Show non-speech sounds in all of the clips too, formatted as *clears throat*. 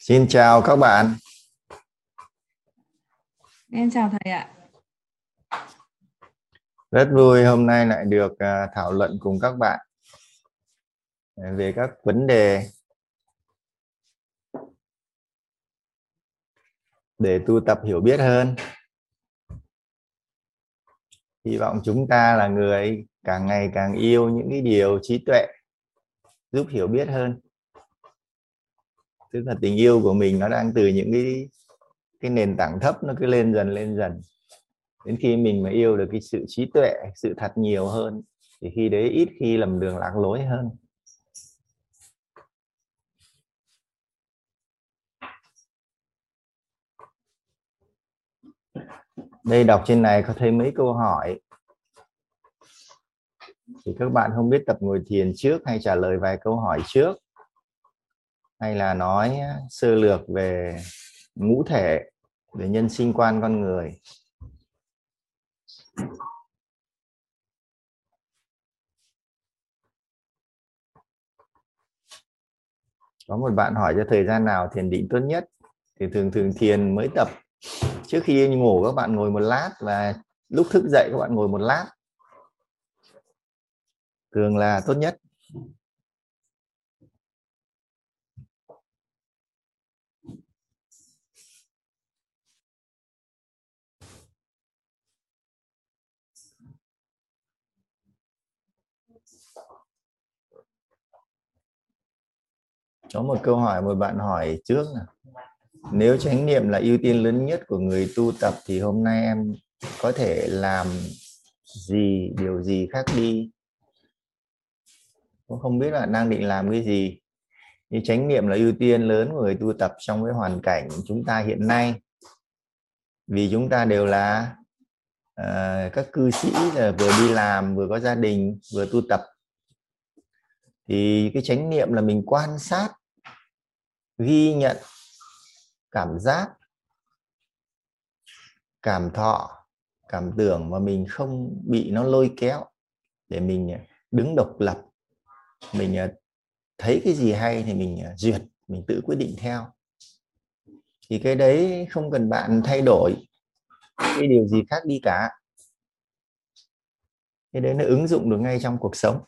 Xin chào các bạn. Em chào thầy ạ. Rất vui hôm nay lại được uh, thảo luận cùng các bạn về các vấn đề để tu tập hiểu biết hơn. Hy vọng chúng ta là người càng ngày càng yêu những cái điều trí tuệ giúp hiểu biết hơn tức là tình yêu của mình nó đang từ những cái cái nền tảng thấp nó cứ lên dần lên dần. Đến khi mình mà yêu được cái sự trí tuệ, sự thật nhiều hơn, thì khi đấy ít khi lầm đường lạc lối hơn. Đây, đọc trên này có thấy mấy câu hỏi. Thì các bạn không biết tập ngồi thiền trước hay trả lời vài câu hỏi trước hay là nói sơ lược về ngũ thể, về nhân sinh quan con người? Có một bạn hỏi cho thời gian nào thiền định tốt nhất thì thường thường thiền mới tập. Trước khi ngủ, các bạn ngồi một lát và lúc thức dậy, các bạn ngồi một lát. Thường là tốt nhất. Có một câu hỏi một bạn hỏi trước nào. nếu chánh niệm là ưu tiên lớn nhất của người tu tập thì hôm nay em có thể làm gì điều gì khác đi? Cũng không biết là đang định làm cái gì. Như chánh niệm là ưu tiên lớn của người tu tập trong cái hoàn cảnh chúng ta hiện nay. Vì chúng ta đều là uh, các cư sĩ là vừa đi làm vừa có gia đình vừa tu tập thì cái chánh niệm là mình quan sát, ghi nhận cảm giác, cảm thọ, cảm tưởng mà mình không bị nó lôi kéo để mình à, đứng độc lập, mình à, thấy cái gì hay thì mình à, duyệt, mình tự quyết định theo. Thì cái đấy không cần bạn thay đổi cái điều gì khác đi cả. Cái đấy nó ứng dụng được ngay trong cuộc sống.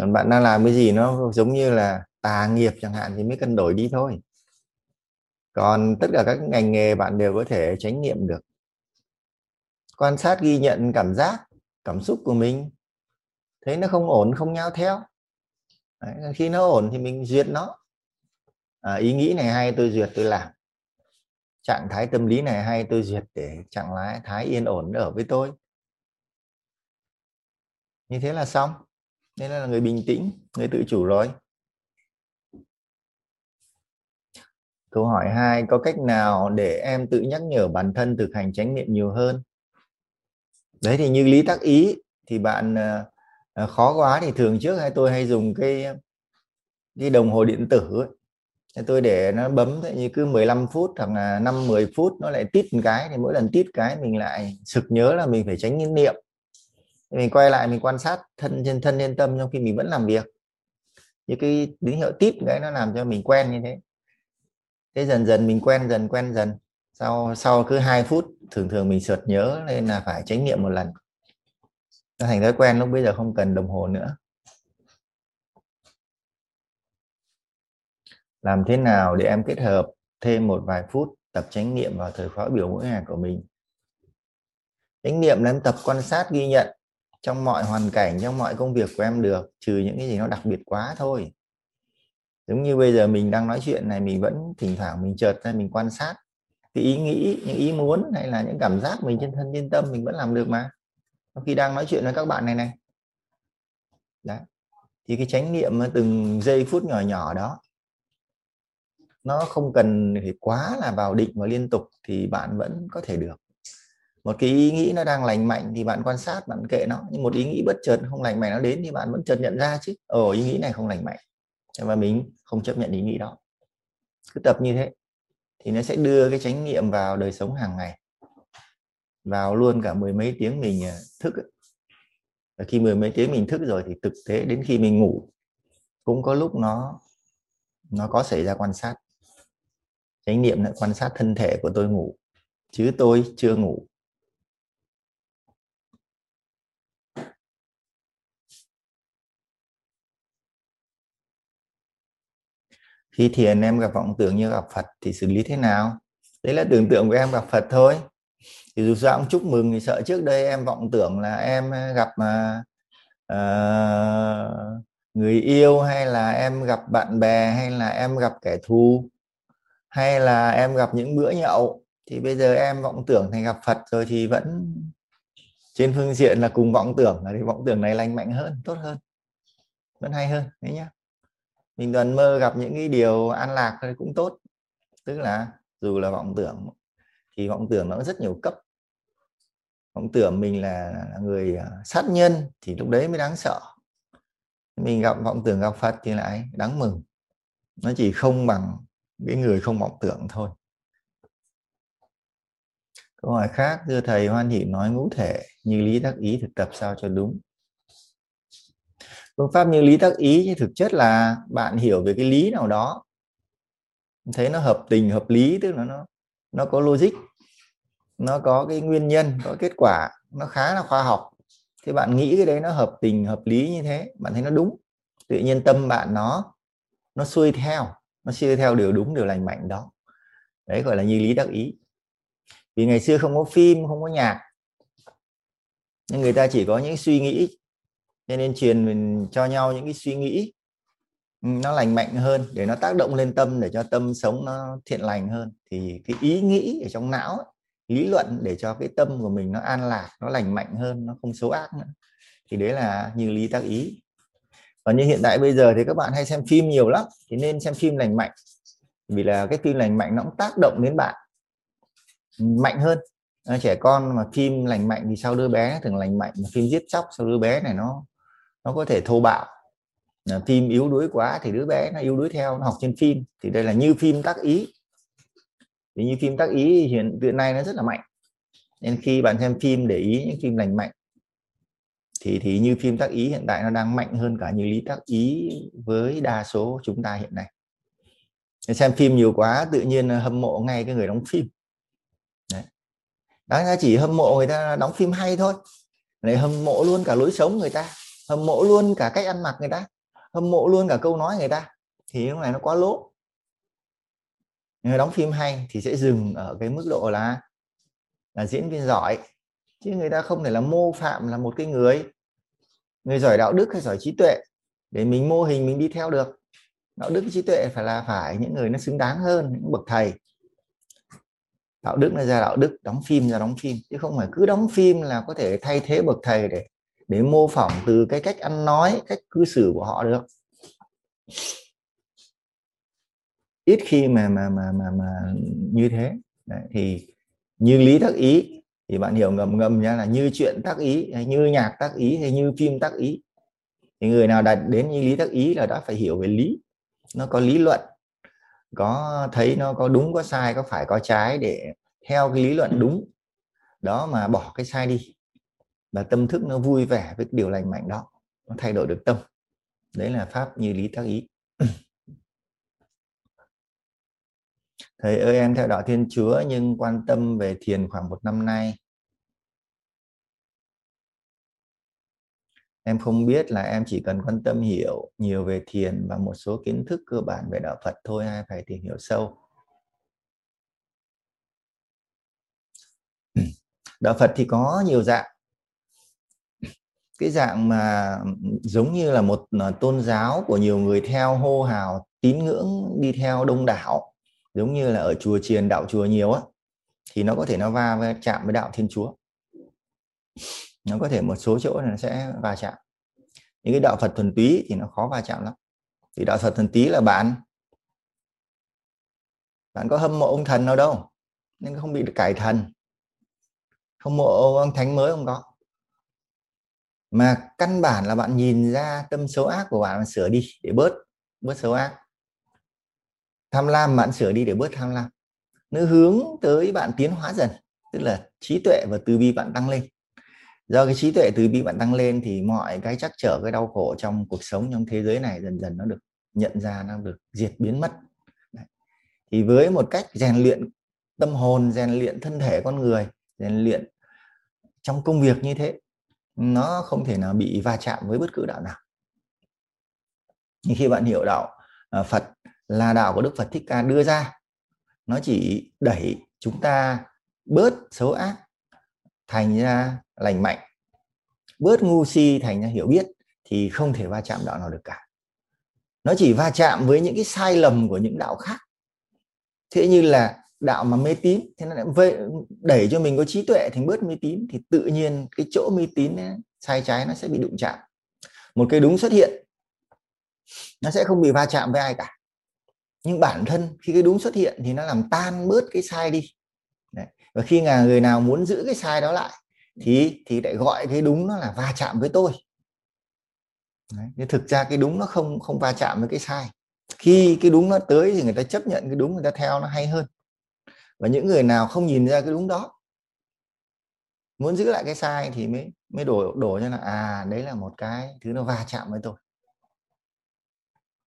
Còn bạn đang làm cái gì nó giống như là tà nghiệp chẳng hạn thì mới cần đổi đi thôi. Còn tất cả các ngành nghề bạn đều có thể tránh nghiệm được. Quan sát ghi nhận cảm giác cảm xúc của mình. Thấy nó không ổn không nhau theo. Đấy, khi nó ổn thì mình duyệt nó. À, ý nghĩ này hay tôi duyệt tôi làm. Trạng thái tâm lý này hay tôi duyệt để trạng thái thái yên ổn ở với tôi. Như thế là xong nên là người bình tĩnh người tự chủ rồi. Câu hỏi hai có cách nào để em tự nhắc nhở bản thân thực hành chánh niệm nhiều hơn? Đấy thì như lý tác ý thì bạn uh, khó quá thì thường trước hay tôi hay dùng cái cái đồng hồ điện tử ấy. tôi để nó bấm thế như cứ 15 phút hoặc là 5 10 phút nó lại tít một cái thì mỗi lần tít cái mình lại sực nhớ là mình phải tránh niệm mình quay lại mình quan sát thân, trên thân, trên tâm trong khi mình vẫn làm việc. Như cái tín hiệu tít cái nó làm cho mình quen như thế. Thế dần dần mình quen, dần quen, dần. Sau sau cứ 2 phút, thường thường mình sượt nhớ nên là phải tránh nghiệm một lần. Nó thành thói quen lúc bây giờ không cần đồng hồ nữa. Làm thế nào để em kết hợp thêm một vài phút tập chánh niệm vào thời khóa biểu mỗi ngày của mình? Chánh niệm là em tập quan sát, ghi nhận trong mọi hoàn cảnh, trong mọi công việc của em được, trừ những cái gì nó đặc biệt quá thôi. Giống như bây giờ mình đang nói chuyện này, mình vẫn thỉnh thoảng mình chợt ra mình quan sát cái ý nghĩ, những ý muốn hay là những cảm giác mình trên thân, trên tâm mình vẫn làm được mà. Khi đang nói chuyện với các bạn này này. Đấy. Thì cái chánh niệm từng giây phút nhỏ nhỏ đó, nó không cần phải quá là vào định và liên tục thì bạn vẫn có thể được một cái ý nghĩ nó đang lành mạnh thì bạn quan sát, bạn kệ nó. Nhưng một ý nghĩ bất chợt không lành mạnh nó đến thì bạn vẫn chợt nhận ra chứ. Ồ, ý nghĩ này không lành mạnh. Và mình không chấp nhận ý nghĩ đó. Cứ tập như thế thì nó sẽ đưa cái chánh niệm vào đời sống hàng ngày. Vào luôn cả mười mấy tiếng mình ờ, thức và khi mười mấy tiếng mình thức rồi thì thực tế đến khi mình ngủ, cũng có lúc nó nó có xảy ra quan sát. Chánh niệm lại quan sát thân thể của tôi ngủ. Chứ tôi chưa ngủ. Khi thiền em gặp vọng tưởng như gặp Phật thì xử lý thế nào? Đấy là tưởng tượng của em gặp Phật thôi. Thì dù sao cũng chúc mừng thì sợ trước đây em vọng tưởng là em ờ, gặp mà uh, người yêu hay là em gặp bạn bè hay là em gặp kẻ thù hay là em gặp những bữa nhậu. Thì bây giờ em vọng tưởng thành gặp Phật rồi thì vẫn trên phương diện là cùng vọng tưởng. Là thì vọng tưởng này lành mạnh hơn tốt hơn. Vẫn hay hơn đấy nhá mình toàn mơ gặp những cái điều an lạc thì cũng tốt. Tức là dù là vọng tưởng thì vọng tưởng nó rất nhiều cấp. Vọng tưởng mình là người à, sát nhân thì lúc đấy mới đáng sợ. Mình gặp vọng tưởng gặp phật thì lại đáng mừng. Nó chỉ không bằng cái người không vọng tưởng thôi. Câu hỏi khác, thưa thầy hoan hỷ nói ngũ thể như lý tác ý thực tập sao cho đúng? Phương pháp như lý tác ý thì thực chất là bạn hiểu về cái lý nào đó. Thấy nó hợp tình, hợp lý, tức là nó nó có logic, nó có cái nguyên nhân, có kết quả, nó khá là khoa học. Thì bạn nghĩ cái đấy nó hợp tình, hợp lý như thế, bạn thấy nó đúng. Tự nhiên tâm bạn nó nó xuôi theo, nó xuôi theo điều đúng điều lành mạnh đó. Đấy gọi là như lý đắc ý. Vì ngày xưa không có phim, không có nhạc. Nhưng người ta chỉ có những suy nghĩ nên nên truyền mình cho nhau những cái suy nghĩ ừ, nó lành mạnh hơn để nó tác động lên tâm để cho tâm sống nó thiện lành hơn. Thì cái ý nghĩ ở trong não ấy, lý luận để cho cái tâm của mình nó an lạc nó lành mạnh hơn nó không xấu ác nữa. Thì đấy là như lý tác ý. Và như hiện tại bây giờ thì các bạn hay xem phim nhiều lắm thì nên xem phim lành mạnh. Vì là cái phim lành mạnh nó cũng tác động đến bạn ừ, mạnh hơn. À, trẻ con mà phim lành mạnh thì sau đứa bé thường lành mạnh mà phim giết chóc sau đứa bé này nó nó có thể thô bạo. Phim yếu đuối quá thì đứa bé nó yếu đuối theo, nó học trên phim. Thì đây là như phim tác ý. Thì như phim tác ý hiện tượng này nó rất là mạnh. Nên khi bạn xem phim để ý những phim lành mạnh, thì thì như phim tác ý hiện tại nó đang mạnh hơn cả như lý tác ý với đa số chúng ta hiện nay. Xem phim nhiều quá, tự nhiên hâm mộ ngay cái người đóng phim. Đấy. Đáng ra chỉ hâm mộ người ta đóng phim hay thôi. Lại hâm mộ luôn cả lối sống người ta hâm mộ luôn cả cách ăn mặc người ta, hâm mộ luôn cả câu nói người ta, thì lúc này nó quá lố. Người đóng phim hay thì sẽ dừng ở cái mức độ là là diễn viên giỏi, chứ người ta không thể là mô phạm là một cái người người giỏi đạo đức hay giỏi trí tuệ, để mình mô hình mình đi theo được. Đạo đức, trí tuệ phải là phải những người nó xứng đáng hơn, những bậc thầy. Đạo đức là ra đạo đức, đóng phim ra đóng phim, chứ không phải cứ đóng phim là có thể thay thế bậc thầy để để mô phỏng từ cái cách ăn nói cách cư xử của họ được. Ít khi mà mà mà mà, mà như thế. Đấy, thì như lý tác ý thì bạn hiểu ngầm ngầm nha là như chuyện tác ý hay như nhạc tác ý hay như phim tác ý. Thì người nào đạt đến như lý tác ý là đã phải hiểu về lý. Nó có lý luận có thấy nó có đúng có sai có phải có trái để theo cái lý luận đúng. Đó mà bỏ cái sai đi và tâm thức nó vui vẻ với điều lành mạnh đó, nó thay đổi được tâm. Đấy là pháp như lý tác ý. *clears throat* Thầy ơi, em theo đạo thiên chúa nhưng quan tâm về thiền khoảng một năm nay. Em không biết là em chỉ cần quan tâm hiểu nhiều về thiền và một số kiến thức cơ bản về đạo phật thôi hay phải tìm hiểu sâu. *clears throat* Đạo phật thì có nhiều dạng cái dạng mà ừ, giống như là một ờ, tôn giáo của nhiều người theo hô hào tín ngưỡng đi theo đông đảo, giống như là ở chùa chiền đạo chùa nhiều á, thì nó có thể nó va với chạm với đạo thiên chúa. Nó có thể một số chỗ nó sẽ va chạm. Những cái đạo phật thuần túy thì nó khó va chạm lắm. Thì đạo phật thuần túy là bạn. Bạn có hâm mộ ông thần nào đâu, nên không bị cải thần. Không mộ ông thánh mới không có mà căn bản là bạn nhìn ra tâm xấu ác của bạn, bạn sửa đi để bớt bớt xấu ác. Tham lam bạn sửa đi để bớt tham lam. Nó hướng tới bạn tiến hóa dần tức là trí tuệ và từ bi bạn tăng lên. Do cái trí tuệ từ bi bạn tăng lên thì mọi cái chắc trở cái đau khổ trong cuộc sống trong thế giới này dần dần nó được nhận ra nó được diệt biến mất. Đấy. thì với một cách rèn luyện tâm hồn rèn luyện thân thể con người rèn luyện trong công việc như thế nó không thể nào bị va chạm với bất cứ đạo nào. Nhưng khi bạn hiểu đạo à, Phật là đạo của Đức Phật Thích Ca đưa ra, nó chỉ đẩy chúng ta bớt xấu ác thành ra lành mạnh, bớt ngu si thành ra hiểu biết thì không thể va chạm đạo nào được cả. Nó chỉ va chạm với những cái sai lầm của những đạo khác. Thế như là đạo mà mê tín thế nó lại đẩy cho mình có trí tuệ thì bớt mê tín thì tự nhiên cái chỗ mê tín ấy, sai trái nó sẽ bị đụng chạm một cái đúng xuất hiện nó sẽ không bị va chạm với ai cả nhưng bản thân khi cái đúng xuất hiện thì nó làm tan bớt cái sai đi Đấy. và khi là người nào muốn giữ cái sai đó lại thì thì lại gọi cái đúng nó là va chạm với tôi Đấy. nhưng thực ra cái đúng nó không không va chạm với cái sai khi cái đúng nó tới thì người ta chấp nhận cái đúng người ta theo nó hay hơn và những người nào không nhìn ra cái đúng đó, muốn giữ lại cái sai thì mới mới đổ đổ cho là à đấy là một cái thứ nó va chạm với tôi.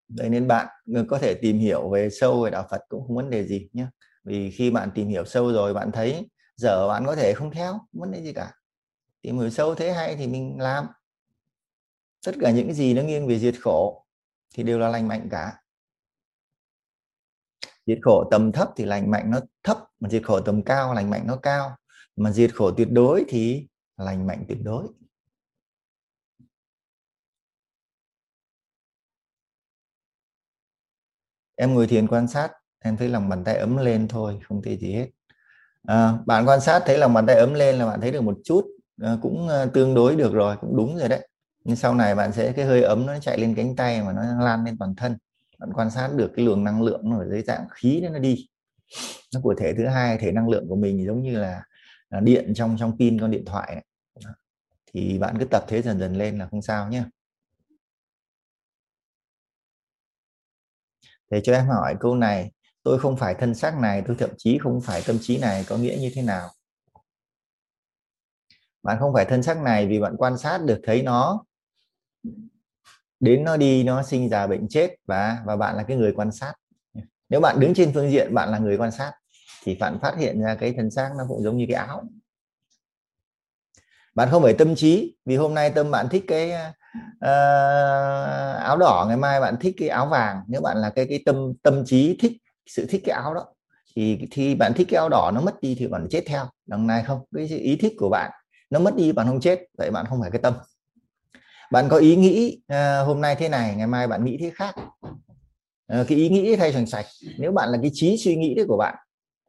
Đấy nên bạn có thể tìm hiểu về sâu về đạo Phật cũng không vấn đề gì nhé vì khi bạn tìm hiểu sâu rồi, bạn thấy giờ bạn có thể không theo không vấn đề gì cả. Tìm hiểu sâu thế hay thì mình làm. Tất cả những cái gì nó nghiêng về diệt khổ thì đều là lành mạnh cả diệt khổ tầm thấp thì lành mạnh nó thấp mà diệt khổ tầm cao lành mạnh nó cao. Mà diệt khổ tuyệt đối thì lành mạnh tuyệt đối. Em ngồi thiền quan sát em thấy lòng bàn tay ấm lên thôi không thấy gì hết. À, bạn quan sát thấy lòng bàn tay ấm lên là bạn thấy được một chút à, cũng à, tương đối được rồi cũng đúng rồi đấy. Nhưng sau này bạn sẽ cái hơi ấm nó chạy lên cánh tay mà nó lan lên toàn thân bạn quan sát được cái luồng năng lượng ở dưới dạng khí đấy nó đi. Nó của thể thứ hai thể năng lượng của mình giống như là, là điện trong trong pin con điện thoại này. thì bạn cứ tập thế dần dần lên là không sao nhé. Để cho em hỏi câu này tôi không phải thân xác này tôi thậm chí không phải tâm trí này có nghĩa như thế nào? Bạn không phải thân xác này vì bạn quan sát được thấy nó đến nó đi nó sinh ra bệnh chết và và bạn là cái người quan sát. Nếu bạn đứng trên phương diện bạn là người quan sát thì bạn phát hiện ra cái thân xác nó cũng giống như cái áo. Bạn không phải tâm trí vì hôm nay tâm bạn thích cái uh, áo đỏ ngày mai bạn thích cái áo vàng. Nếu bạn là cái cái tâm tâm trí thích sự thích cái áo đó thì thì bạn thích cái áo đỏ nó mất đi thì bạn chết theo. Đằng này không cái ý thích của bạn nó mất đi bạn không chết. Vậy bạn không phải cái tâm bạn có ý nghĩ uh, hôm nay thế này ngày mai bạn nghĩ thế khác? Uh, cái ý nghĩ thay sành sạch. Nếu bạn là cái trí suy nghĩ đấy của bạn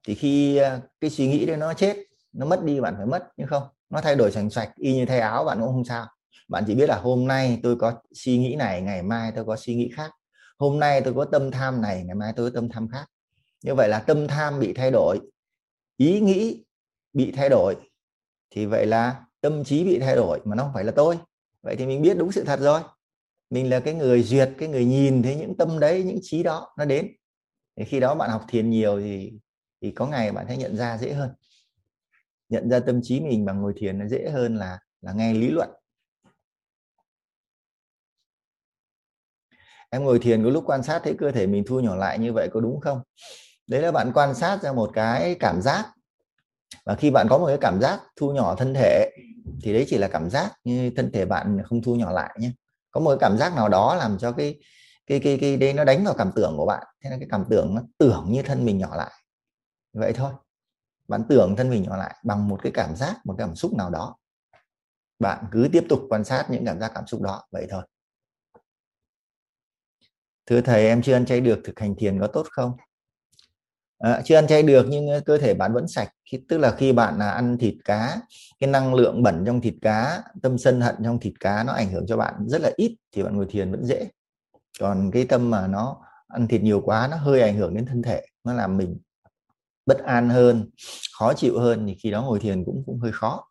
thì khi uh, cái suy nghĩ đấy nó chết nó mất đi bạn phải mất nhưng không nó thay đổi sành sạch y như thay áo bạn cũng không sao. Bạn chỉ biết là hôm nay tôi có suy nghĩ này ngày mai tôi có suy nghĩ khác. Hôm nay tôi có tâm tham này ngày mai tôi có tâm tham khác. Như vậy là tâm tham bị thay đổi ý nghĩ bị thay đổi thì vậy là tâm trí bị thay đổi mà nó không phải là tôi vậy thì mình biết đúng sự thật rồi. Mình là cái người duyệt, cái người nhìn thấy những tâm đấy, những trí đó nó đến. Thì khi đó bạn học thiền nhiều thì thì có ngày bạn sẽ nhận ra dễ hơn. Nhận ra tâm trí mình bằng ngồi thiền nó dễ hơn là là nghe lý luận. Em ngồi thiền có lúc quan sát thấy cơ thể mình thu nhỏ lại như vậy có đúng không? Đấy là bạn quan sát ra một cái cảm giác. Và khi bạn có một cái cảm giác thu nhỏ thân thể thì đấy chỉ là cảm giác như thân thể bạn không thu nhỏ lại nhé. Có một cái cảm giác nào đó làm cho cái cái cái cái đây nó đánh vào cảm tưởng của bạn. Thế là cái cảm tưởng nó tưởng như thân mình nhỏ lại. Vậy thôi. Bạn tưởng thân mình nhỏ lại bằng một cái cảm giác, một cảm xúc nào đó. Bạn cứ tiếp tục quan sát những cảm giác cảm xúc đó. Vậy thôi. Thưa thầy, em chưa ăn chay được, thực hành thiền có tốt không? À, chưa ăn chay được nhưng ờ, cơ thể bạn vẫn sạch. Khi, tức là khi bạn là ăn thịt cá cái năng lượng bẩn trong thịt cá tâm sân hận trong thịt cá nó ảnh hưởng cho bạn rất là ít thì bạn ngồi thiền vẫn dễ. Còn cái tâm mà nó ăn thịt nhiều quá nó hơi ảnh hưởng đến thân thể nó làm mình bất an hơn khó chịu hơn thì khi đó ngồi thiền cũng cũng hơi khó.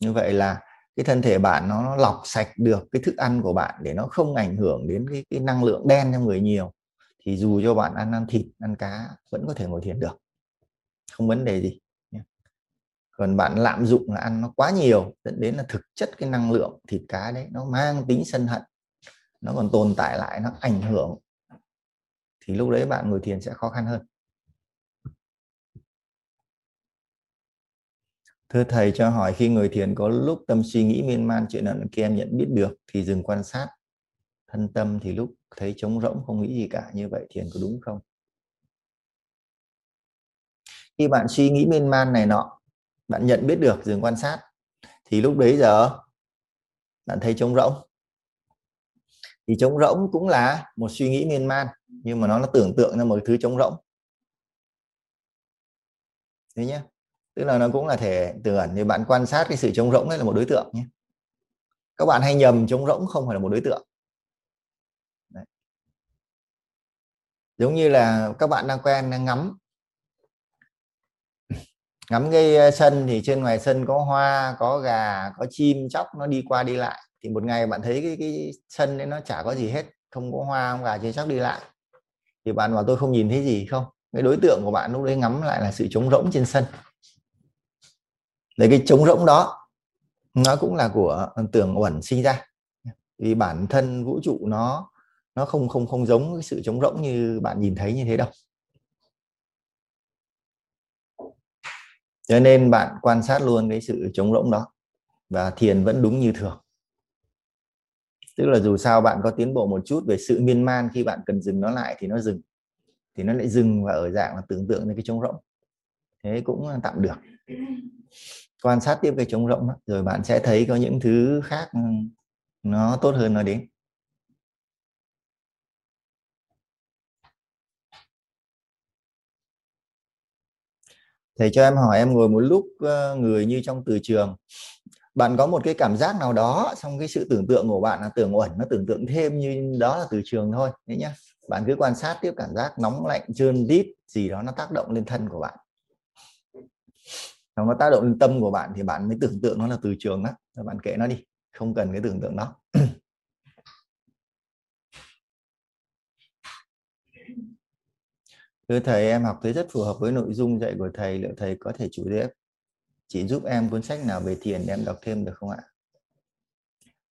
Như vậy là cái thân thể bạn nó, nó lọc sạch được cái thức ăn của bạn để nó không ảnh hưởng đến cái, cái năng lượng đen trong người nhiều thì dù cho bạn ăn ăn thịt, ăn cá, vẫn có thể ngồi thiền được. Không vấn đề gì còn bạn lạm dụng là ăn nó quá nhiều, dẫn đến là thực chất cái năng lượng thịt cá đấy nó mang tính sân hận, nó còn tồn tại lại, nó ảnh hưởng. Thì lúc đấy bạn ngồi thiền sẽ khó khăn hơn. Thưa thầy cho hỏi khi người thiền có lúc tâm suy nghĩ miên man, chuyện nào kia em nhận biết được thì dừng quan sát. Thân tâm thì lúc thấy trống rỗng, không nghĩ gì cả, như vậy thiền có đúng không? Khi bạn suy nghĩ miên man này nọ, bạn nhận biết được, dừng quan sát, thì lúc đấy giờ bạn thấy trống rỗng. Thì trống rỗng cũng là một suy nghĩ miên man, nhưng mà nó nó tưởng tượng ra một thứ trống rỗng. Thế nhé tức là nó cũng là thể tưởng thì bạn quan sát cái sự trống rỗng đấy là một đối tượng nhé. Các bạn hay nhầm trống rỗng không phải là một đối tượng đấy giống như là các bạn đang quen đang ngắm. *laughs* Ngắm cái ờ, sân thì trên ngoài sân có hoa, có gà, có chim chóc nó đi qua đi lại. Thì một ngày bạn thấy cái cái sân đấy nó chả có gì hết, không có hoa, không gà chim chóc đi lại. Thì bạn bảo tôi không nhìn thấy gì, không. Cái đối tượng của bạn lúc đấy ngắm lại là sự trống rỗng trên sân. Đấy, cái trống rỗng đó, nó cũng là của ờ, tưởng uẩn sinh ra. Vì bản thân vũ trụ nó nó không không không giống cái sự trống rỗng như bạn nhìn thấy như thế đâu. Cho nên bạn quan sát luôn cái sự trống rỗng đó và thiền vẫn đúng như thường. Tức là dù sao bạn có tiến bộ một chút về sự miên man khi bạn cần dừng nó lại thì nó dừng, thì nó lại dừng và ở dạng là tưởng tượng đến cái trống rỗng. Thế cũng tạm được. Quan sát tiếp cái trống rỗng đó, rồi bạn sẽ thấy có những thứ khác ừ, nó tốt hơn nó đến. Thầy cho em hỏi em ngồi một lúc ờ, người như trong từ trường. Bạn có một cái cảm giác nào đó trong cái sự tưởng tượng của bạn là tưởng uẩn, nó tưởng tượng thêm như đó là từ trường thôi đấy nhá. Bạn cứ quan sát tiếp cảm giác nóng lạnh trơn rít gì đó nó tác động lên thân của bạn. Nó tác động lên tâm của bạn thì bạn mới tưởng tượng nó là từ trường đó. Bạn kệ nó đi, không cần cái tưởng tượng đó. Thưa thầy, em học thấy rất phù hợp với nội dung dạy của thầy. Liệu thầy có thể chủ đề chỉ giúp em cuốn sách nào về thiền để em đọc thêm được không ạ?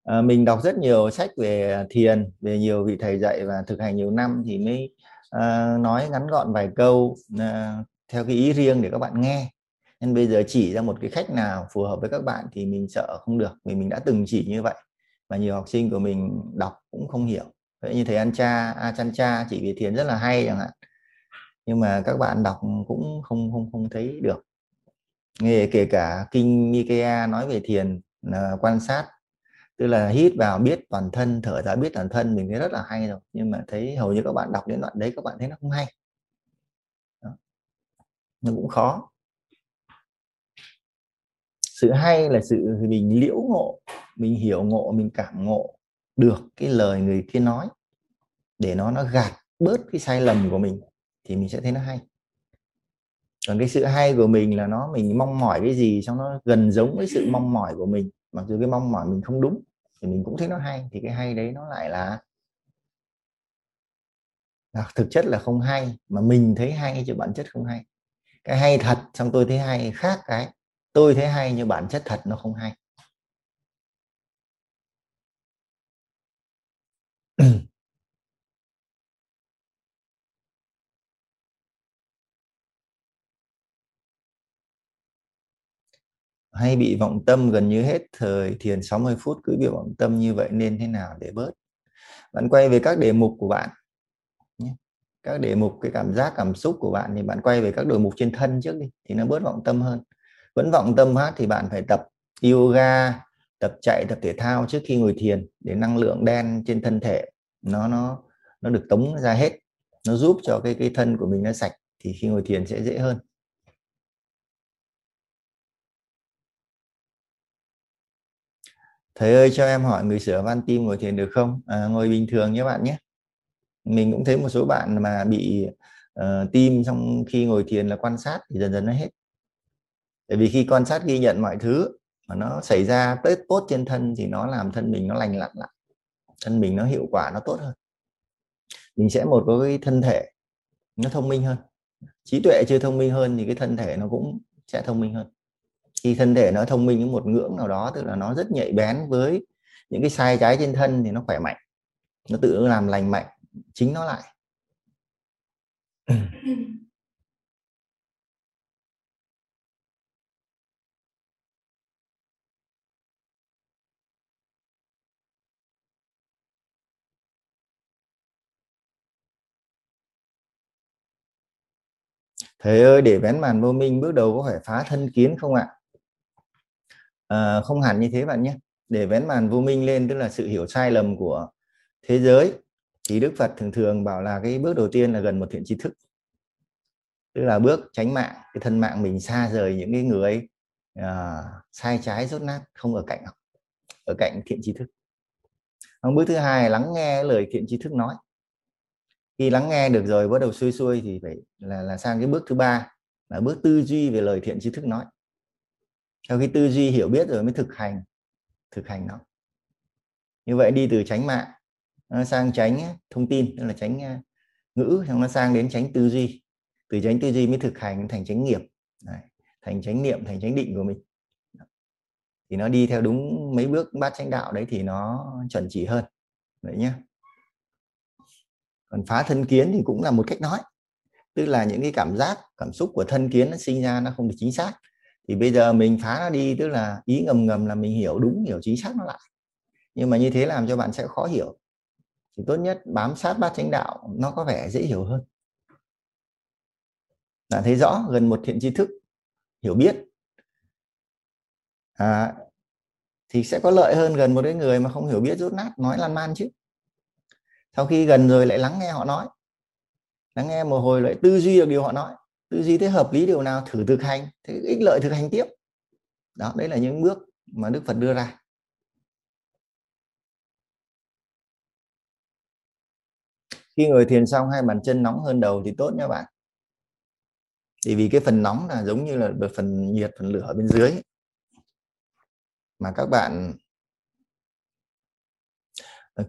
À, mình đọc rất nhiều sách về thiền, về nhiều vị thầy dạy và thực hành nhiều năm thì mới à, nói ngắn gọn vài câu à, theo cái ý riêng để các bạn nghe. Nên bây giờ chỉ ra một cái khách nào phù hợp với các bạn thì mình sợ không được vì mình đã từng chỉ như vậy và nhiều học sinh của mình đọc cũng không hiểu. Vậy như thầy An Cha, A Chan Cha chỉ về thiền rất là hay chẳng hạn nhưng mà các bạn đọc cũng không không không thấy được. Nghe kể cả kinh Nikea nói về thiền là quan sát, tức là hít vào biết toàn thân, thở ra biết toàn thân, mình thấy rất là hay rồi. Nhưng mà thấy hầu như các bạn đọc đến đoạn đấy các bạn thấy nó không hay. Đó. nó cũng khó. Sự hay là sự mình liễu ngộ, mình hiểu ngộ, mình cảm ngộ được cái lời người kia nói, để nó nó gạt bớt cái sai lầm của mình thì mình sẽ thấy nó hay. Còn cái sự hay của mình là nó mình mong mỏi cái gì xong nó gần giống với sự mong mỏi của mình. Mặc dù cái mong mỏi mình không đúng thì mình cũng thấy nó hay thì cái hay đấy nó lại là, là thực chất là không hay mà mình thấy hay chứ bản chất không hay. Cái hay thật xong tôi thấy hay khác cái tôi thấy hay nhưng bản chất thật nó không hay. *clears throat* hay bị vọng tâm gần như hết thời thiền 60 phút, cứ bị vọng tâm như vậy nên thế nào để bớt? Bạn quay về các đề mục của bạn các đề mục, cái cảm giác, cảm xúc của bạn thì bạn quay về các đề mục trên thân trước đi, thì nó bớt vọng tâm hơn. Vẫn vọng tâm hát thì bạn phải tập yoga, tập chạy, tập thể thao trước khi ngồi thiền để năng lượng đen trên thân thể nó nó nó được tống ra hết. Nó giúp cho cái cái thân của mình nó sạch thì khi ngồi thiền sẽ dễ hơn. Thầy ơi cho em hỏi người sửa van tim ngồi thiền được không? À, ngồi bình thường nhé bạn nhé. Mình cũng thấy một số bạn mà bị uh, tim trong khi ngồi thiền là quan sát thì dần dần nó hết. Tại vì khi quan sát ghi nhận mọi thứ mà nó xảy ra tốt tốt trên thân thì nó làm thân mình nó lành lặn lại. Thân mình nó hiệu quả nó tốt hơn. Mình sẽ một cái thân thể nó thông minh hơn. Trí tuệ chưa thông minh hơn thì cái thân thể nó cũng sẽ thông minh hơn khi thân thể nó thông minh đến một ngưỡng nào đó tức là nó rất nhạy bén với những cái sai trái trên thân thì nó khỏe mạnh nó tự làm lành mạnh chính nó lại. Thầy ơi để vén màn vô minh bước đầu có phải phá thân kiến không ạ à, không hẳn như thế bạn nhé. Để vén màn vô minh lên tức là sự hiểu sai lầm của thế giới thì đức phật thường thường bảo là cái bước đầu tiên là gần một thiện tri thức. Tức là bước tránh mạng cái thân mạng mình xa rời những cái người à, sai trái rốt nát không ở cạnh ở cạnh thiện tri thức. Còn bước thứ hai là lắng nghe lời thiện tri thức nói. Khi lắng nghe được rồi bắt đầu xuôi xuôi thì phải là là sang cái bước thứ ba là bước tư duy về lời thiện tri thức nói theo cái tư duy hiểu biết rồi mới thực hành thực hành nó. Như vậy đi từ tránh mạng sang tránh thông tin, tức là tránh ngữ, xong nó sang đến tránh tư duy. Từ tránh tư duy mới thực hành, thành tránh nghiệp. Đấy. thành tránh niệm, thành tránh định của mình. Thì nó đi theo đúng mấy bước bát chánh đạo đấy thì nó chuẩn chỉ hơn. Đấy nhé còn phá thân kiến thì cũng là một cách nói. Tức là những cái cảm giác, cảm xúc của thân kiến nó sinh ra nó không được chính xác thì bây giờ mình phá nó đi tức là ý ngầm ngầm là mình hiểu đúng hiểu chính xác nó lại. Nhưng mà như thế làm cho bạn sẽ khó hiểu. Thì tốt nhất bám sát bát chánh đạo nó có vẻ dễ hiểu hơn. Bạn thấy rõ gần một thiện tri thức hiểu biết. À, thì sẽ có lợi hơn gần một cái người mà không hiểu biết rốt nát nói lan man chứ. Sau khi gần rồi lại lắng nghe họ nói. Lắng nghe một hồi lại tư duy được điều họ nói tư duy thế, hợp lý điều nào, thử thực hành, thế ích lợi thực hành tiếp. Đó, đấy là những bước mà đức phật đưa ra. Khi ngồi thiền xong, hai bàn chân nóng hơn đầu thì tốt nha bạn. Thì vì cái phần nóng là giống như là phần nhiệt, phần lửa bên dưới. Mà các bạn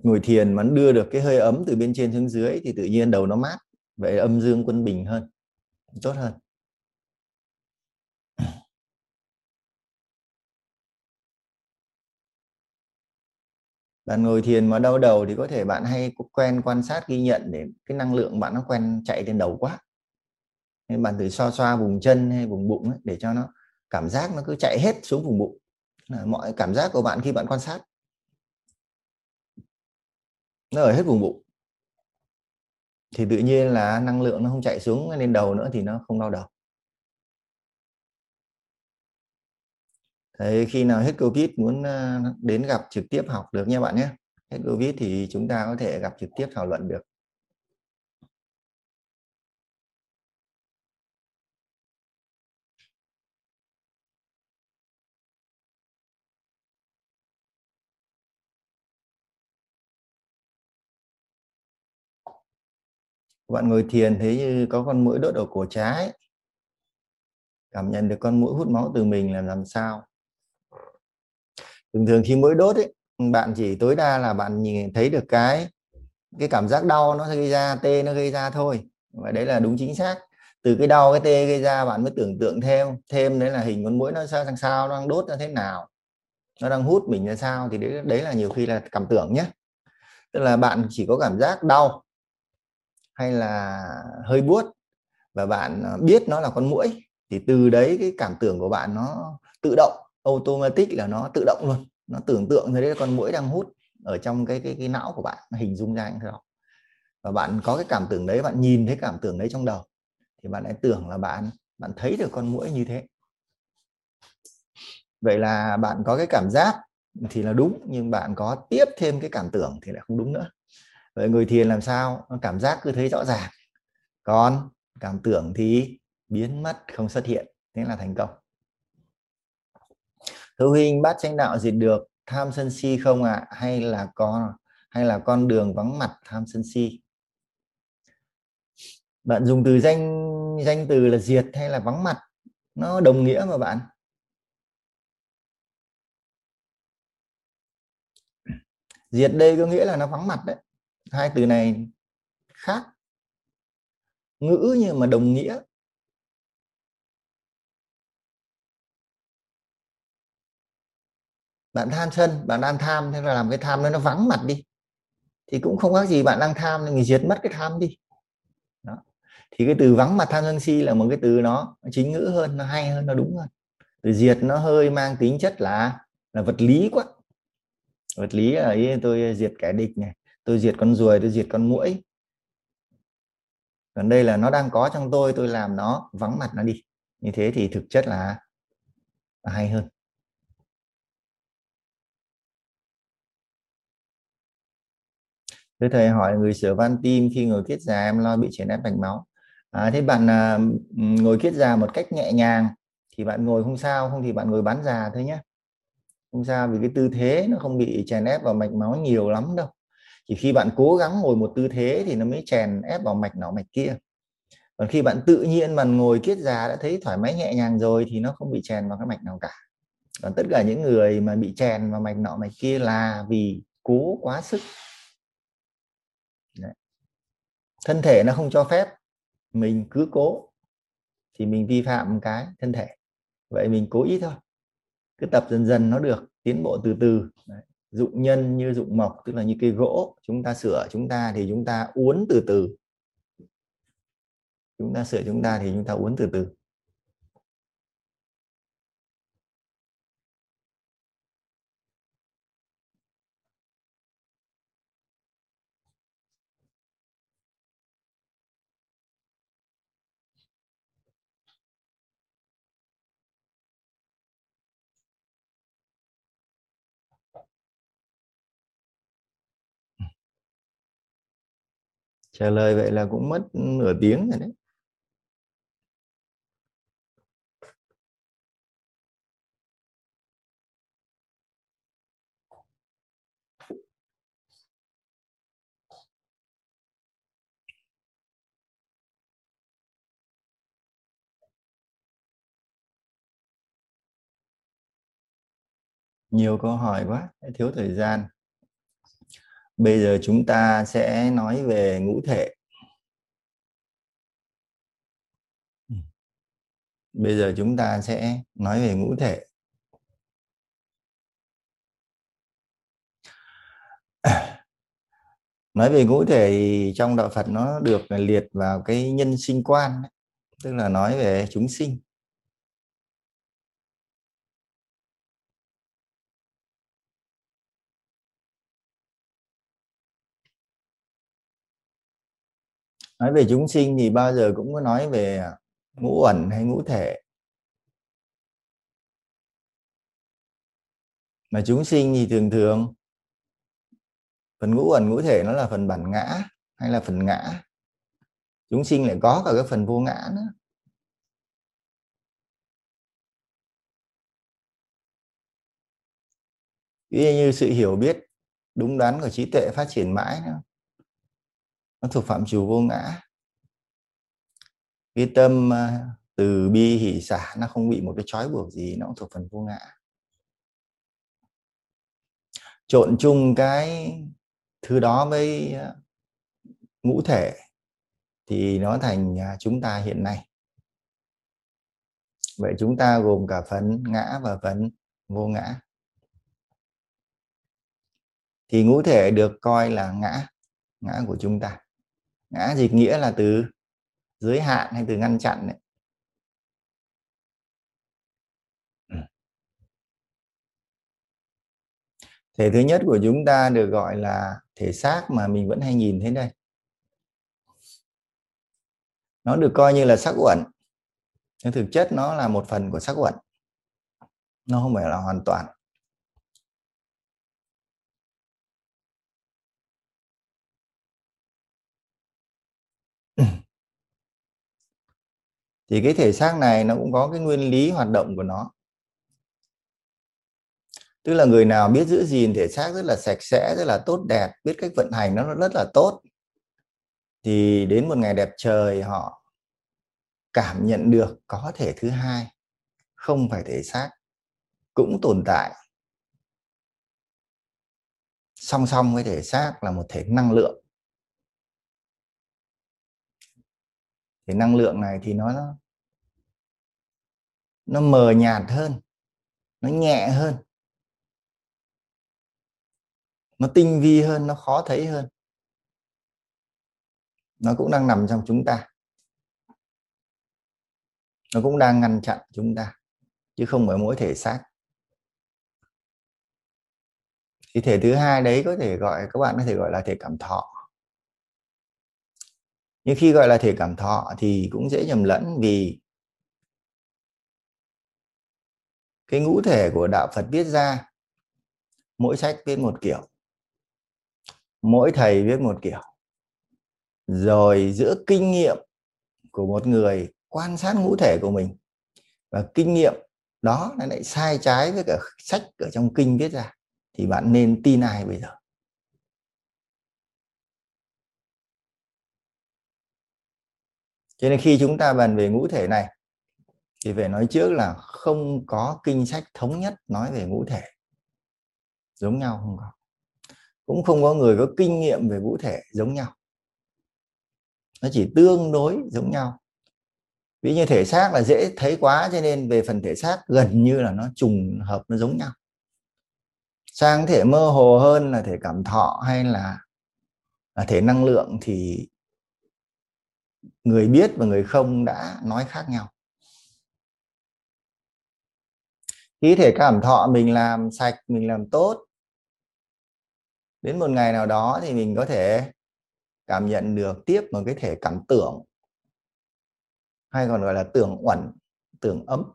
ngồi thiền mà đưa được cái hơi ấm từ bên trên xuống dưới thì tự nhiên đầu nó mát, vậy âm dương quân bình hơn tốt hơn. Bạn ngồi thiền mà đau đầu thì có thể bạn hay quen quan sát ghi nhận để cái năng lượng bạn nó quen chạy lên đầu quá. Nên bạn thử xoa xoa vùng chân hay vùng bụng ấy, để cho nó cảm giác nó cứ chạy hết xuống vùng bụng. Mọi cảm giác của bạn khi bạn quan sát. Nó ở hết vùng bụng thì tự nhiên là năng lượng nó không chạy xuống lên đầu nữa thì nó không đau đầu Thế khi nào hết Covid muốn ờ, đến gặp trực tiếp học được nha bạn nhé. Hết Covid thì chúng ta có thể gặp trực tiếp thảo luận được. Bạn ngồi thiền thấy như có con mũi đốt ở cổ trái. Cảm nhận được con mũi hút máu từ mình là làm sao. Thường thường khi mũi đốt ấy, bạn chỉ tối đa là bạn nhìn thấy được cái cái cảm giác đau nó gây ra, tê nó gây ra thôi. Và đấy là đúng chính xác. Từ cái đau, cái tê gây ra, bạn mới tưởng tượng thêm thêm đấy là hình con mũi nó sao sang sao, nó đang đốt ra thế nào, nó đang hút mình ra sao. Thì đấy đấy là nhiều khi là cảm tưởng nhé. Tức là bạn chỉ có cảm giác đau hay là hơi buốt và bạn ờ, biết nó là con muỗi thì từ đấy cái cảm tưởng của bạn nó tự động, automatic là nó tự động luôn, nó tưởng tượng thấy đấy con muỗi đang hút ở trong cái cái cái não của bạn, nó hình dung ra như thế đó và bạn có cái cảm tưởng đấy, bạn nhìn thấy cảm tưởng đấy trong đầu thì bạn lại tưởng là bạn bạn thấy được con muỗi như thế. Vậy là bạn có cái cảm giác thì là đúng, nhưng bạn có tiếp thêm cái cảm tưởng thì lại không đúng nữa vậy người thiền làm sao? Cảm giác cứ thấy rõ ràng. Còn cảm tưởng thì biến mất, không xuất hiện. Thế là thành công. Thưa huynh bát chánh đạo diệt được, tham sân si không ạ? À? hay là con hay là con đường vắng mặt tham sân si? Bạn dùng từ danh danh từ là diệt hay là vắng mặt? Nó đồng nghĩa mà bạn. Diệt đây có nghĩa là nó vắng mặt đấy hai từ này khác. Ngữ nhưng mà đồng nghĩa. Bạn than sân bạn đang tham, thế là làm cái tham nó nó vắng mặt đi. Thì cũng không khác gì bạn đang tham nên mình diệt mất cái tham đi. Đó. thì cái từ vắng mặt tham sân si là một cái từ nó chính ngữ hơn, nó hay hơn, nó đúng hơn. Từ diệt nó hơi mang tính chất là là vật lý quá. Vật lý ở tôi diệt kẻ địch này tôi diệt con ruồi tôi diệt con muỗi còn đây là nó đang có trong tôi tôi làm nó vắng mặt nó đi như thế thì thực chất là, là hay hơn Thế thầy hỏi người sửa van tim khi ngồi kiết già em lo bị chèn ép mạch máu. À, thế bạn à, ngồi kiết già một cách nhẹ nhàng thì bạn ngồi không sao, không thì bạn ngồi bán già thôi nhé. Không sao vì cái tư thế nó không bị chèn ép vào mạch máu nhiều lắm đâu. Chỉ khi bạn cố gắng ngồi một tư thế thì nó mới chèn ép vào mạch nào mạch kia. Còn khi bạn tự nhiên mà ngồi kiết già đã thấy thoải mái nhẹ nhàng rồi thì nó không bị chèn vào cái mạch nào cả. Còn tất cả những người mà bị chèn vào mạch nọ mạch kia là vì cố quá sức Đấy. thân thể nó không cho phép, mình cứ cố thì mình vi phạm cái thân thể vậy mình cố ít thôi, cứ tập dần dần nó được, tiến bộ từ từ Đấy dụng nhân như dụng mộc, tức là như cây gỗ, chúng ta sửa chúng ta thì chúng ta uốn từ từ. Chúng ta sửa chúng ta thì chúng ta uốn từ từ. Trả lời vậy là cũng mất nửa tiếng rồi đấy. Nhiều câu hỏi quá thiếu thời gian bây giờ chúng ta sẽ nói về ngũ thể. Bây giờ chúng ta sẽ nói về ngũ thể. Nói về ngũ thể thì trong đạo Phật nó được liệt vào cái nhân sinh quan tức là nói về chúng sinh. Nói về chúng sinh thì bao giờ cũng có nói về ngũ ẩn hay ngũ thể. Mà chúng sinh thì thường thường phần ngũ ẩn ngũ thể nó là phần bản ngã hay là phần ngã. Chúng sinh lại có cả cái phần vô ngã nữa. Ví như sự hiểu biết đúng đắn của trí tuệ phát triển mãi nữa nó thuộc phạm trù vô ngã. Cái tâm à, từ bi hỷ xả nó không bị một cái trói buộc gì, nó cũng thuộc phần vô ngã. Trộn chung cái thứ đó với à, ngũ thể thì nó thành à, chúng ta hiện nay. Vậy chúng ta gồm cả phần ngã và phần vô ngã. Thì ngũ thể được coi là ngã ngã của chúng ta ngã dịch nghĩa là từ giới hạn hay từ ngăn chặn đấy. Ừ. Thể thứ nhất của chúng ta được gọi là thể xác mà mình vẫn hay nhìn thấy đây. Nó được coi như là sắc uẩn, nhưng thực chất nó là một phần của sắc uẩn. Nó không phải là hoàn toàn. Thì cái thể xác này nó cũng có cái nguyên lý hoạt động của nó. Tức là người nào biết giữ gìn thể xác rất là sạch sẽ, rất là tốt đẹp, biết cách vận hành nó rất là tốt, thì đến một ngày đẹp trời họ cảm nhận được có thể thứ hai, không phải thể xác, cũng tồn tại. Song song với thể xác là một thể năng lượng. Thì năng lượng này thì nó nó mờ nhạt hơn, nó nhẹ hơn. Nó tinh vi hơn, nó khó thấy hơn. Nó cũng đang nằm trong chúng ta. Nó cũng đang ngăn chặn chúng ta, chứ không phải mỗi thể xác. Thì thể thứ hai đấy có thể gọi, các bạn có thể gọi là thể cảm thọ nhưng khi gọi là thể cảm thọ thì cũng dễ nhầm lẫn vì cái ngũ thể của đạo Phật viết ra, mỗi sách viết một kiểu, mỗi thầy viết một kiểu. Rồi giữa kinh nghiệm của một người quan sát ngũ thể của mình và kinh nghiệm đó lại sai trái với cả sách ở trong kinh viết ra, thì bạn nên tin ai bây giờ? Cho nên khi chúng ta bàn về ngũ thể này thì phải nói trước là không có kinh sách thống nhất nói về ngũ thể. Giống nhau không có. Cũng không có người có kinh nghiệm về ngũ thể giống nhau. Nó chỉ tương đối giống nhau. Ví như thể xác là dễ thấy quá cho nên về phần thể xác gần như là nó trùng hợp nó giống nhau. Sang thể mơ hồ hơn là thể cảm thọ hay là, là thể năng lượng thì người biết và người không đã nói khác nhau. Khi thể cảm thọ mình làm sạch, mình làm tốt, đến một ngày nào đó thì mình có thể cảm nhận được tiếp một cái thể cảm tưởng, hay còn gọi là tưởng uẩn, tưởng ấm.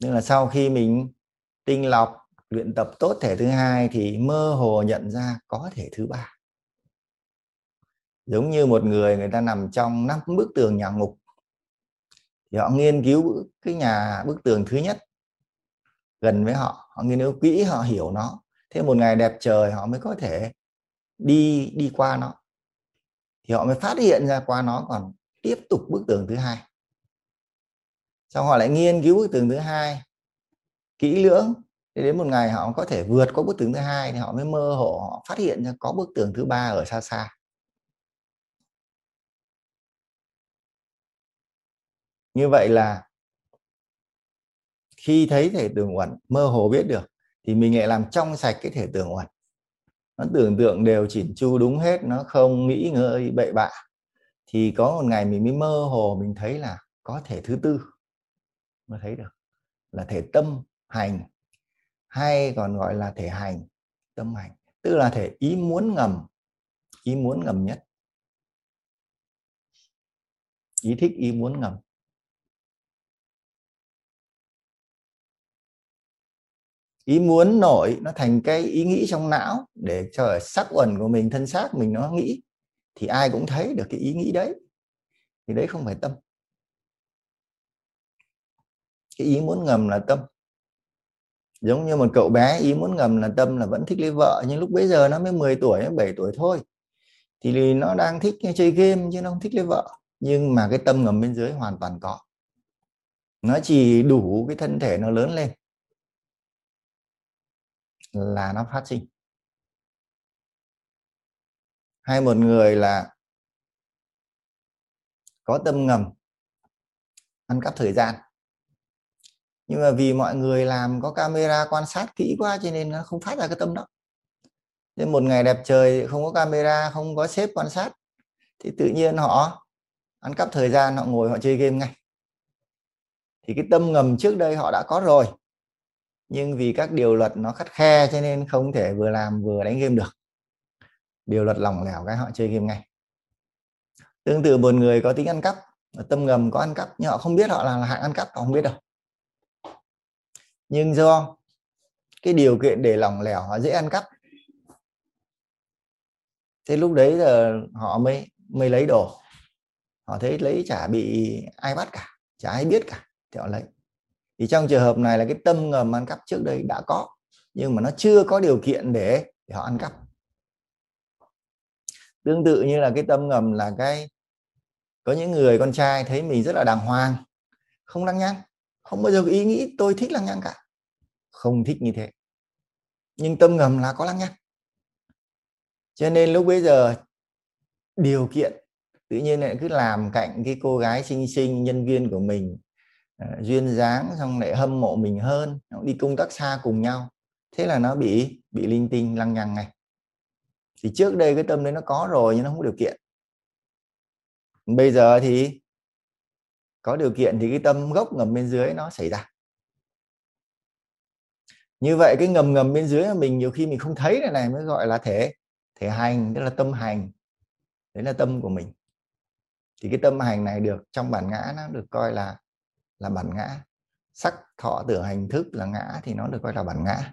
Nên là sau khi mình tinh lọc, luyện tập tốt thể thứ hai thì mơ hồ nhận ra có thể thứ ba giống như một người người ta nằm trong năm bức tường nhà ngục. Thì họ nghiên cứu cái nhà, bức tường thứ nhất gần với họ họ nghiên cứu kỹ, họ hiểu nó. Thế một ngày đẹp trời, họ mới có thể đi đi qua nó. Thì họ mới phát hiện ra qua nó còn tiếp tục bức tường thứ hai. Xong họ lại nghiên cứu bức tường thứ hai kỹ lưỡng. Để đến một ngày họ có thể vượt qua bức tường thứ hai thì họ mới mơ hồ, họ phát hiện ra có bức tường thứ ba ở xa xa. Như vậy là khi thấy thể tường uẩn, mơ hồ biết được, thì mình lại làm trong sạch cái thể tường uẩn. Nó tưởng tượng đều chỉn chu đúng hết, nó không nghĩ ngợi bậy bạ. Thì có một ngày mình mới mơ hồ, mình thấy là có thể thứ tư. Mới thấy được, là thể tâm hành, hay còn gọi là thể hành, tâm hành. Tức là thể ý muốn ngầm, ý muốn ngầm nhất. Ý thích, ý muốn ngầm. Ý muốn nổi nó thành cái ý nghĩ trong não để cho sắc uẩn của mình, thân xác mình nó nghĩ, thì ai cũng thấy được cái ý nghĩ đấy. Thì đấy không phải tâm. Cái ý muốn ngầm là tâm. Giống như một cậu bé, ý muốn ngầm là tâm là vẫn thích lấy vợ, nhưng lúc bấy giờ nó mới 10 tuổi 7 tuổi thôi. Thì nó đang thích chơi game chứ nó không thích lấy vợ. Nhưng mà cái tâm ngầm bên dưới hoàn toàn có. Nó chỉ đủ cái thân thể nó lớn lên là nó phát sinh. Hay một người là có tâm ngầm, ăn cắp thời gian. Nhưng mà vì mọi người làm có camera quan sát kỹ quá cho nên nó không phát ra cái tâm đó. Nên một ngày đẹp trời không có camera, không có xếp quan sát, thì tự nhiên họ ăn cắp thời gian, họ ngồi họ chơi game ngay. Thì cái tâm ngầm trước đây họ đã có rồi nhưng vì các điều luật nó khắt khe cho nên không thể vừa làm vừa đánh game được. Điều luật lỏng lẻo cái họ chơi game ngay. Tương tự một người có tính ăn cắp, tâm ngầm có ăn cắp nhưng họ không biết họ là hạng ăn cắp, họ không biết đâu. Nhưng do cái điều kiện để lỏng lẻo, họ dễ ăn cắp. Thế lúc đấy giờ họ mới mới lấy đồ. Họ thấy lấy chả bị ai bắt cả, chả ai biết cả, thì họ lấy thì trong trường hợp này là cái tâm ngầm ăn cắp trước đây đã có nhưng mà nó chưa có điều kiện để, để họ ăn cắp. Tương tự như là cái tâm ngầm là cái có những người con trai thấy mình rất là đàng hoàng không lăng nhăng không bao giờ có ý nghĩ tôi thích lăng nhăng cả không thích như thế. Nhưng tâm ngầm là có lăng nhăng. Cho nên lúc bây giờ điều kiện tự nhiên lại cứ làm cạnh cái cô gái xinh xinh nhân viên của mình Ờ, duyên dáng xong lại hâm mộ mình hơn đi công tác xa cùng nhau. Thế là nó bị bị linh tinh lăng nhăng ngay. Thì trước đây cái tâm đấy nó có rồi nhưng nó không có điều kiện. Bây giờ thì có điều kiện thì cái tâm gốc ngầm bên dưới nó xảy ra. Như vậy cái ngầm ngầm bên dưới mình nhiều khi mình không thấy này này mới gọi là thể thể hành, tức là tâm hành. Đấy là tâm của mình. Thì cái tâm hành này được, trong bản ngã nó được coi là là bản ngã. Sắc, thọ, tưởng, hành thức là ngã thì nó được coi là bản ngã.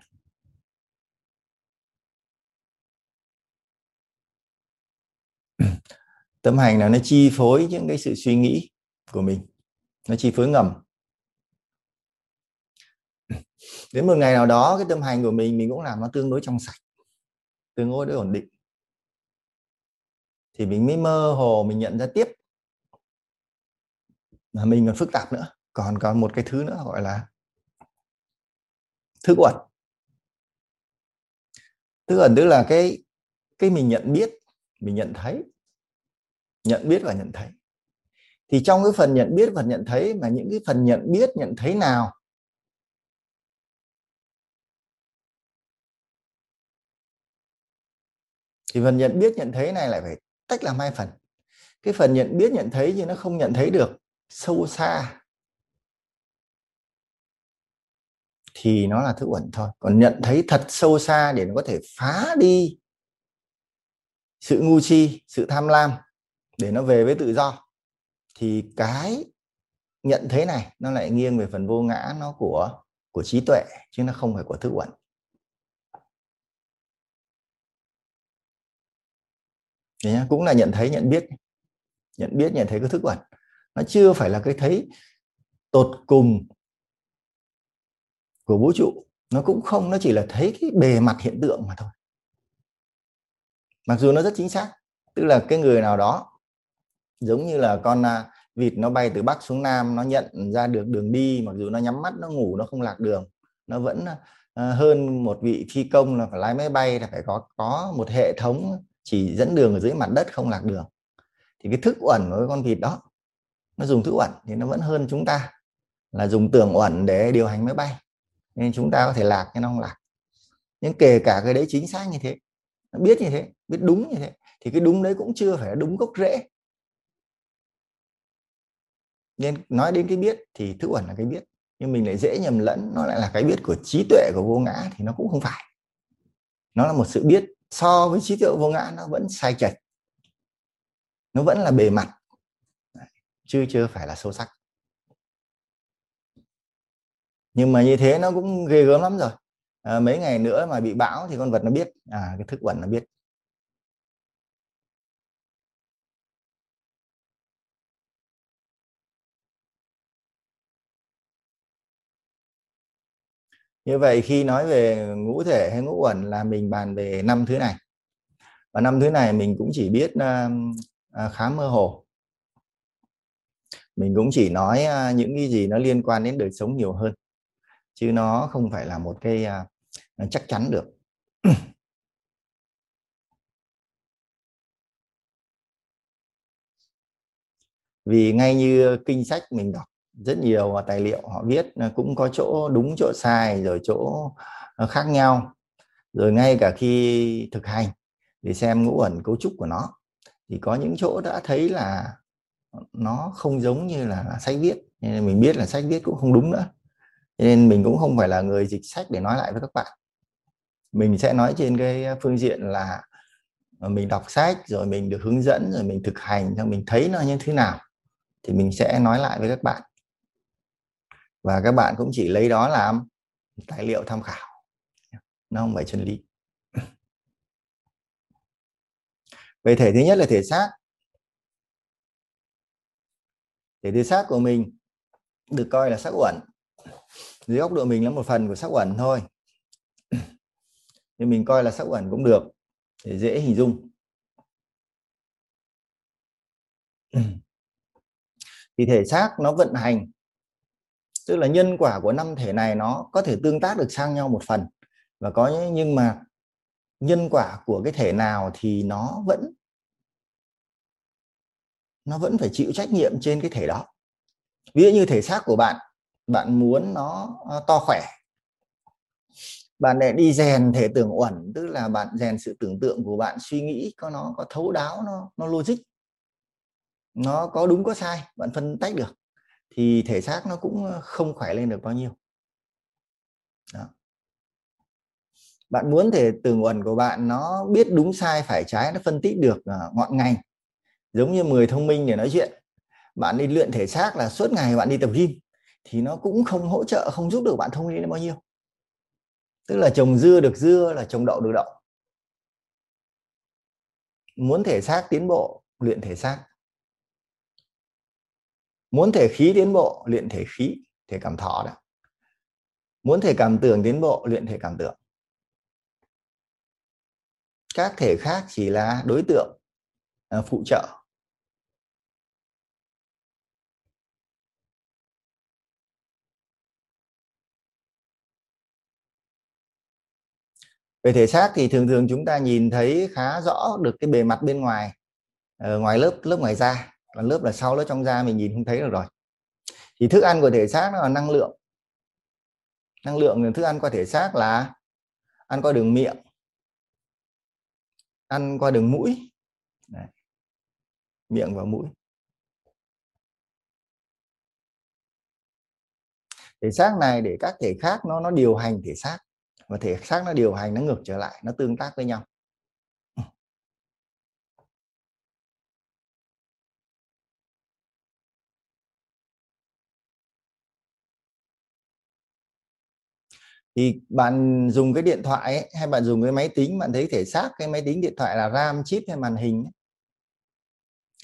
*clears throat* Tâm hành là nó chi phối những cái sự suy nghĩ của mình, nó chi phối ngầm. *clears throat* Đến một ngày nào đó, cái tâm hành của mình mình cũng làm nó tương đối trong sạch, tương đối ổn định. Thì mình mới mơ hồ mình nhận ra tiếp. Mà mình còn phức tạp nữa còn còn một cái thứ nữa gọi là thức uẩn. Thức uẩn tức là cái cái mình nhận biết, mình nhận thấy. Nhận biết và nhận thấy. Thì trong cái phần nhận biết và nhận thấy mà những cái phần nhận biết, nhận thấy nào? Thì phần nhận biết, nhận thấy này lại phải tách làm hai phần. Cái phần nhận biết, nhận thấy nhưng nó không nhận thấy được sâu xa. Thì nó là thức uẩn thôi. Còn nhận thấy thật sâu xa để nó có thể phá đi sự ngu si, sự tham lam, để nó về với tự do, thì cái nhận thấy này nó lại nghiêng về phần vô ngã nó của của trí tuệ, chứ nó không phải của thức uẩn. Đấy cũng là nhận thấy, nhận biết. Nhận biết, nhận thấy cái thức uẩn. Nó chưa phải là cái thấy tột cùng của vũ trụ, nó cũng không, nó chỉ là thấy cái bề mặt hiện tượng mà thôi. Mặc dù nó rất chính xác, tức là cái người nào đó, giống như là con à, vịt nó bay từ bắc xuống nam, nó nhận ra được đường đi, mặc dù nó nhắm mắt, nó ngủ, nó không lạc đường, nó vẫn à, à, hơn một vị phi công là phải lái máy bay, là phải có có một hệ thống chỉ dẫn đường ở dưới mặt đất không lạc đường. Thì cái thức uẩn của con vịt đó, nó dùng thức uẩn thì nó vẫn hơn chúng ta, là dùng tưởng uẩn để điều hành máy bay nên chúng ta có thể lạc nhưng nó không lạc. Nhưng kể cả cái đấy chính xác như thế nó biết như thế, biết đúng như thế, thì cái đúng đấy cũng chưa phải là đúng gốc rễ. Nên nói đến cái biết thì thức uẩn là cái biết, nhưng mình lại dễ nhầm lẫn, nó lại là cái biết của trí tuệ của vô ngã thì nó cũng không phải. Nó là một sự biết so với trí tuệ vô ngã, nó vẫn sai chệch nó vẫn là bề mặt. Chứ chưa phải là sâu sắc nhưng mà như thế nó cũng ghê gớm lắm rồi. À, mấy ngày nữa mà bị bão thì con vật nó biết. À cái thức bẩn nó biết. Như vậy khi nói về ngũ thể hay ngũ uẩn là mình bàn về năm thứ này. Và năm thứ này mình cũng chỉ biết uh, khá mơ hồ. Mình cũng chỉ nói uh, những cái gì nó liên quan đến đời sống nhiều hơn chứ nó không phải là một cái uh, chắc chắn được. *clears throat* Vì ngay như kinh sách mình đọc rất nhiều tài liệu họ viết à, cũng có chỗ đúng chỗ sai rồi chỗ khác nhau. Rồi ngay cả khi thực hành để xem ngũ ẩn cấu trúc của nó thì có những chỗ đã thấy là nó không giống như là sách viết. Nên mình biết là sách viết cũng không đúng nữa nên mình cũng không phải là người dịch sách để nói lại với các bạn. Mình sẽ nói trên cái phương diện là ờ, mình đọc sách, rồi mình được hướng dẫn, rồi mình thực hành cho mình thấy nó như thế nào, thì mình sẽ nói lại với các bạn. Và các bạn cũng chỉ lấy đó làm tài liệu tham khảo. Nó không phải chân lý. *clears throat* Về thể thứ nhất là thể xác. Thể thứ xác của mình được coi là sắc uẩn dưới góc độ mình là một phần của sắc uẩn thôi. Nhưng mình coi là sắc uẩn cũng được, để dễ hình dung. Thì thể xác nó vận hành, tức là nhân quả của năm thể này nó có thể tương tác được sang nhau một phần. Và có nhưng mà nhân quả của cái thể nào thì nó vẫn nó vẫn phải chịu trách nhiệm trên cái thể đó. Ví dụ như thể xác của bạn bạn muốn nó ờ, to khỏe. Bạn lại đi rèn thể tưởng uẩn, tức là bạn rèn sự tưởng tượng của bạn, suy nghĩ có nó, có thấu đáo nó nó logic. Nó có đúng, có sai, bạn phân tách được, thì thể xác nó cũng ờ, không khỏe lên được bao nhiêu. Đó. bạn muốn thể tưởng uẩn của bạn nó biết đúng, sai, phải, trái, nó phân tích được ờ, ngọn ngành. Giống như 10 thông minh để nói chuyện, bạn đi luyện thể xác là suốt ngày bạn đi tập gym thì nó cũng không hỗ trợ, không giúp được bạn thông minh đến bao nhiêu. Tức là trồng dưa được dưa là trồng đậu được đậu. Muốn thể xác tiến bộ, luyện thể xác. Muốn thể khí tiến bộ, luyện thể khí, thể cảm thọ đó. Muốn thể cảm tưởng tiến bộ, luyện thể cảm tưởng. Các thể khác chỉ là đối tượng à, phụ trợ. Về thể xác thì thường thường chúng ta nhìn thấy khá rõ được cái bề mặt bên ngoài ở ngoài lớp lớp ngoài da, còn lớp là sau, lớp trong da mình nhìn không thấy được rồi. Thì thức ăn của thể xác nó là năng lượng. Năng lượng thức ăn qua thể xác là ăn qua đường miệng, ăn qua đường mũi. Đấy. miệng và mũi. Thể xác này để các thể khác nó nó điều hành thể xác và thể xác nó điều hành nó ngược trở lại nó tương tác với nhau. Ừ. Thì bạn dùng cái điện thoại ấy, hay bạn dùng cái máy tính bạn thấy thể xác cái máy tính điện thoại là RAM chip hay màn hình ấy,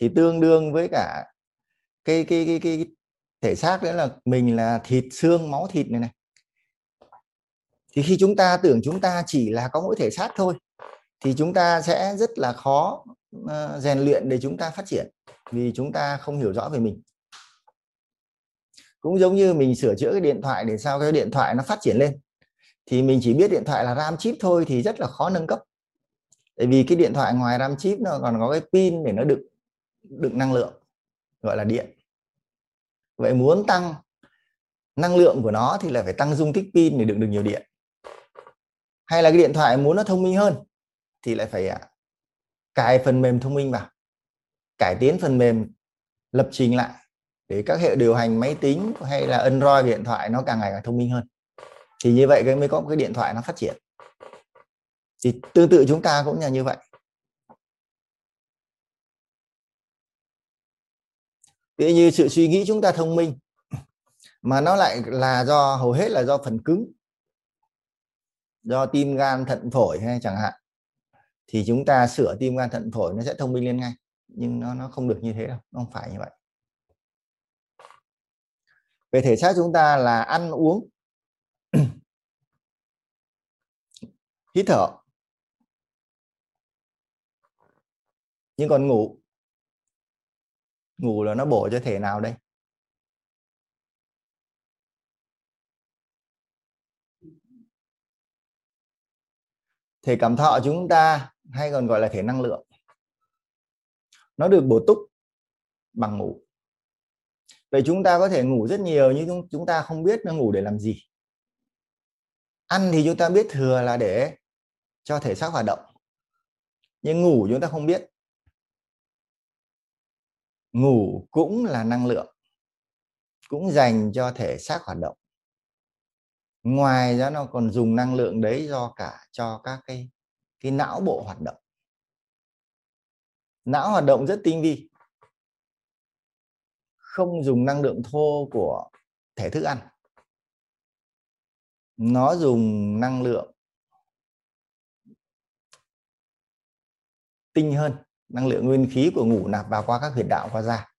thì tương đương với cả cái cái cái cái, thể xác đấy là mình là thịt xương máu thịt này này thì khi chúng ta tưởng chúng ta chỉ là có mỗi thể xác thôi thì chúng ta sẽ rất là khó uh, rèn luyện để chúng ta phát triển vì chúng ta không hiểu rõ về mình. Cũng giống như mình sửa chữa cái điện thoại để sao cái điện thoại nó phát triển lên thì mình chỉ biết điện thoại là RAM chip thôi thì rất là khó nâng cấp. Tại vì cái điện thoại ngoài RAM chip nó còn có cái pin để nó đựng đựng năng lượng gọi là điện. Vậy muốn tăng năng lượng của nó thì là phải tăng dung tích pin để đựng được nhiều điện hay là cái điện thoại muốn nó thông minh hơn, thì lại phải à, cài phần mềm thông minh vào, cải tiến phần mềm, lập trình lại để các hệ điều hành máy tính hay là Android điện thoại nó càng ngày càng thông minh hơn. Thì như vậy cái mới có một cái điện thoại nó phát triển. Thì tương tự chúng ta cũng là như vậy. Ví như sự suy nghĩ chúng ta thông minh, mà nó lại là do, hầu hết là do phần cứng do tim gan thận phổi hay chẳng hạn, thì chúng ta sửa tim gan thận phổi nó sẽ thông minh lên ngay, nhưng nó nó không được như thế đâu, nó không phải như vậy. Về thể xác chúng ta là ăn uống, *clears throat* hít thở, nhưng còn ngủ ngủ là nó bổ cho thể nào đây? Thể cảm thọ chúng ta hay còn gọi là thể năng lượng. Nó được bổ túc bằng ngủ. Vậy chúng ta có thể ngủ rất nhiều nhưng chúng ta không biết nó ngủ để làm gì. Ăn thì chúng ta biết thừa là để cho thể xác hoạt động. Nhưng ngủ chúng ta không biết. Ngủ cũng là năng lượng, cũng dành cho thể xác hoạt động ngoài ra nó còn dùng năng lượng đấy do cả cho các cái cái não bộ hoạt động. Não hoạt động rất tinh vi. Không dùng năng lượng thô của thể thức ăn. Nó dùng năng lượng tinh hơn, năng lượng nguyên khí của ngủ nạp vào qua các huyệt đạo, qua da.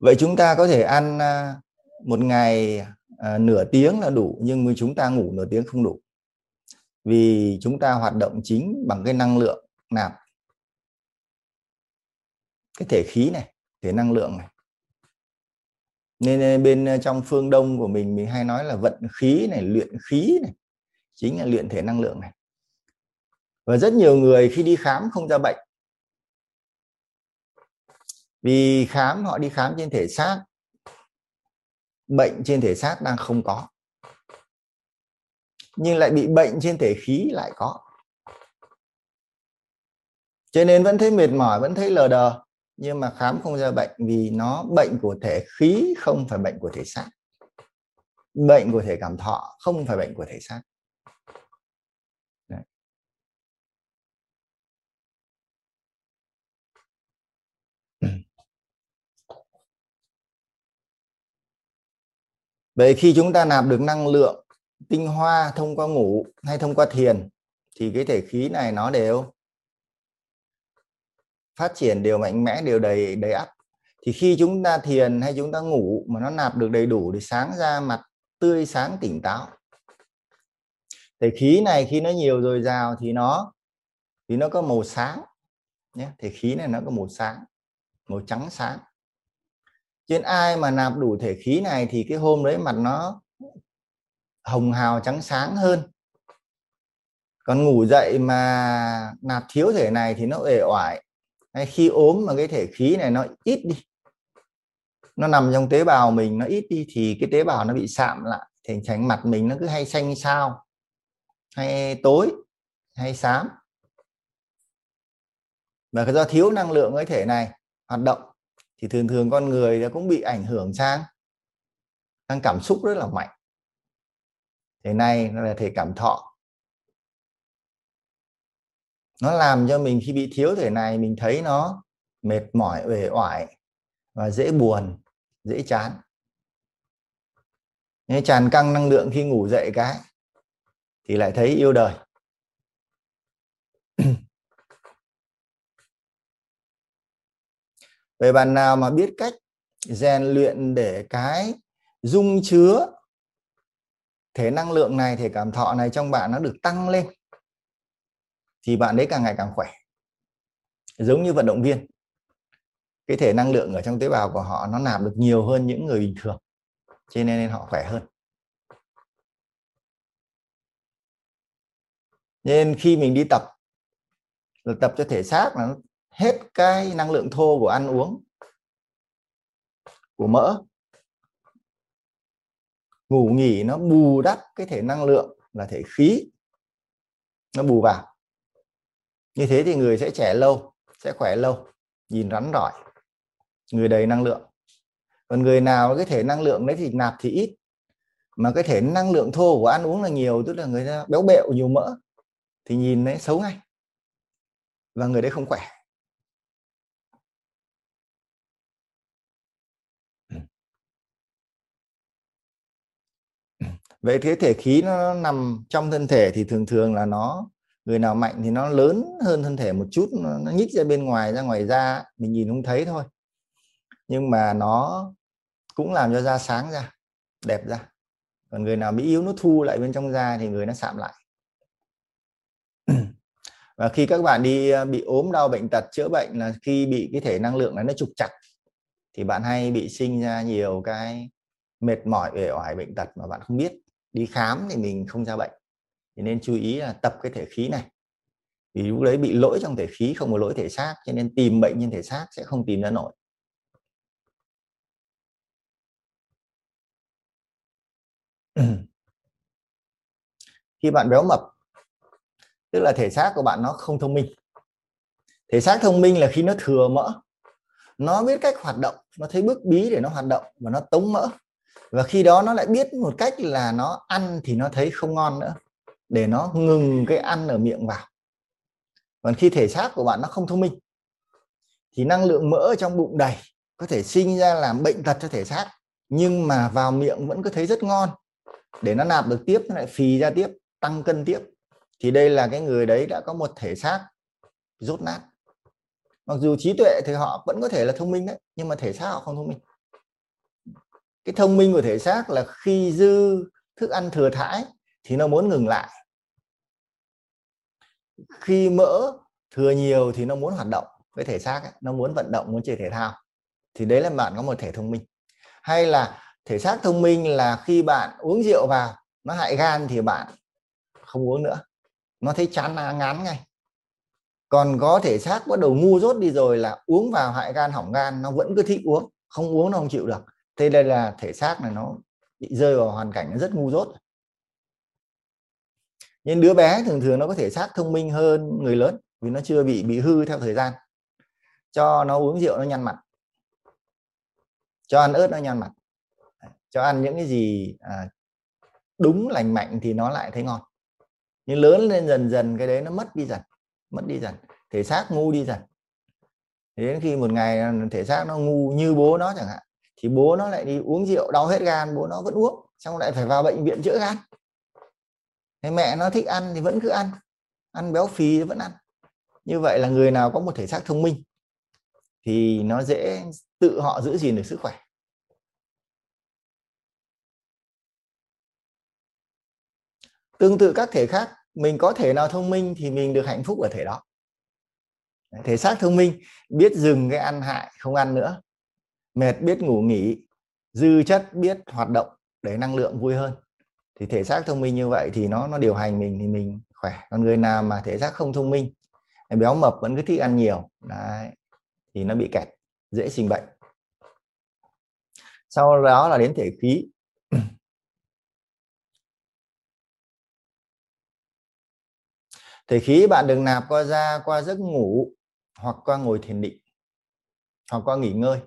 Vậy chúng ta có thể ăn à, một ngày à, nửa tiếng là đủ nhưng mà chúng ta ngủ nửa tiếng không đủ. Vì chúng ta hoạt động chính bằng cái năng lượng nạp. Cái thể khí này thể năng lượng này. Nên bên à, trong phương đông của mình mình hay nói là vận khí này luyện khí này chính là luyện thể năng lượng này. Và rất nhiều người khi đi khám không ra bệnh vì khám, họ đi khám trên thể xác. Bệnh trên thể xác đang không có. Nhưng lại bị bệnh trên thể khí lại có. Cho nên vẫn thấy mệt mỏi, vẫn thấy lờ đờ. Nhưng mà khám không ra bệnh vì nó, bệnh của thể khí không phải bệnh của thể xác. Bệnh của thể cảm thọ không phải bệnh của thể xác Đấy vậy khi chúng ta nạp được năng lượng tinh hoa thông qua ngủ hay thông qua thiền, thì cái thể khí này nó đều phát triển đều mạnh mẽ, đều đầy đầy ắp. Thì khi chúng ta thiền hay chúng ta ngủ mà nó nạp được đầy đủ thì sáng ra mặt tươi, sáng tỉnh táo. Thể khí này khi nó nhiều dồi dào thì nó thì nó có màu sáng nhé. Thể khí này nó có màu sáng, màu trắng sáng trên ai mà nạp đủ thể khí này thì cái hôm đấy mặt nó hồng hào trắng sáng hơn. Còn ngủ dậy mà nạp thiếu thể này thì nó uể oải. Hay khi ốm mà cái thể khí này nó ít đi. Nó nằm trong tế bào mình, nó ít đi thì cái tế bào nó bị sạm lại. Thành tránh mặt mình nó cứ hay xanh sao hay tối, hay xám. Và do thiếu năng lượng cái thể này hoạt động thì thường thường con người nó cũng bị ảnh hưởng sang sang cảm xúc rất là mạnh. Thế này nó là thể cảm thọ. Nó làm cho mình khi bị thiếu thể này, mình thấy nó mệt mỏi, uể oải và dễ buồn, dễ chán. Nên tràn căng năng lượng khi ngủ dậy cái, thì lại thấy yêu đời. *clears throat* về bạn nào mà biết cách rèn luyện để cái dung chứa thể năng lượng này, thể cảm thọ này trong bạn nó được tăng lên, thì bạn đấy càng ngày càng khỏe. Giống như vận động viên, cái thể năng lượng ở trong tế bào của họ nó nạp được nhiều hơn những người bình thường, cho nên nên họ khỏe hơn. Nên khi mình đi tập là tập cho thể xác là hết cái năng lượng thô của ăn uống, của mỡ. Ngủ nghỉ nó bù đắp cái thể năng lượng là thể khí, nó bù vào. Như thế thì người sẽ trẻ lâu, sẽ khỏe lâu, nhìn rắn rỏi. Người đầy năng lượng. Còn người nào cái thể năng lượng đấy thì nạp thì ít. Mà cái thể năng lượng thô của ăn uống là nhiều, tức là người ta béo bẹo, nhiều mỡ, thì nhìn đấy xấu ngay. Và người đấy không khỏe. Vậy cái thể khí nó nằm trong thân thể thì thường thường là nó người nào mạnh thì nó lớn hơn thân thể một chút nó, nó nhích ra bên ngoài ra ngoài da mình nhìn không thấy thôi. Nhưng mà nó cũng làm cho da sáng ra đẹp ra. Còn người nào bị yếu nó thu lại bên trong da thì người nó sạm lại. *clears throat* Và khi các bạn đi ờ, bị ốm đau bệnh tật chữa bệnh là khi bị cái thể năng lượng này nó trục chặt thì bạn hay bị sinh ra nhiều cái mệt mỏi uể oải bệnh tật mà bạn không biết đi khám thì mình không ra bệnh. Thì nên chú ý là tập cái thể khí này. Vì lúc đấy bị lỗi trong thể khí, không có lỗi thể xác, cho nên tìm bệnh nhân thể xác sẽ không tìm ra nổi. *clears throat* Khi bạn béo mập, tức là thể xác của bạn nó không thông minh. Thể xác thông minh là khi nó thừa mỡ, nó biết cách hoạt động, nó thấy bước bí để nó hoạt động và nó tống mỡ và khi đó nó lại biết một cách là nó ăn thì nó thấy không ngon nữa, để nó ngừng cái ăn ở miệng vào. Còn khi thể xác của bạn nó không thông minh, thì năng lượng mỡ trong bụng đầy, có thể sinh ra làm bệnh tật cho thể xác, nhưng mà vào miệng vẫn có thấy rất ngon. Để nó nạp được tiếp, nó lại phì ra tiếp, tăng cân tiếp, thì đây là cái người đấy đã có một thể xác rốt nát. Mặc dù trí tuệ thì họ vẫn có thể là thông minh đấy, nhưng mà thể xác họ không thông minh cái thông minh của thể xác là khi dư thức ăn thừa thãi thì nó muốn ngừng lại. Khi mỡ thừa nhiều thì nó muốn hoạt động với thể xác ấy, nó muốn vận động muốn chơi thể thao. Thì đấy là bạn có một thể thông minh. Hay là thể xác thông minh là khi bạn uống rượu vào nó hại gan thì bạn không uống nữa. Nó thấy chán ngán ngay. Còn có thể xác bắt đầu ngu dốt đi rồi là uống vào hại gan hỏng gan nó vẫn cứ thích uống không uống nó không chịu được thế đây là thể xác này nó bị rơi vào hoàn cảnh nó rất ngu dốt. Nhưng đứa bé thường thường nó có thể xác thông minh hơn người lớn vì nó chưa bị bị hư theo thời gian. Cho nó uống rượu nó nhăn mặt. Cho ăn ớt nó nhăn mặt. Cho ăn những cái gì à, đúng lành mạnh thì nó lại thấy ngon. Nhưng lớn lên dần dần cái đấy nó mất đi dần mất đi dần. Thể xác ngu đi dần. Đến khi một ngày à, thể xác nó ngu như bố nó chẳng hạn thì bố nó lại đi uống rượu, đau hết gan, bố nó vẫn uống, xong lại phải vào bệnh viện chữa gan. Thế mẹ nó thích ăn thì vẫn cứ ăn ăn béo phì thì vẫn ăn. Như vậy là người nào có một thể xác thông minh thì nó dễ tự họ giữ gìn được sức khỏe. Tương tự các thể khác, mình có thể nào thông minh thì mình được hạnh phúc ở thể đó. Thể xác thông minh, biết dừng cái ăn hại không ăn nữa mệt biết ngủ nghỉ, dư chất biết hoạt động để năng lượng vui hơn. Thì thể xác thông minh như vậy thì nó nó điều hành mình thì mình khỏe. Còn người nào mà thể xác không thông minh béo mập vẫn cứ thích ăn nhiều, đấy, thì nó bị kẹt, dễ sinh bệnh. Sau đó là đến thể khí. Thể khí bạn đừng nạp qua da, qua giấc ngủ hoặc qua ngồi thiền định hoặc qua nghỉ ngơi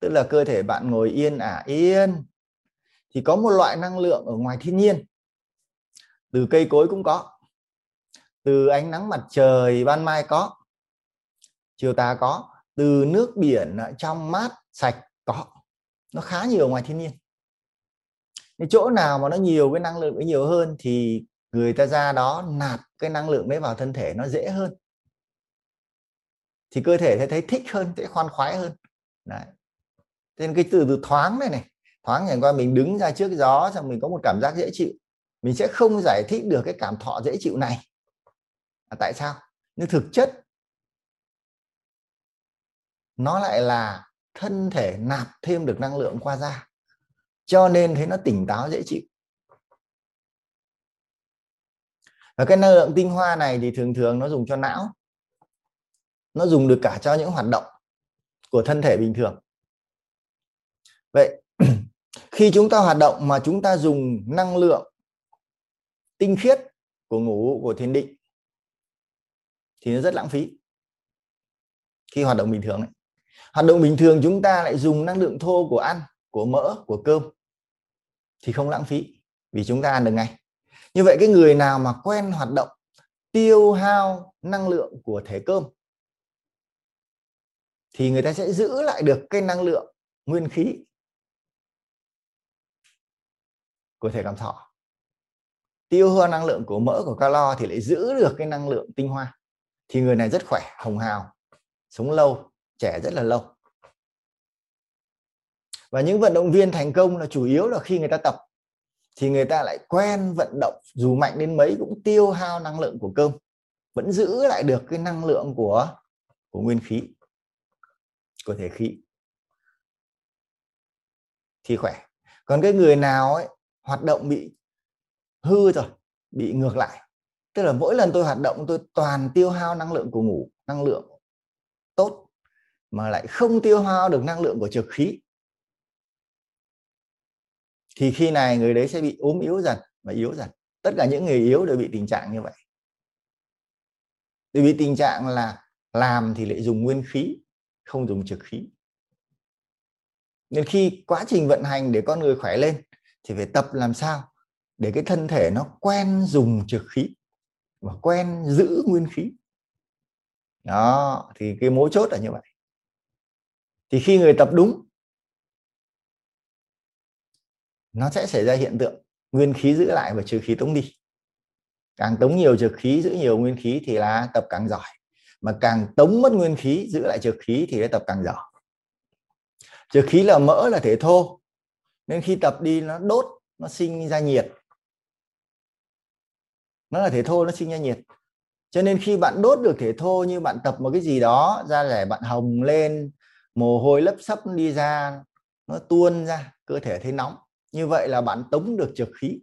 tức là cơ thể bạn ngồi yên, ả yên. Thì có một loại năng lượng ở ngoài thiên nhiên. Từ cây cối cũng có. Từ ánh nắng mặt trời, ban mai có. Chiều tà có. Từ nước biển trong mát, sạch có. Nó khá nhiều ngoài thiên nhiên. Cái chỗ nào mà nó nhiều cái năng lượng nhiều hơn thì người ta ra đó nạp cái năng lượng đấy vào thân thể nó dễ hơn. Thì cơ thể sẽ thấy thích hơn, sẽ khoan khoái hơn. Đấy nên cái từ từ thoáng này này thoáng nhìn qua mình đứng ra trước gió xong mình có một cảm giác dễ chịu. Mình sẽ không giải thích được cái cảm thọ dễ chịu này. À, tại sao? Nhưng thực chất nó lại là thân thể nạp thêm được năng lượng qua da cho nên thấy nó tỉnh táo dễ chịu. Và cái năng lượng tinh hoa này thì thường thường nó dùng cho não. Nó dùng được cả cho những hoạt động của thân thể bình thường vậy, *clears throat* khi chúng ta hoạt động mà chúng ta dùng năng lượng tinh khiết của ngủ của thiền định, thì nó rất lãng phí khi hoạt động bình thường ấy. hoạt động bình thường chúng ta lại dùng năng lượng thô của ăn, của mỡ, của cơm thì không lãng phí vì chúng ta ăn được ngay như vậy cái người nào mà quen hoạt động tiêu hao năng lượng của thể cơm thì người ta sẽ giữ lại được cái năng lượng nguyên khí của thể cảm thọ tiêu hao năng lượng của mỡ, của calo thì lại giữ được cái năng lượng tinh hoa. Thì người này rất khỏe, hồng hào, sống lâu, trẻ rất là lâu. Và những vận động viên thành công là chủ yếu là khi người ta tập, thì người ta lại quen vận động, dù mạnh đến mấy cũng tiêu hao năng lượng của cơm, vẫn giữ lại được cái năng lượng của của nguyên khí, của thể khí. Thì khỏe. Còn cái người nào ấy hoạt động bị hư rồi, bị ngược lại. Tức là mỗi lần tôi hoạt động, tôi toàn tiêu hao năng lượng của ngủ, năng lượng tốt, mà lại không tiêu hao được năng lượng của trực khí. Thì khi này người đấy sẽ bị ốm yếu dần và yếu dần. Tất cả những người yếu đều bị tình trạng như vậy. Đều bị tình trạng là làm thì lại dùng nguyên khí, không dùng trực khí. Nên khi quá trình vận hành để con người khỏe lên thì phải tập làm sao để cái thân thể nó quen dùng trực khí và quen giữ nguyên khí. Đó, thì cái mấu chốt là như vậy. Thì khi người tập đúng, nó sẽ xảy ra hiện tượng nguyên khí giữ lại và trừ khí tống đi. Càng tống nhiều trừ khí, giữ nhiều nguyên khí thì là tập càng giỏi. Mà càng tống mất nguyên khí, giữ lại trừ khí thì tập càng dở trừ khí là mỡ là thể thô nên khi tập đi, nó đốt, nó sinh ra nhiệt. Nó là thể thô, nó sinh ra nhiệt. Cho nên khi bạn đốt được thể thô như bạn tập một cái gì đó, ra rẻ bạn hồng lên, mồ hôi lấp sấp đi ra, nó tuôn ra, cơ thể thấy nóng. Như vậy là bạn tống được trực khí.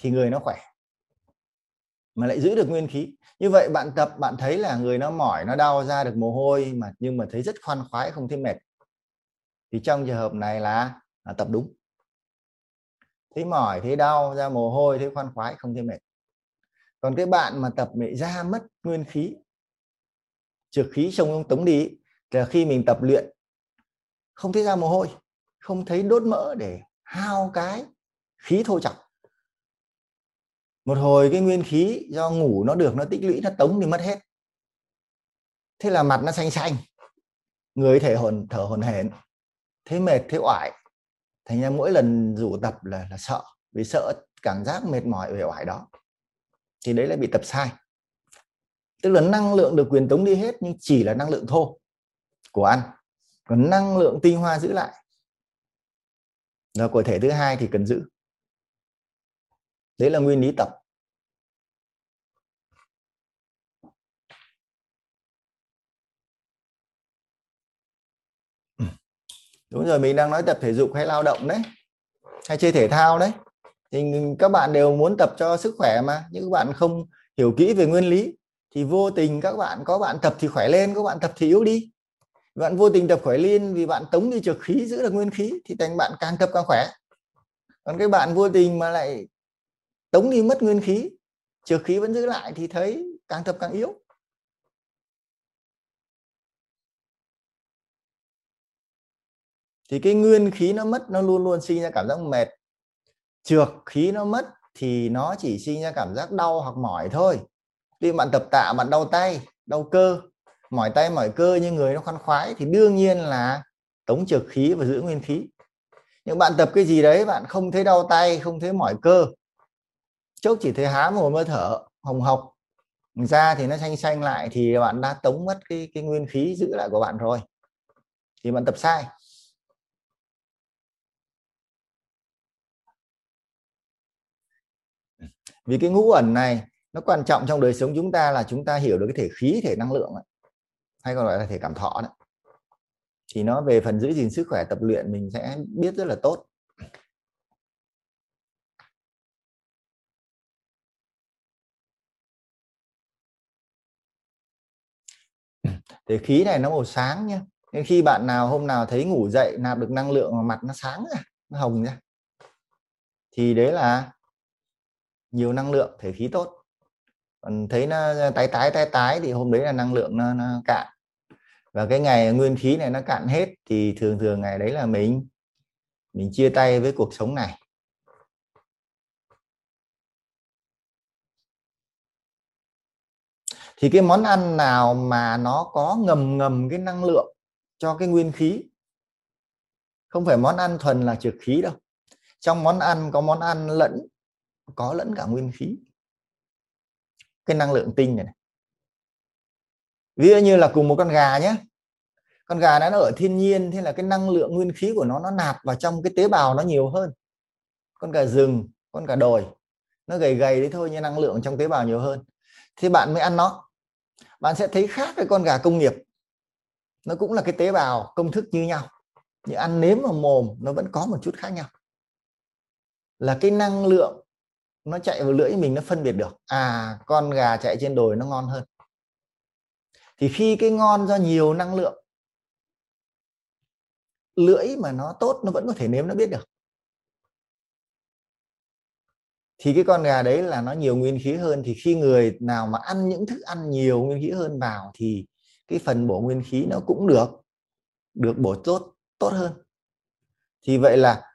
Thì người nó khỏe, mà lại giữ được nguyên khí. Như vậy bạn tập, bạn thấy là người nó mỏi, nó đau, ra được mồ hôi, mà nhưng mà thấy rất khoan khoái, không thấy mệt thì trong trường hợp này là, là tập đúng. Thấy mỏi thấy đau ra mồ hôi thấy khoan khoái không thấy mệt. Còn cái bạn mà tập bị ra mất nguyên khí trượt khí trong ông tống đi là khi mình tập luyện không thấy ra mồ hôi không thấy đốt mỡ để hao cái khí thô trọng. Một hồi cái nguyên khí do ngủ nó được nó tích lũy nó tống đi mất hết. Thế là mặt nó xanh xanh người thể hồn thở hồn hển thấy mệt, thấy oải. Thành ra mỗi lần rủ tập là là sợ, vì sợ cảm giác mệt mỏi uể oải đó. Thì đấy là bị tập sai. Tức là năng lượng được quyền tống đi hết, nhưng chỉ là năng lượng thô của ăn. Còn năng lượng tinh hoa giữ lại. Là của thể thứ hai thì cần giữ. Đấy là nguyên lý tập. Đúng rồi, mình đang nói tập thể dục hay lao động đấy, hay chơi thể thao đấy. Thì các bạn đều muốn tập cho sức khỏe mà, nhưng các bạn không hiểu kỹ về nguyên lý, thì vô tình các bạn, có bạn tập thì khỏe lên, có bạn tập thì yếu đi. Bạn vô tình tập khỏe lên vì bạn tống đi trượt khí, giữ được nguyên khí, thì thành bạn càng tập càng khỏe. Còn cái bạn vô tình mà lại tống đi mất nguyên khí trượt khí vẫn giữ lại thì thấy càng tập càng yếu. Thì cái nguyên khí nó mất, nó luôn luôn sinh ra cảm giác mệt. Trượt khí nó mất thì nó chỉ sinh ra cảm giác đau hoặc mỏi thôi. Khi bạn tập tạ, bạn đau tay, đau cơ, mỏi tay, mỏi cơ như người nó khoan khoái thì đương nhiên là tống trượt khí và giữ nguyên khí. Nhưng bạn tập cái gì đấy, bạn không thấy đau tay, không thấy mỏi cơ. Chốc chỉ thấy há mồm mơ thở, hồng hộc. Da thì nó xanh xanh lại thì bạn đã tống mất cái cái nguyên khí giữ lại của bạn rồi. Thì bạn tập sai. Vì cái ngũ ẩn này nó quan trọng trong đời sống chúng ta là chúng ta hiểu được cái thể khí thể năng lượng ấy, hay còn gọi là thể cảm thọ đấy. Thì nó về phần giữ gìn sức khỏe tập luyện mình sẽ biết rất là tốt. Thể khí này nó màu sáng nhé nên khi bạn nào hôm nào thấy ngủ dậy nạp được năng lượng mà mặt nó sáng ra nó hồng ra. Thì đấy là nhiều năng lượng thể khí tốt. Còn thấy nó tái tái tái tái thì hôm đấy là năng lượng nó, nó cạn. Và cái ngày nguyên khí này nó cạn hết thì thường thường ngày đấy là mình mình chia tay với cuộc sống này. Thì cái món ăn nào mà nó có ngầm ngầm cái năng lượng cho cái nguyên khí? Không phải món ăn thuần là trực khí đâu. Trong món ăn có món ăn lẫn có lẫn cả nguyên khí. Cái năng lượng tinh này, này. ví dụ như là cùng một con gà nhé con gà nó ở thiên nhiên thế là cái năng lượng nguyên khí của nó nó nạp vào trong cái tế bào nó nhiều hơn. Con gà rừng con gà đồi nó gầy gầy đấy thôi nhưng năng lượng trong tế bào nhiều hơn. Thì bạn mới ăn nó. Bạn sẽ thấy khác với con gà công nghiệp. Nó cũng là cái tế bào công thức như nhau nhưng ăn nếm vào mồm nó vẫn có một chút khác nhau. Là cái năng lượng nó chạy vào lưỡi mình, nó phân biệt được. À con gà chạy trên đồi nó ngon hơn. Thì khi cái ngon do nhiều năng lượng, lưỡi mà nó tốt, nó vẫn có thể nếm, nó biết được. Thì cái con gà đấy là nó nhiều nguyên khí hơn. Thì khi người nào mà ăn những thức ăn nhiều nguyên khí hơn vào thì cái phần bổ nguyên khí nó cũng được được bổ tốt tốt hơn. Thì vậy là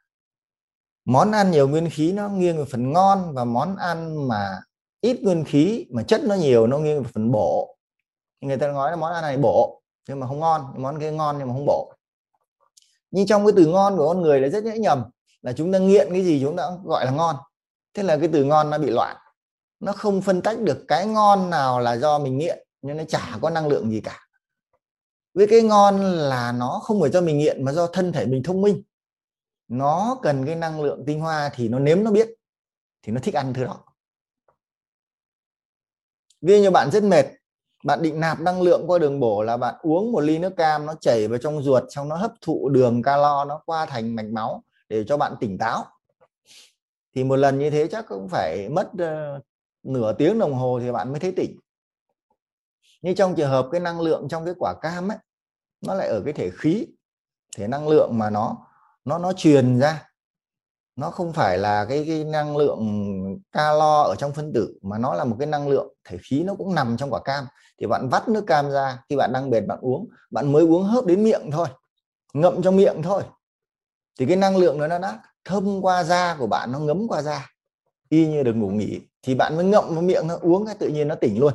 món ăn nhiều nguyên khí nó nghiêng về phần ngon và món ăn mà ít nguyên khí, mà chất nó nhiều nó nghiêng về phần bổ. Người ta nói là món ăn này bổ, nhưng mà không ngon món kia ngon nhưng mà không bổ. Nhưng trong cái từ ngon của con người là rất dễ nhầm, là chúng ta nghiện cái gì chúng ta gọi là ngon. Thế là cái từ ngon nó bị loạn. Nó không phân tách được cái ngon nào là do mình nghiện nhưng nó chả có năng lượng gì cả. Với cái ngon là nó không phải do mình nghiện mà do thân thể mình thông minh nó cần cái năng lượng tinh hoa thì nó nếm nó biết thì nó thích ăn thứ đó. Ví như bạn rất mệt bạn định nạp năng lượng qua đường bổ là bạn uống một ly nước cam nó chảy vào trong ruột xong nó hấp thụ đường calo nó qua thành mạch máu để cho bạn tỉnh táo. Thì một lần như thế chắc cũng phải mất uh, nửa tiếng đồng hồ thì bạn mới thấy tỉnh. Như trong trường hợp cái năng lượng trong cái quả cam ấy nó lại ở cái thể khí thể năng lượng mà nó nó nó truyền ra. Nó không phải là cái, cái năng lượng calo ở trong phân tử mà nó là một cái năng lượng thể khí nó cũng nằm trong quả cam. Thì bạn vắt nước cam ra khi bạn đang mệt bạn uống bạn mới uống hớp đến miệng thôi ngậm trong miệng thôi. Thì cái năng lượng đó nó đã thông qua da của bạn nó ngấm qua da. Y như được ngủ nghỉ thì bạn mới ngậm vào miệng nó uống cái tự nhiên nó tỉnh luôn.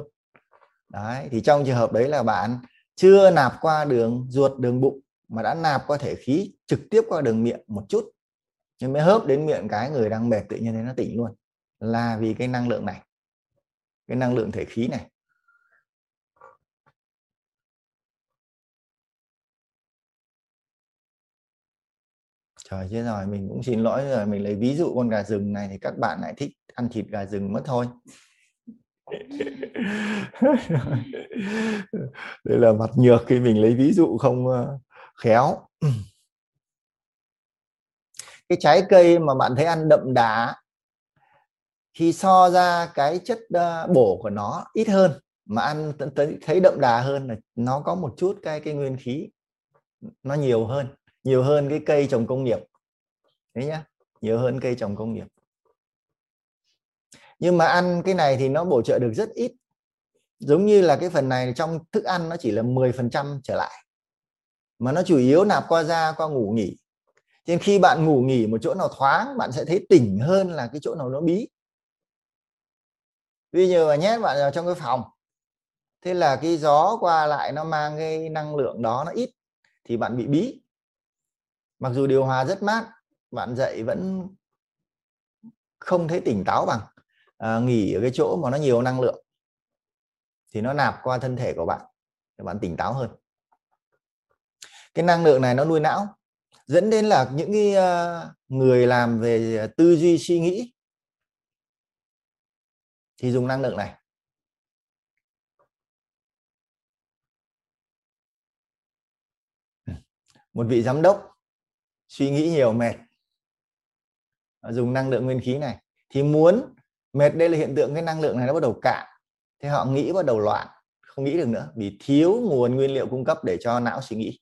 Đấy thì trong trường hợp đấy là bạn chưa nạp qua đường ruột đường bụng mà đã nạp qua thể khí trực tiếp qua đường miệng một chút nhưng mới hớp đến miệng cái người đang mệt tự nhiên thấy nó tỉnh luôn. Là vì cái năng lượng này, cái năng lượng thể khí này. Trời chết rồi mình cũng xin lỗi rồi, mình lấy ví dụ con gà rừng này thì các bạn lại thích ăn thịt gà rừng mất thôi. *laughs* Đây là mặt nhược khi mình lấy ví dụ không ờ, khéo. *clears throat* Cái trái cây mà bạn thấy ăn đậm đà khi so ra cái chất ờ, bổ của nó ít hơn, mà ăn thấy đậm đà hơn là nó có một chút cái cái nguyên khí nó nhiều hơn nhiều hơn cái cây trồng công nghiệp. Đấy nhá, nhiều hơn cây trồng công nghiệp. Nhưng mà ăn cái này thì nó bổ trợ được rất ít. Giống như là cái phần này, trong thức ăn nó chỉ là 10% trở lại mà nó chủ yếu nạp qua da qua ngủ nghỉ. Nên khi bạn ngủ nghỉ một chỗ nào thoáng bạn sẽ thấy tỉnh hơn là cái chỗ nào nó bí. Ví như mà nhét bạn vào trong cái phòng thế là cái gió qua lại nó mang cái năng lượng đó nó ít thì bạn bị bí. Mặc dù điều hòa rất mát bạn dậy vẫn không thấy tỉnh táo bằng à, nghỉ ở cái chỗ mà nó nhiều năng lượng thì nó nạp qua thân thể của bạn để bạn tỉnh táo hơn cái năng lượng này nó nuôi não, dẫn đến là những cái ờ, người làm về tư duy suy nghĩ thì dùng năng lượng này. Một vị giám đốc suy nghĩ nhiều mệt ờ, dùng năng lượng nguyên khí này, thì muốn mệt đây là hiện tượng cái năng lượng này nó bắt đầu cạn, thế họ nghĩ bắt đầu loạn, không nghĩ được nữa, vì thiếu nguồn nguyên liệu cung cấp để cho não suy nghĩ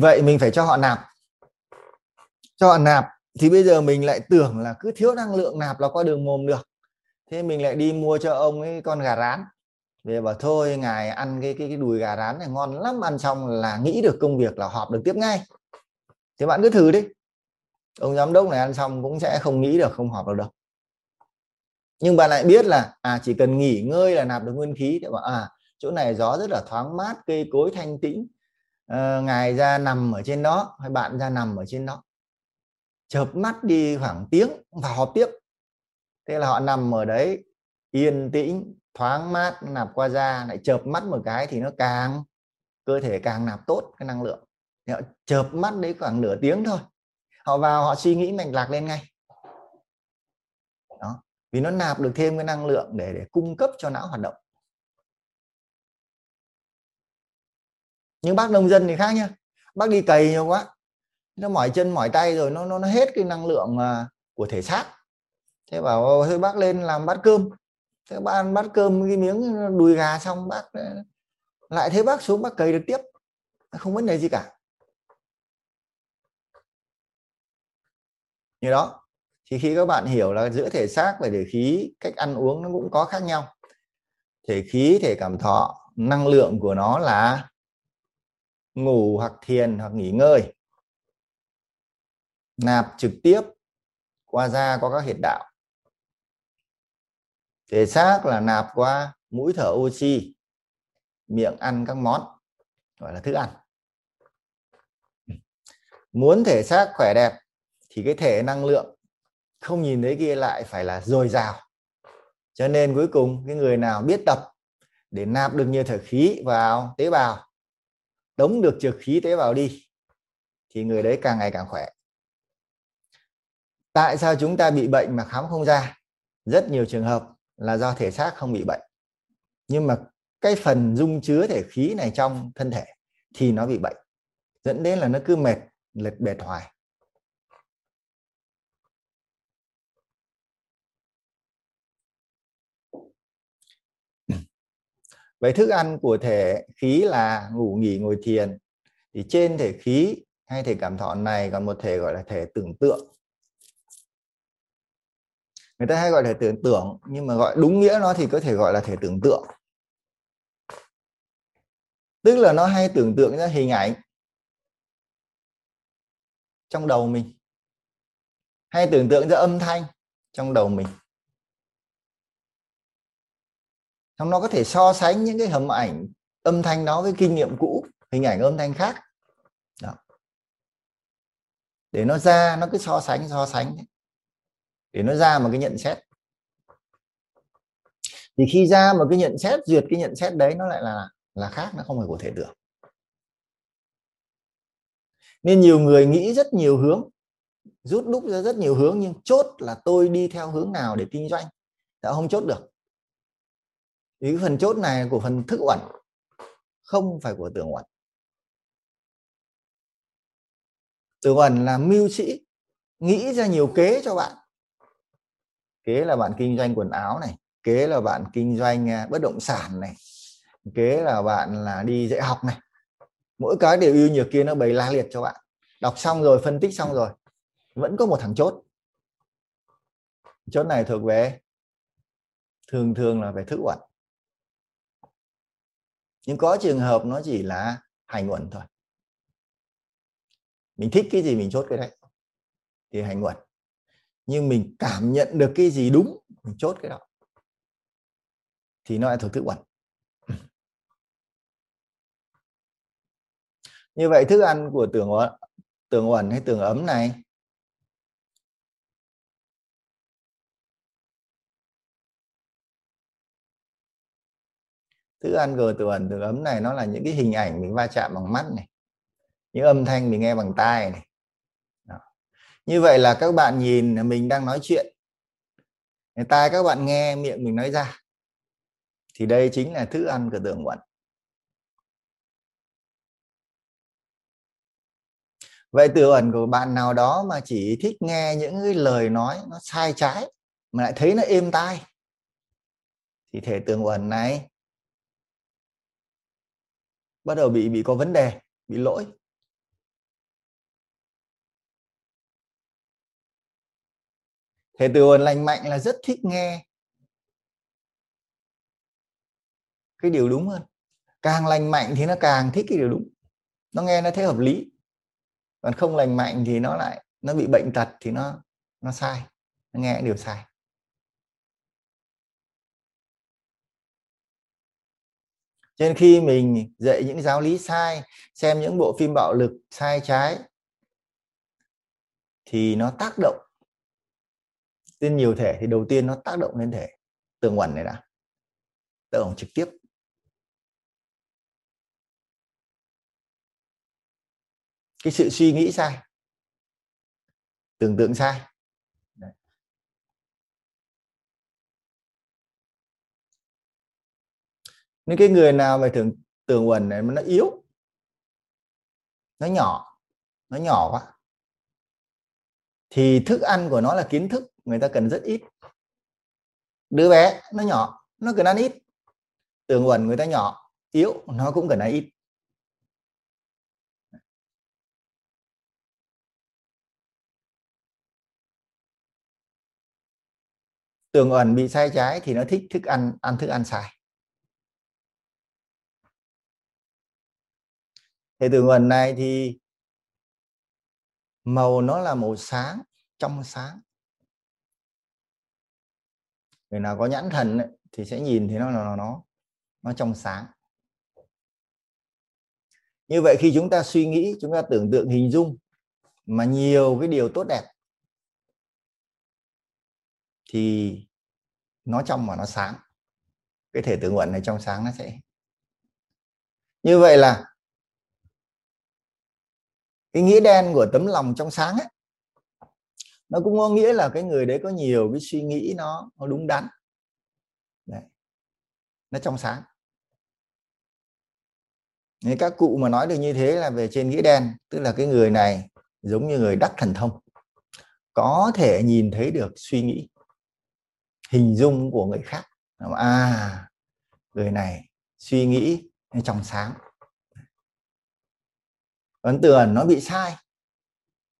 vậy mình phải cho họ nạp. Cho họ nạp thì bây giờ mình lại tưởng là cứ thiếu năng lượng nạp là qua đường mồm được. Thế mình lại đi mua cho ông ấy con gà rán. Về bảo thôi, ngài ăn cái cái cái đùi gà rán này ngon lắm, ăn xong là nghĩ được công việc là họp được tiếp ngay. Thế bạn cứ thử đi. Ông giám đốc này ăn xong cũng sẽ không nghĩ được, không họp được đâu. Nhưng bạn lại biết là à chỉ cần nghỉ ngơi là nạp được nguyên khí. Thì bảo à chỗ này gió rất là thoáng mát, cây cối thanh tĩnh. Ờ, ngài ra nằm ở trên đó hay bạn ra nằm ở trên đó? Chợp mắt đi khoảng tiếng và họp tiếp. Thế là họ nằm ở đấy, yên tĩnh, thoáng mát, nạp qua da, lại chợp mắt một cái thì nó càng, cơ thể càng nạp tốt cái năng lượng. Thì họ chợp mắt đấy khoảng nửa tiếng thôi. Họ vào, họ suy nghĩ mạch lạc lên ngay. Đó, vì nó nạp được thêm cái năng lượng để để cung cấp cho não hoạt động. Nhưng bác nông dân thì khác nhá. Bác đi cày nhiều quá nó mỏi chân mỏi tay rồi nó nó, nó hết cái năng lượng à, của thể xác. Thế bảo thôi bác lên làm bát cơm. Thế bác ăn bát cơm cái miếng đùi gà xong bác lại thấy bác xuống bác cày được tiếp. Không vấn đề gì cả. Như đó thì khi các bạn hiểu là giữa thể xác và thể khí cách ăn uống nó cũng có khác nhau. Thể khí thể cảm thọ năng lượng của nó là ngủ hoặc thiền hoặc nghỉ ngơi. Nạp trực tiếp qua da, qua các hiện đạo. Thể xác là nạp qua mũi thở oxy, miệng ăn các món, gọi là thức ăn. Muốn thể xác khỏe đẹp thì cái thể năng lượng không nhìn thấy kia lại phải là dồi dào. Cho nên cuối cùng cái người nào biết tập để nạp được nhiều thở khí vào, tế bào tống được trực khí tế bào đi, thì người đấy càng ngày càng khỏe. Tại sao chúng ta bị bệnh mà khám không ra? Rất nhiều trường hợp là do thể xác không bị bệnh. Nhưng mà cái phần dung chứa thể khí này trong thân thể thì nó bị bệnh. Dẫn đến là nó cứ mệt, lệch bệt hoài. Vậy thức ăn của thể khí là ngủ, nghỉ, ngồi thiền. Thì trên thể khí hay thể cảm thọ này còn một thể gọi là thể tưởng tượng. Người ta hay gọi là thể tưởng tượng, nhưng mà gọi đúng nghĩa nó thì có thể gọi là thể tưởng tượng. Tức là nó hay tưởng tượng ra hình ảnh trong đầu mình. Hay tưởng tượng ra âm thanh trong đầu mình. Xong nó có thể so sánh những cái hầm ảnh âm thanh đó với kinh nghiệm cũ, hình ảnh âm thanh khác. Đó. để nó ra, nó cứ so sánh so sánh. Để nó ra một cái nhận xét. Thì khi ra một cái nhận xét, duyệt cái nhận xét đấy, nó lại là là khác, nó không phải của thể tưởng nên nhiều người nghĩ rất nhiều hướng, rút đúc ra rất nhiều hướng, nhưng chốt là tôi đi theo hướng nào để kinh doanh. Đã không chốt được vì cái phần chốt này của phần thức uẩn, không phải của tưởng uẩn. Tưởng uẩn là mưu sĩ, nghĩ ra nhiều kế cho bạn. Kế là bạn kinh doanh quần áo này, kế là bạn kinh doanh à, bất động sản này, kế là bạn là đi dạy học này. Mỗi cái đều ưu nhược kia nó bày la liệt cho bạn. Đọc xong rồi, phân tích xong rồi, vẫn có một thằng chốt. Chốt này thuộc về, thường thường là về thức uẩn nhưng có trường hợp nó chỉ là hành uẩn thôi. Mình thích cái gì mình chốt cái đấy thì hành uẩn. Nhưng mình cảm nhận được cái gì đúng, mình chốt cái đó. Thì nó lại thuộc thức uẩn. *laughs* Như vậy thức ăn của tưởng tưởng uẩn hay tưởng ấm này thứ ăn gờ từ ẩn, từ ấm này, nó là những cái hình ảnh mình va chạm bằng mắt này, những âm thanh mình nghe bằng tai này. Đó. như vậy là các bạn nhìn mình đang nói chuyện. Tai các bạn nghe, miệng mình nói ra. Thì đây chính là thức ăn của tưởng quẩn vậy từ ẩn của bạn nào đó mà chỉ thích nghe những cái lời nói nó sai trái mà lại thấy nó êm tai, thì thể tường ẩn này bắt đầu bị bị có vấn đề, bị lỗi. Thể từ lành mạnh là rất thích nghe. Cái điều đúng hơn. Càng lành mạnh thì nó càng thích cái điều đúng. Nó nghe nó thấy hợp lý. Còn không lành mạnh thì nó lại, nó bị bệnh tật thì nó nó sai, nó nghe điều sai. Cho nên khi mình dạy những giáo lý sai, xem những bộ phim bạo lực sai trái, thì nó tác động trên nhiều thể. Thì đầu tiên nó tác động lên thể. Tường quẩn này đã tác động trực tiếp. Cái sự suy nghĩ sai. Tưởng tượng sai. Nên cái người nào mà thường tưởng uẩn này nó yếu, nó nhỏ nó nhỏ quá, thì thức ăn của nó là kiến thức, người ta cần rất ít. Đứa bé nó nhỏ, nó cần ăn ít. Tưởng uẩn người ta nhỏ, yếu, nó cũng cần ăn ít. Tường ẩn bị sai trái thì nó thích thức ăn ăn thức ăn sai. Thì từ nguồn này thì màu nó là màu sáng trong sáng. Người nào có nhãn thần ấy, thì sẽ nhìn thấy nó là nó nó trong sáng. Như vậy khi chúng ta suy nghĩ chúng ta tưởng tượng hình dung mà nhiều cái điều tốt đẹp thì nó trong mà nó sáng. Cái thể tưởng uẩn này trong sáng nó sẽ. Như vậy là cái nghĩa đen của tấm lòng trong sáng ấy nó cũng có nghĩa là cái người đấy có nhiều cái suy nghĩ nó nó đúng đắn. Đấy. nó trong sáng. Nên các cụ mà nói được như thế là về trên nghĩa đen, tức là cái người này giống như người đắc thần thông, có thể nhìn thấy được suy nghĩ, hình dung của người khác. À người này suy nghĩ trong sáng ấn tường nó bị sai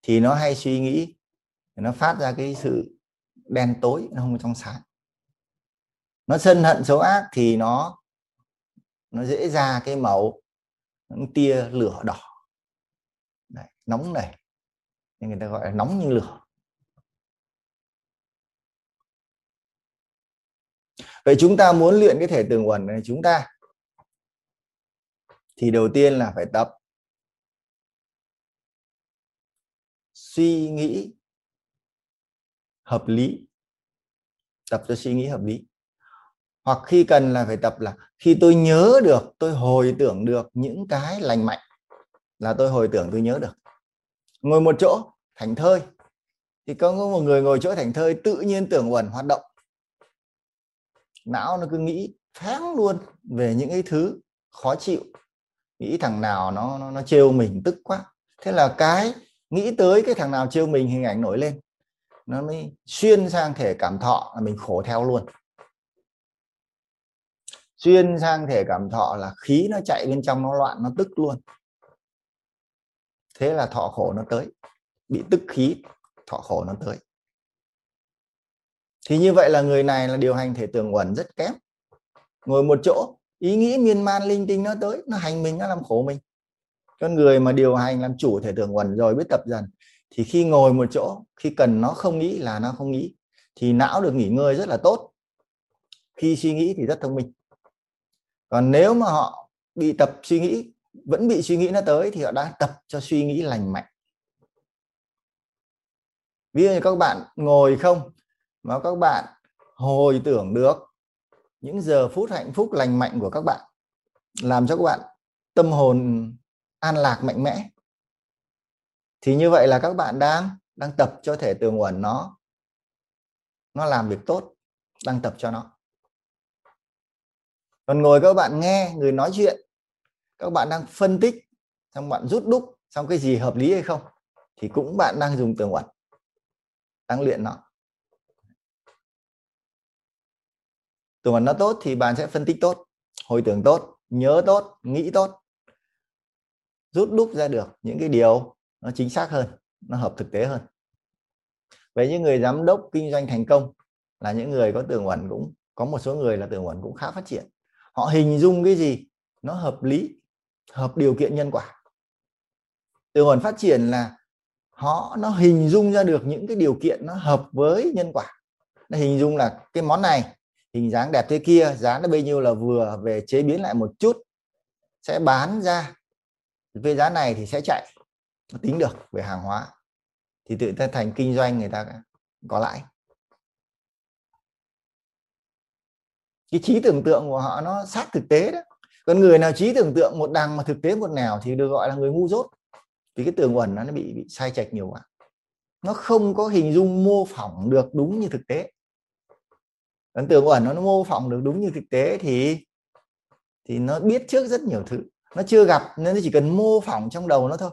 thì nó hay suy nghĩ nó phát ra cái sự đen tối nó không trong sáng. Nó sân hận xấu ác thì nó nó dễ ra cái màu những tia lửa đỏ. Đấy, nóng này nên người ta gọi là nóng như lửa. Vậy chúng ta muốn luyện cái thể tường uẩn này chúng ta thì đầu tiên là phải tập suy nghĩ hợp lý. Tập cho suy nghĩ hợp lý. Hoặc khi cần là phải tập là khi tôi nhớ được tôi hồi tưởng được những cái lành mạnh là tôi hồi tưởng tôi nhớ được. Ngồi một chỗ thành thơi. Thì có một người ngồi chỗ thành thơi tự nhiên tưởng uẩn hoạt động. Não nó cứ nghĩ thoáng luôn về những cái thứ khó chịu. Nghĩ thằng nào nó nó, nó trêu mình tức quá. Thế là cái nghĩ tới cái thằng nào trêu mình, hình ảnh nổi lên. Nó mới xuyên sang thể cảm thọ là mình khổ theo luôn. Xuyên sang thể cảm thọ là khí nó chạy bên trong, nó loạn, nó tức luôn. Thế là thọ khổ nó tới. Bị tức khí, thọ khổ nó tới. Thì như vậy là người này là điều hành thể tường uẩn rất kém. Ngồi một chỗ, ý nghĩ miên man linh tinh nó tới, nó hành mình, nó làm khổ mình con người mà điều hành làm chủ thể tưởng quẩn rồi biết tập dần, thì khi ngồi một chỗ, khi cần nó không nghĩ là nó không nghĩ, thì não được nghỉ ngơi rất là tốt. Khi suy nghĩ thì rất thông minh. Còn nếu mà họ bị tập suy nghĩ, vẫn bị suy nghĩ nó tới, thì họ đã tập cho suy nghĩ lành mạnh. Ví dụ như các bạn ngồi không, mà các bạn hồi tưởng được những giờ phút hạnh phúc lành mạnh của các bạn, làm cho các bạn tâm hồn an lạc mạnh mẽ. Thì như vậy là các bạn đang đang tập cho thể tường uẩn nó. Nó làm việc tốt, đang tập cho nó. Còn ngồi các bạn nghe người nói chuyện, các bạn đang phân tích, xong bạn rút đúc xong cái gì hợp lý hay không, thì cũng bạn đang dùng tường uẩn, đang luyện nó. Tường uẩn nó tốt thì bạn sẽ phân tích tốt, hồi tưởng tốt, nhớ tốt, nghĩ tốt rút đúc ra được những cái điều nó chính xác hơn, nó hợp thực tế hơn. Về những người giám đốc kinh doanh thành công là những người có tưởng uẩn cũng, có một số người là tưởng uẩn cũng khá phát triển. Họ hình dung cái gì? Nó hợp lý, hợp điều kiện nhân quả. Tưởng uẩn phát triển là họ, nó hình dung ra được những cái điều kiện nó hợp với nhân quả. Nó hình dung là cái món này, hình dáng đẹp thế kia, giá nó bao nhiêu là vừa về chế biến lại một chút, sẽ bán ra với giá này thì sẽ chạy tính được về hàng hóa. Thì tự ta thành kinh doanh người ta có lãi. Cái trí tưởng tượng của họ nó sát thực tế đó. Còn người nào trí tưởng tượng một đằng mà thực tế một nẻo thì được gọi là người ngu dốt. Vì cái tường uẩn nó bị bị sai chạch nhiều quá. Nó không có hình dung mô phỏng được đúng như thực tế. Ấn tượng uẩn nó, nó mô phỏng được đúng như thực tế thì thì nó biết trước rất nhiều thứ nó chưa gặp nên nó chỉ cần mô phỏng trong đầu nó thôi.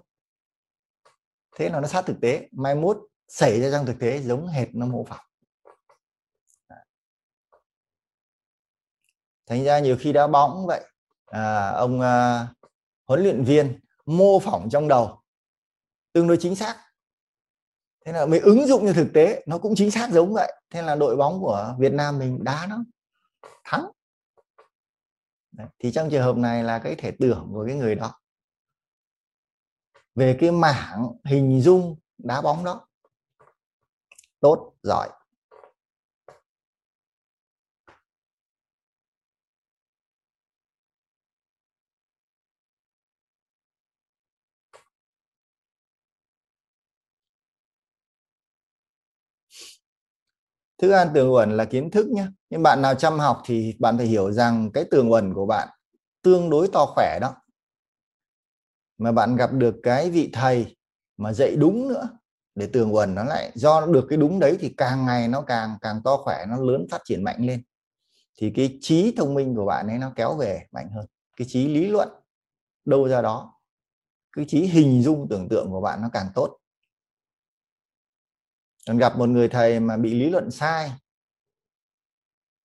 Thế là nó sát thực tế mai mốt xảy ra trong thực tế giống hệt nó mô phỏng. Thành ra nhiều khi đá bóng vậy à, ông à, huấn luyện viên mô phỏng trong đầu tương đối chính xác. Thế là mới ứng dụng như thực tế nó cũng chính xác giống vậy. Thế là đội bóng của Việt Nam mình đá nó thắng. Đấy. thì trong trường hợp này là cái thể tưởng của cái người đó. Về cái mảng hình dung đá bóng đó. Tốt, giỏi. Thức ăn tường uẩn là kiến thức nhé nhưng bạn nào chăm học thì bạn phải hiểu rằng cái tường quần của bạn tương đối to khỏe đó. Mà bạn gặp được cái vị thầy mà dạy đúng nữa để tường quần nó lại, do được cái đúng đấy thì càng ngày nó càng càng to khỏe, nó lớn phát triển mạnh lên. Thì cái trí thông minh của bạn ấy nó kéo về mạnh hơn. Cái trí lý luận đâu ra đó, cái trí hình dung tưởng tượng của bạn nó càng tốt. Còn gặp một người thầy mà bị lý luận sai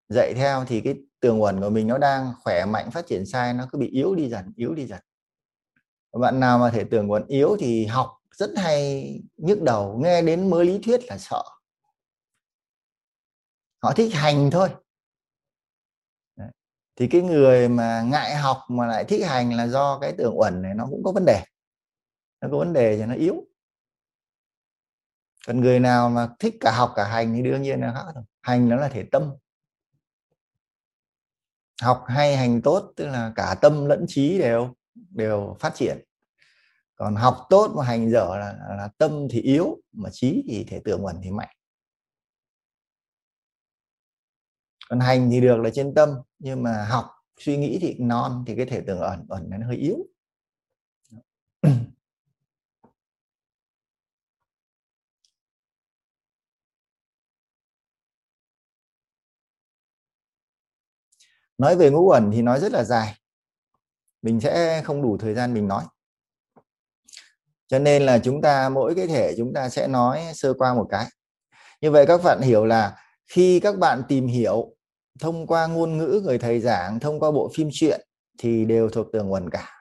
dạy theo thì cái tường quần của mình nó đang khỏe mạnh, phát triển sai, nó cứ bị yếu đi dần, yếu đi dần. Bạn nào mà thể tường quần yếu thì học rất hay, nhức đầu, nghe đến mới lý thuyết là sợ. Họ thích hành thôi. Thì cái người mà ngại học mà lại thích hành là do cái tường uẩn này nó cũng có vấn đề. Nó có vấn đề thì nó yếu. Còn người nào mà thích cả học cả hành thì đương nhiên là khác rồi. Hành nó là thể tâm học hay hành tốt tức là cả tâm lẫn trí đều đều phát triển. Còn học tốt mà hành dở là, là tâm thì yếu mà trí thì thể tưởng ẩn thì mạnh. Còn hành thì được là trên tâm nhưng mà học suy nghĩ thì non thì cái thể tưởng ẩn ẩn nó hơi yếu. Nói về ngũ uẩn thì nói rất là dài. Mình sẽ không đủ thời gian mình nói. Cho nên là chúng ta, mỗi cái thể chúng ta sẽ nói sơ qua một cái. Như vậy các bạn hiểu là khi các bạn tìm hiểu thông qua ngôn ngữ người thầy giảng, thông qua bộ phim truyện thì đều thuộc tường uẩn cả.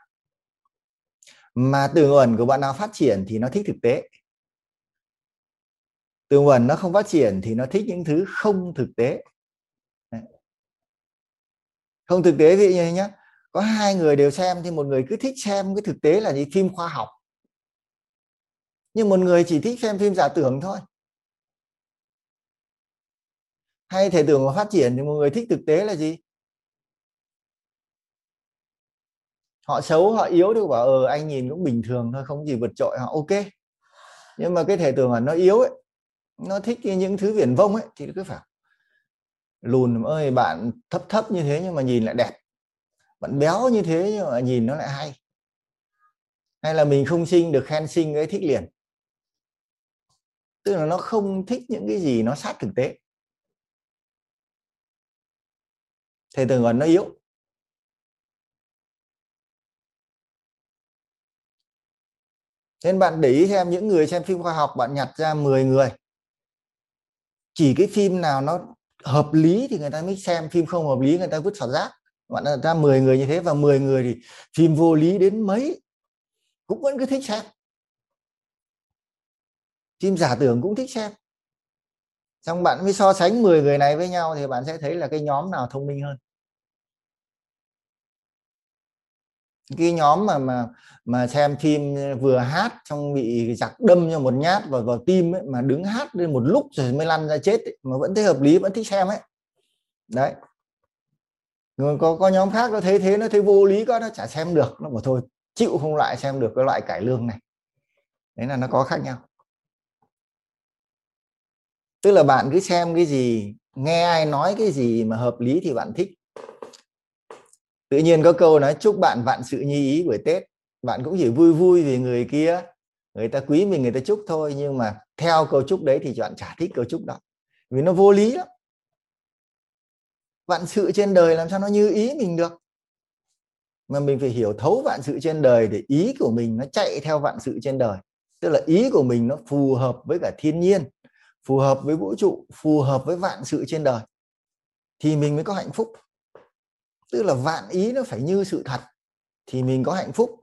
Mà tường uẩn của bạn nào phát triển thì nó thích thực tế. Tường uẩn nó không phát triển thì nó thích những thứ không thực tế không, thực tế vị như nhé có hai người đều xem thì một người cứ thích xem cái thực tế là gì phim khoa học. Nhưng một người chỉ thích xem phim giả tưởng thôi. Hay thể tưởng mà phát triển thì một người thích thực tế là gì? Họ xấu, họ yếu thì bảo ờ anh nhìn cũng bình thường thôi, không gì vượt trội. Họ, ok. Nhưng mà cái thể tưởng là nó yếu ấy, nó thích những thứ viển vông ấy, thì cứ phải lùn ơi, bạn thấp thấp như thế nhưng mà nhìn lại đẹp. Bạn béo như thế nhưng mà nhìn nó lại hay. Hay là mình không sinh được khen sinh ấy thích liền. Tức là nó không thích những cái gì nó sát thực tế. Thầy từ ngần nó yếu. Nên bạn để ý xem những người xem phim khoa học, bạn nhặt ra 10 người. Chỉ cái phim nào nó hợp lý thì người ta mới xem phim không hợp lý, người ta vứt sọt rác. Bạn ra 10 người như thế và 10 người thì phim vô lý đến mấy, cũng vẫn cứ thích xem. Phim giả tưởng cũng thích xem. Xong bạn mới so sánh 10 người này với nhau thì bạn sẽ thấy là cái nhóm nào thông minh hơn. Cái nhóm mà mà mà xem phim vừa hát xong bị giặc đâm cho một nhát vào vào tim ấy, mà đứng hát lên một lúc rồi mới lăn ra chết ấy, mà vẫn thấy hợp lý vẫn thích xem ấy. Đấy. Rồi có có nhóm khác nó thấy thế nó thấy vô lý quá nó chả xem được. Nó bảo thôi chịu không lại xem được cái loại cải lương này. Đấy là nó có khác nhau. Tức là bạn cứ xem cái gì nghe ai nói cái gì mà hợp lý thì bạn thích tự nhiên có câu nói, chúc bạn vạn sự như ý buổi tết. Bạn cũng chỉ vui vui vì người kia, người ta quý mình, người ta chúc thôi, nhưng mà theo câu chúc đấy thì bạn chả thích câu chúc đó, vì nó vô lý lắm vạn sự trên đời làm sao nó như ý mình được? Mà mình phải hiểu thấu vạn sự trên đời để ý của mình nó chạy theo vạn sự trên đời. Tức là ý của mình nó phù hợp với cả thiên nhiên, phù hợp với vũ trụ, phù hợp với vạn sự trên đời, thì mình mới có hạnh phúc tức là vạn ý nó phải như sự thật thì mình có hạnh phúc.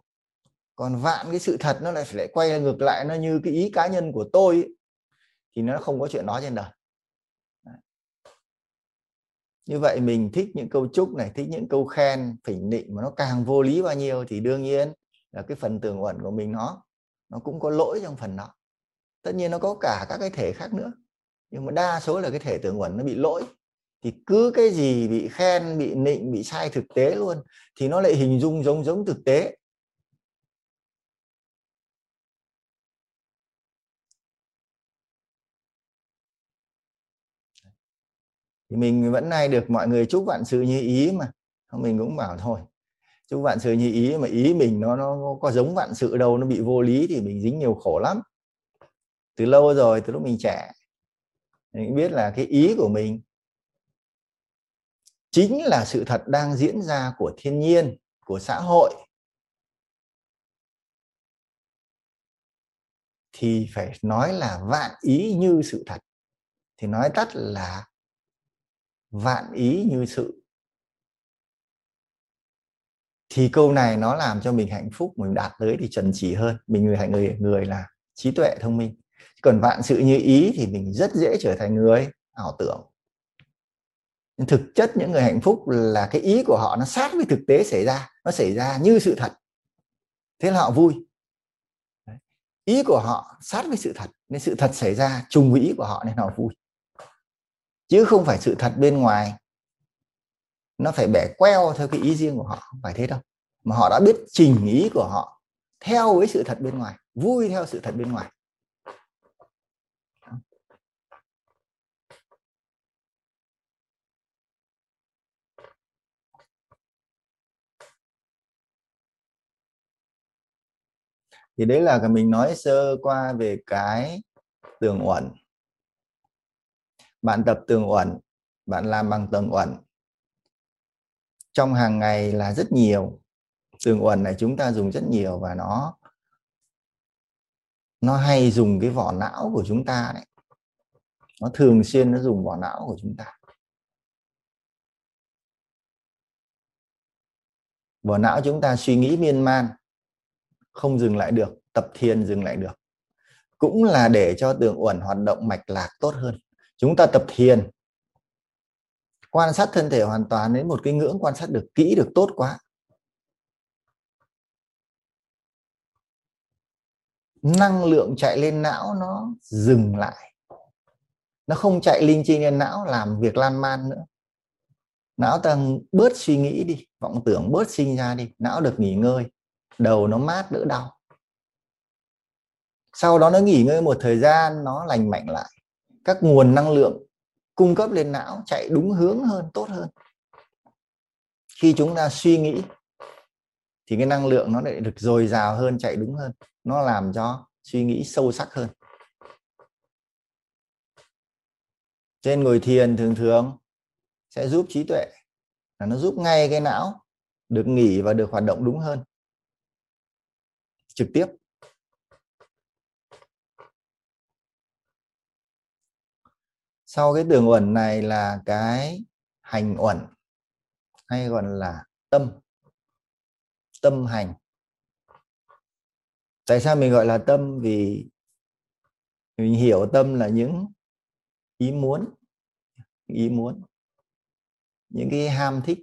Còn vạn cái sự thật nó lại phải lại quay ngược lại nó như cái ý cá nhân của tôi ấy, thì nó không có chuyện đó trên đời. Như vậy mình thích những câu chúc này thích những câu khen phỉnh định mà nó càng vô lý bao nhiêu thì đương nhiên là cái phần tường uẩn của mình nó nó cũng có lỗi trong phần đó. Tất nhiên nó có cả các cái thể khác nữa nhưng mà đa số là cái thể tường uẩn nó bị lỗi thì cứ cái gì bị khen, bị nịnh, bị sai thực tế luôn, thì nó lại hình dung giống giống thực tế. Thì mình vẫn nay được mọi người chúc vạn sự như ý mà. Mình cũng bảo thôi, chúc vạn sự như ý mà ý mình nó nó có giống vạn sự đâu, nó bị vô lý thì mình dính nhiều khổ lắm. Từ lâu rồi, từ lúc mình trẻ, mình biết là cái ý của mình chính là sự thật đang diễn ra của thiên nhiên, của xã hội. Thì phải nói là vạn ý như sự thật. Thì nói tắt là vạn ý như sự. Thì câu này nó làm cho mình hạnh phúc, mình đạt tới thì chuẩn chỉ hơn. Mình người người người là trí tuệ thông minh. Còn vạn sự như ý thì mình rất dễ trở thành người ảo tưởng nhưng thực chất những người hạnh phúc là cái ý của họ nó sát với thực tế xảy ra, nó xảy ra như sự thật. Thế là họ vui. Ý của họ sát với sự thật, nên sự thật xảy ra trùng với ý của họ nên họ vui. Chứ không phải sự thật bên ngoài, nó phải bẻ queo theo cái ý riêng của họ, không phải thế đâu. Mà họ đã biết trình ý của họ theo với sự thật bên ngoài, vui theo sự thật bên ngoài. Thì đấy là mình nói sơ qua về cái tường uẩn. Bạn tập tường uẩn, bạn làm bằng tường uẩn. Trong hàng ngày là rất nhiều, tường uẩn này chúng ta dùng rất nhiều và nó nó hay dùng cái vỏ não của chúng ta đấy. Nó thường xuyên nó dùng vỏ não của chúng ta. Vỏ não chúng ta suy nghĩ miên man không dừng lại được, tập thiền dừng lại được. Cũng là để cho tường uẩn hoạt động mạch lạc tốt hơn. Chúng ta tập thiền, quan sát thân thể hoàn toàn đến một cái ngưỡng quan sát được, kỹ được tốt quá. Năng lượng chạy lên não nó dừng lại. Nó không chạy linh chi lên não làm việc lan man nữa. Não ta bớt suy nghĩ đi, vọng tưởng bớt sinh ra đi, não được nghỉ ngơi đầu nó mát, đỡ đau. Sau đó nó nghỉ ngơi một thời gian, nó lành mạnh lại. Các nguồn năng lượng cung cấp lên não chạy đúng hướng hơn, tốt hơn. Khi chúng ta suy nghĩ, thì cái năng lượng nó lại được dồi dào hơn, chạy đúng hơn. Nó làm cho suy nghĩ sâu sắc hơn. Trên ngồi thiền thường thường sẽ giúp trí tuệ là nó giúp ngay cái não được nghỉ và được hoạt động đúng hơn trực tiếp. Sau cái tường uẩn này là cái hành uẩn, hay còn là tâm tâm hành. Tại sao mình gọi là tâm? Vì mình hiểu tâm là những ý muốn ý muốn, những cái ham thích,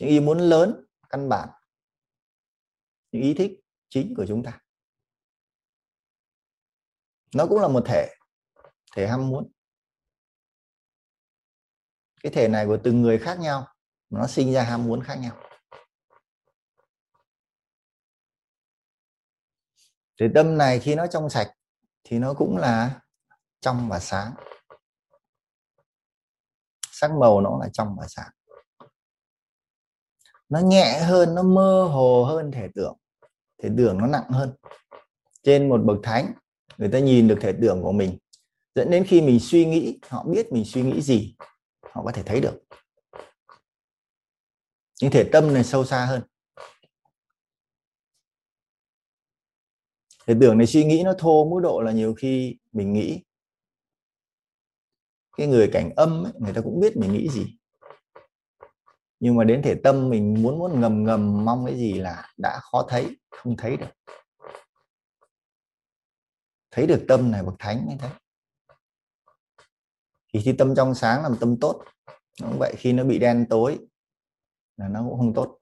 những ý muốn lớn, căn bản những ý thích chính của chúng ta. Nó cũng là một thể thể ham muốn. Cái thể này của từng người khác nhau nó sinh ra ham muốn khác nhau. Thì tâm này khi nó trong sạch, thì nó cũng là trong và sáng. Sắc màu nó là trong và sáng. Nó nhẹ hơn, nó mơ hồ hơn thể tưởng thể tưởng nó nặng hơn. Trên một bậc thánh người ta nhìn được thể tưởng của mình dẫn đến khi mình suy nghĩ họ biết mình suy nghĩ gì họ có thể thấy được. Nhưng thể tâm này sâu xa hơn. Thể tưởng này suy nghĩ nó thô mức độ là nhiều khi mình nghĩ. Cái người cảnh âm ấy, người ta cũng biết mình nghĩ gì nhưng mà đến thể tâm mình muốn muốn ngầm ngầm, mong cái gì là đã khó thấy, không thấy được. Thấy được tâm này bậc thánh mới thấy. Thì khi tâm trong sáng làm tâm tốt. Cũng vậy, khi nó bị đen tối là nó cũng không tốt.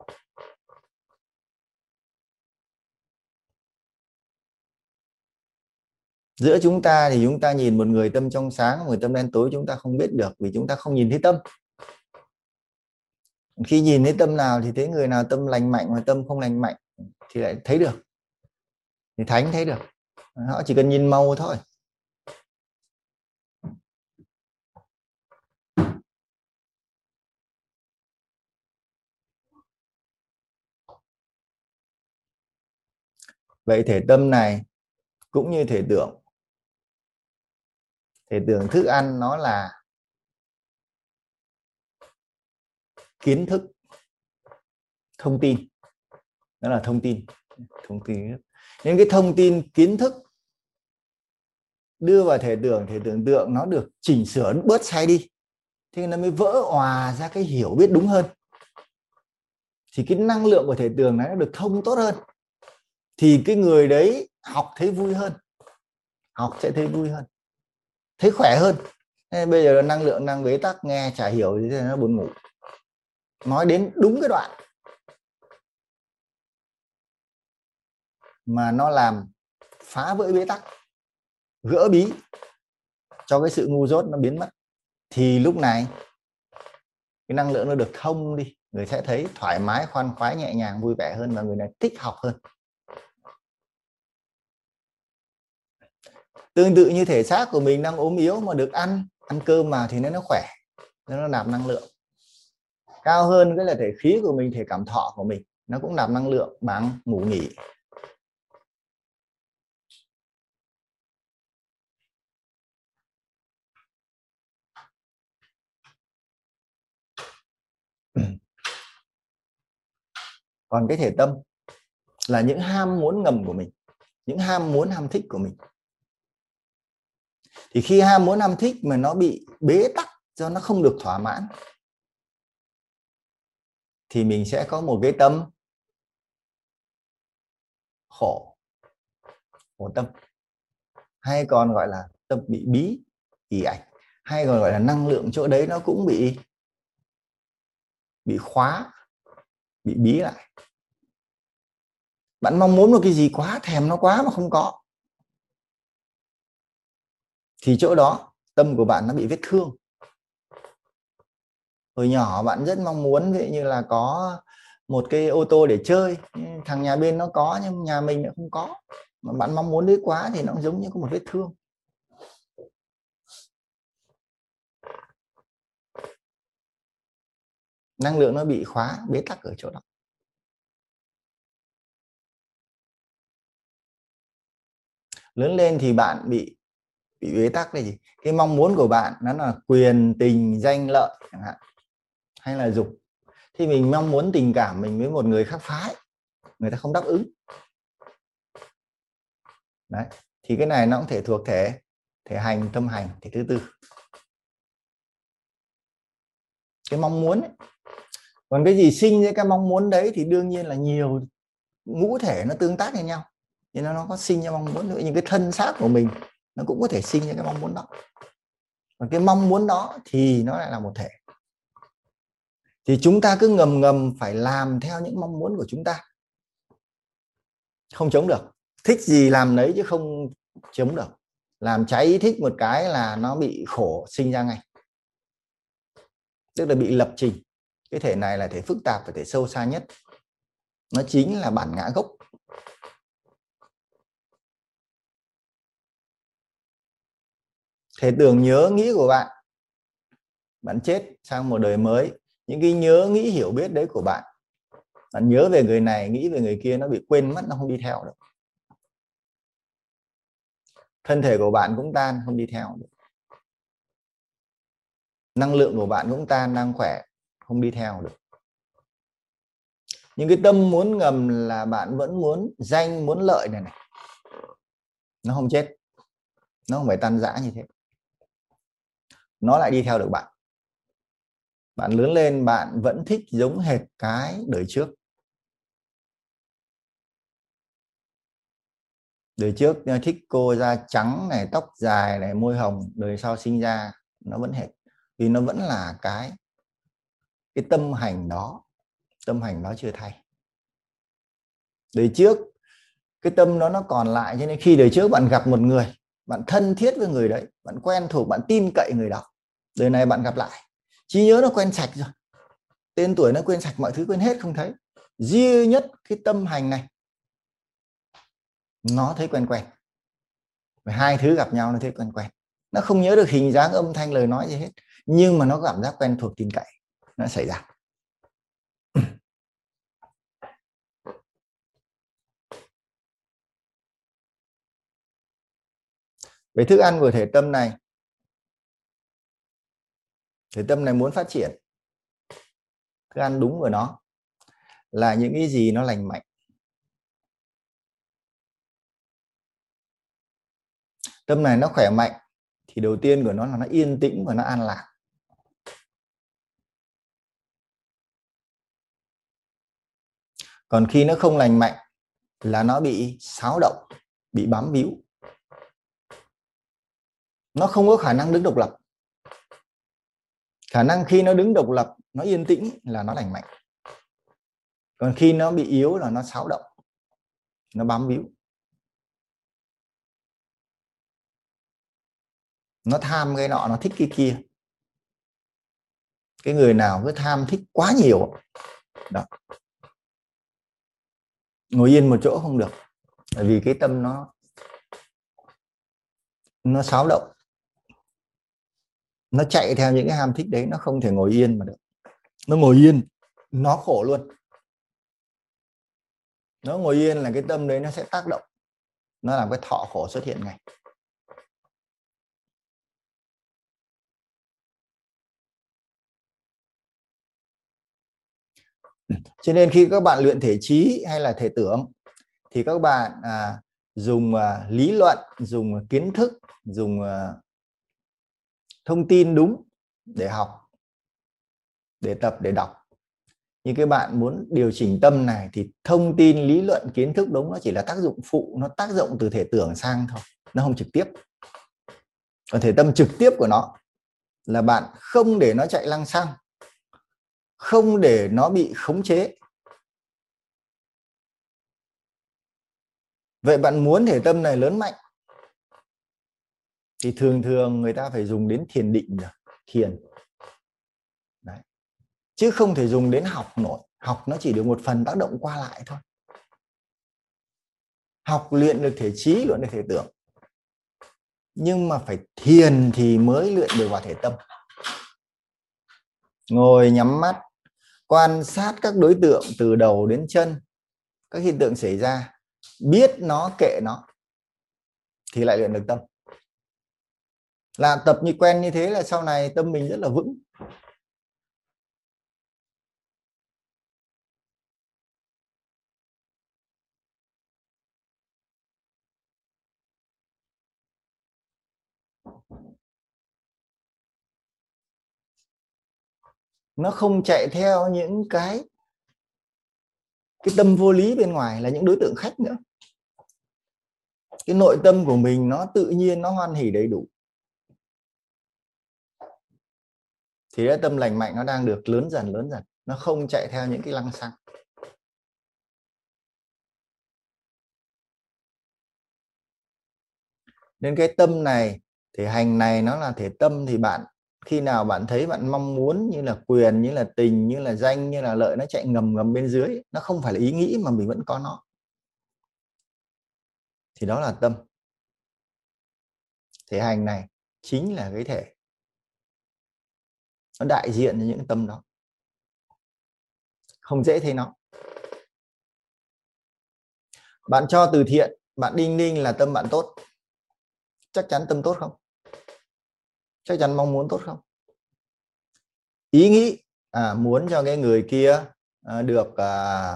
Giữa chúng ta thì chúng ta nhìn một người tâm trong sáng một người tâm đen tối chúng ta không biết được vì chúng ta không nhìn thấy tâm khi nhìn thấy tâm nào thì thấy người nào tâm lành mạnh và tâm không lành mạnh thì lại thấy được. Thì thánh thấy được. Họ chỉ cần nhìn màu thôi. Vậy thể tâm này cũng như thể tưởng thể tưởng thức ăn nó là kiến thức, thông tin. Đó là thông tin. Thông tin. Những cái thông tin kiến thức đưa vào thể tưởng thể tưởng tượng nó được chỉnh sửa, bớt sai đi thế nó mới vỡ hòa ra cái hiểu biết đúng hơn. Thì cái năng lượng của thể tường nó được thông tốt hơn, thì cái người đấy học thấy vui hơn, học sẽ thấy vui hơn, thấy khỏe hơn. Thế bây giờ năng lượng đang bế tắc, nghe chả hiểu thì nó buồn ngủ nói đến đúng cái đoạn mà nó làm phá vỡ bế tắc, gỡ bí cho cái sự ngu dốt nó biến mất, thì lúc này cái năng lượng nó được thông đi. Người sẽ thấy thoải mái, khoan khoái, nhẹ nhàng, vui vẻ hơn và người này thích học hơn. Tương tự như thể xác của mình đang ốm yếu mà được ăn ăn cơm mà thì nó khỏe nó nạp năng lượng cao hơn cái là thể khí của mình, thể cảm thọ của mình. Nó cũng nạp năng lượng bằng ngủ nghỉ. *clears throat* Còn cái thể tâm là những ham muốn ngầm của mình, những ham muốn, ham thích của mình. Thì khi ham muốn, ham thích mà nó bị bế tắc do nó không được thỏa mãn thì mình sẽ có một cái tâm khổ khổ tâm. Hay còn gọi là tâm bị bí ỉ ảnh. Hay còn gọi là năng lượng chỗ đấy nó cũng bị bị khóa, bị bí lại. Bạn mong muốn một cái gì quá, thèm nó quá mà không có. Thì chỗ đó tâm của bạn nó bị vết thương hồi nhỏ bạn rất mong muốn vậy như là có một cái ô tô để chơi ừ, thằng nhà bên nó có nhưng nhà mình lại không có. Mà bạn mong muốn đấy quá thì nó giống như có một vết thương. Năng lượng nó bị khóa, bế tắc ở chỗ đó. Lớn lên thì bạn bị bị bế tắc là gì? Cái mong muốn của bạn nó là quyền, tình, danh, lợi chẳng hạn hay là dục. Thì mình mong muốn tình cảm mình với một người khác phái, người ta không đáp ứng. Đấy, thì cái này nó cũng thể thuộc thể thể hành, tâm hành, thể thứ tư. Cái mong muốn ấy. còn cái gì sinh với cái mong muốn đấy thì đương nhiên là nhiều ngũ thể nó tương tác với nhau. Nên nó có sinh ra mong muốn. Nữa. những cái thân xác của mình, nó cũng có thể sinh ra cái mong muốn đó. Còn cái mong muốn đó thì nó lại là một thể thì chúng ta cứ ngầm ngầm phải làm theo những mong muốn của chúng ta. Không chống được. Thích gì làm đấy chứ không chống được. Làm cháy ý thích một cái là nó bị khổ sinh ra ngay. Tức là bị lập trình. Cái thể này là thể phức tạp và thể sâu xa nhất. Nó chính là bản ngã gốc. Thể tưởng nhớ nghĩ của bạn. Bạn chết sang một đời mới những cái nhớ, nghĩ, hiểu, biết đấy của bạn. Bạn nhớ về người này, nghĩ về người kia, nó bị quên mất, nó không đi theo được. Thân thể của bạn cũng tan, không đi theo được. Năng lượng của bạn cũng tan, đang khỏe, không đi theo được. Những cái tâm muốn ngầm là bạn vẫn muốn danh, muốn lợi này này. Nó không chết. Nó không phải tan rã như thế. Nó lại đi theo được bạn bạn lớn lên, bạn vẫn thích giống hệt cái đời trước? Đời trước ờ, thích cô da trắng này, tóc dài này, môi hồng, đời sau sinh ra nó vẫn hệt. Vì nó vẫn là cái cái tâm hành đó, tâm hành nó chưa thay. Đời trước, cái tâm đó nó còn lại, cho nên khi đời trước bạn gặp một người, bạn thân thiết với người đấy, bạn quen thuộc, bạn tin cậy người đó, đời này bạn gặp lại trí nhớ nó quen sạch rồi. Tên tuổi nó quên sạch, mọi thứ quên hết, không thấy. Duy nhất cái tâm hành này, nó thấy quen quen. Và hai thứ gặp nhau nó thấy quen quen. Nó không nhớ được hình dáng, âm thanh, lời nói gì hết. Nhưng mà nó cảm giác quen thuộc tin cậy, nó xảy ra. Về thức ăn của thể tâm này thì tâm này muốn phát triển. Cứ ăn đúng của nó là những cái gì nó lành mạnh. Tâm này nó khỏe mạnh thì đầu tiên của nó là nó yên tĩnh và nó an lạc. Còn khi nó không lành mạnh là nó bị xáo động, bị bám víu. Nó không có khả năng đứng độc lập khả năng khi nó đứng độc lập, nó yên tĩnh là nó lành mạnh. Còn khi nó bị yếu là nó xáo động, nó bám víu. Nó tham cái nọ, nó thích cái kia. Cái người nào cứ tham thích quá nhiều, đó. Ngồi yên một chỗ không được bởi vì cái tâm nó nó xáo động nó chạy theo những cái ham thích đấy nó không thể ngồi yên mà được. Nó ngồi yên nó khổ luôn. Nó ngồi yên là cái tâm đấy nó sẽ tác động. Nó làm cái thọ khổ xuất hiện ngay. Cho nên khi các bạn luyện thể trí hay là thể tưởng thì các bạn à, dùng à, lý luận dùng kiến thức dùng à, thông tin đúng để học, để tập, để đọc. Nhưng các bạn muốn điều chỉnh tâm này thì thông tin, lý luận, kiến thức đúng nó chỉ là tác dụng phụ, nó tác dụng từ thể tưởng sang thôi, nó không trực tiếp. Còn thể tâm trực tiếp của nó là bạn không để nó chạy lăng xăng, không để nó bị khống chế. Vậy bạn muốn thể tâm này lớn mạnh thì thường thường người ta phải dùng đến thiền định rồi thiền. Đấy. chứ không thể dùng đến học nổi. Học nó chỉ được một phần tác động qua lại thôi. Học luyện được thể trí, luyện được thể tưởng. Nhưng mà phải thiền thì mới luyện được vào thể tâm. Ngồi nhắm mắt, quan sát các đối tượng từ đầu đến chân, các hiện tượng xảy ra, biết nó, kệ nó, thì lại luyện được tâm làm tập như quen như thế là sau này tâm mình rất là vững. Nó không chạy theo những cái cái tâm vô lý bên ngoài là những đối tượng khách nữa. Cái nội tâm của mình nó tự nhiên, nó hoan hỉ đầy đủ. Thì cái tâm lành mạnh nó đang được lớn dần lớn dần, nó không chạy theo những cái lăng xăng. Nên cái tâm này, thể hành này nó là thể tâm thì bạn, khi nào bạn thấy bạn mong muốn như là quyền, như là tình, như là danh, như là lợi nó chạy ngầm ngầm bên dưới, nó không phải là ý nghĩ mà mình vẫn có nó. Thì đó là tâm. Thể hành này chính là cái thể nó đại diện cho những tâm đó. Không dễ thấy nó. Bạn cho từ thiện bạn đinh ninh là tâm bạn tốt. Chắc chắn tâm tốt không? Chắc chắn mong muốn tốt không? Ý nghĩ à, muốn cho cái người kia à, được à,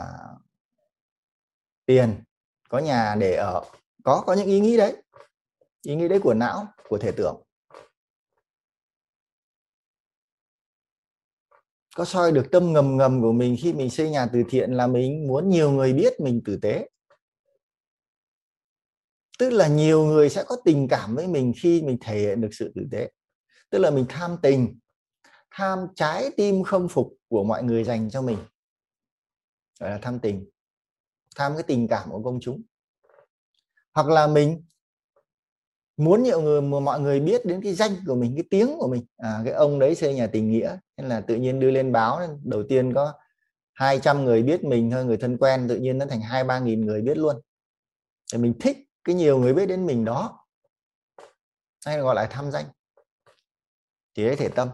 tiền có nhà để ở. Có có những ý nghĩ đấy. Ý nghĩ đấy của não của thể tưởng có soi được tâm ngầm ngầm của mình khi mình xây nhà từ thiện là mình muốn nhiều người biết mình tử tế. Tức là nhiều người sẽ có tình cảm với mình khi mình thể hiện được sự tử tế. Tức là mình tham tình, tham trái tim không phục của mọi người dành cho mình. Gọi là tham tình, tham cái tình cảm của công chúng. Hoặc là mình muốn nhiều người mà mọi người biết đến cái danh của mình cái tiếng của mình. À, cái ông đấy xây nhà tình nghĩa nên là tự nhiên đưa lên báo đầu tiên có 200 người biết mình thôi người thân quen tự nhiên nó thành hai ba nghìn người biết luôn. Thì mình thích cái nhiều người biết đến mình đó. Hay gọi là tham danh. Thì đấy thể tâm.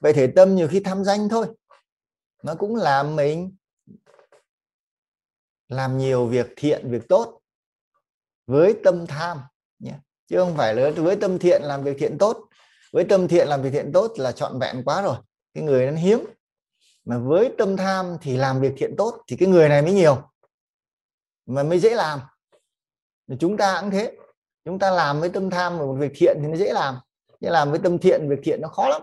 Vậy thể tâm nhiều khi tham danh thôi nó cũng làm mình làm nhiều việc thiện việc tốt với tâm tham chứ không phải là với tâm thiện làm việc thiện tốt. Với tâm thiện làm việc thiện tốt là trọn vẹn quá rồi. Cái người nó hiếm. Mà với tâm tham thì làm việc thiện tốt thì cái người này mới nhiều. Mà mới dễ làm. Chúng ta cũng thế. Chúng ta làm với tâm tham một việc thiện thì nó dễ làm. Nhưng làm với tâm thiện, việc thiện nó khó lắm.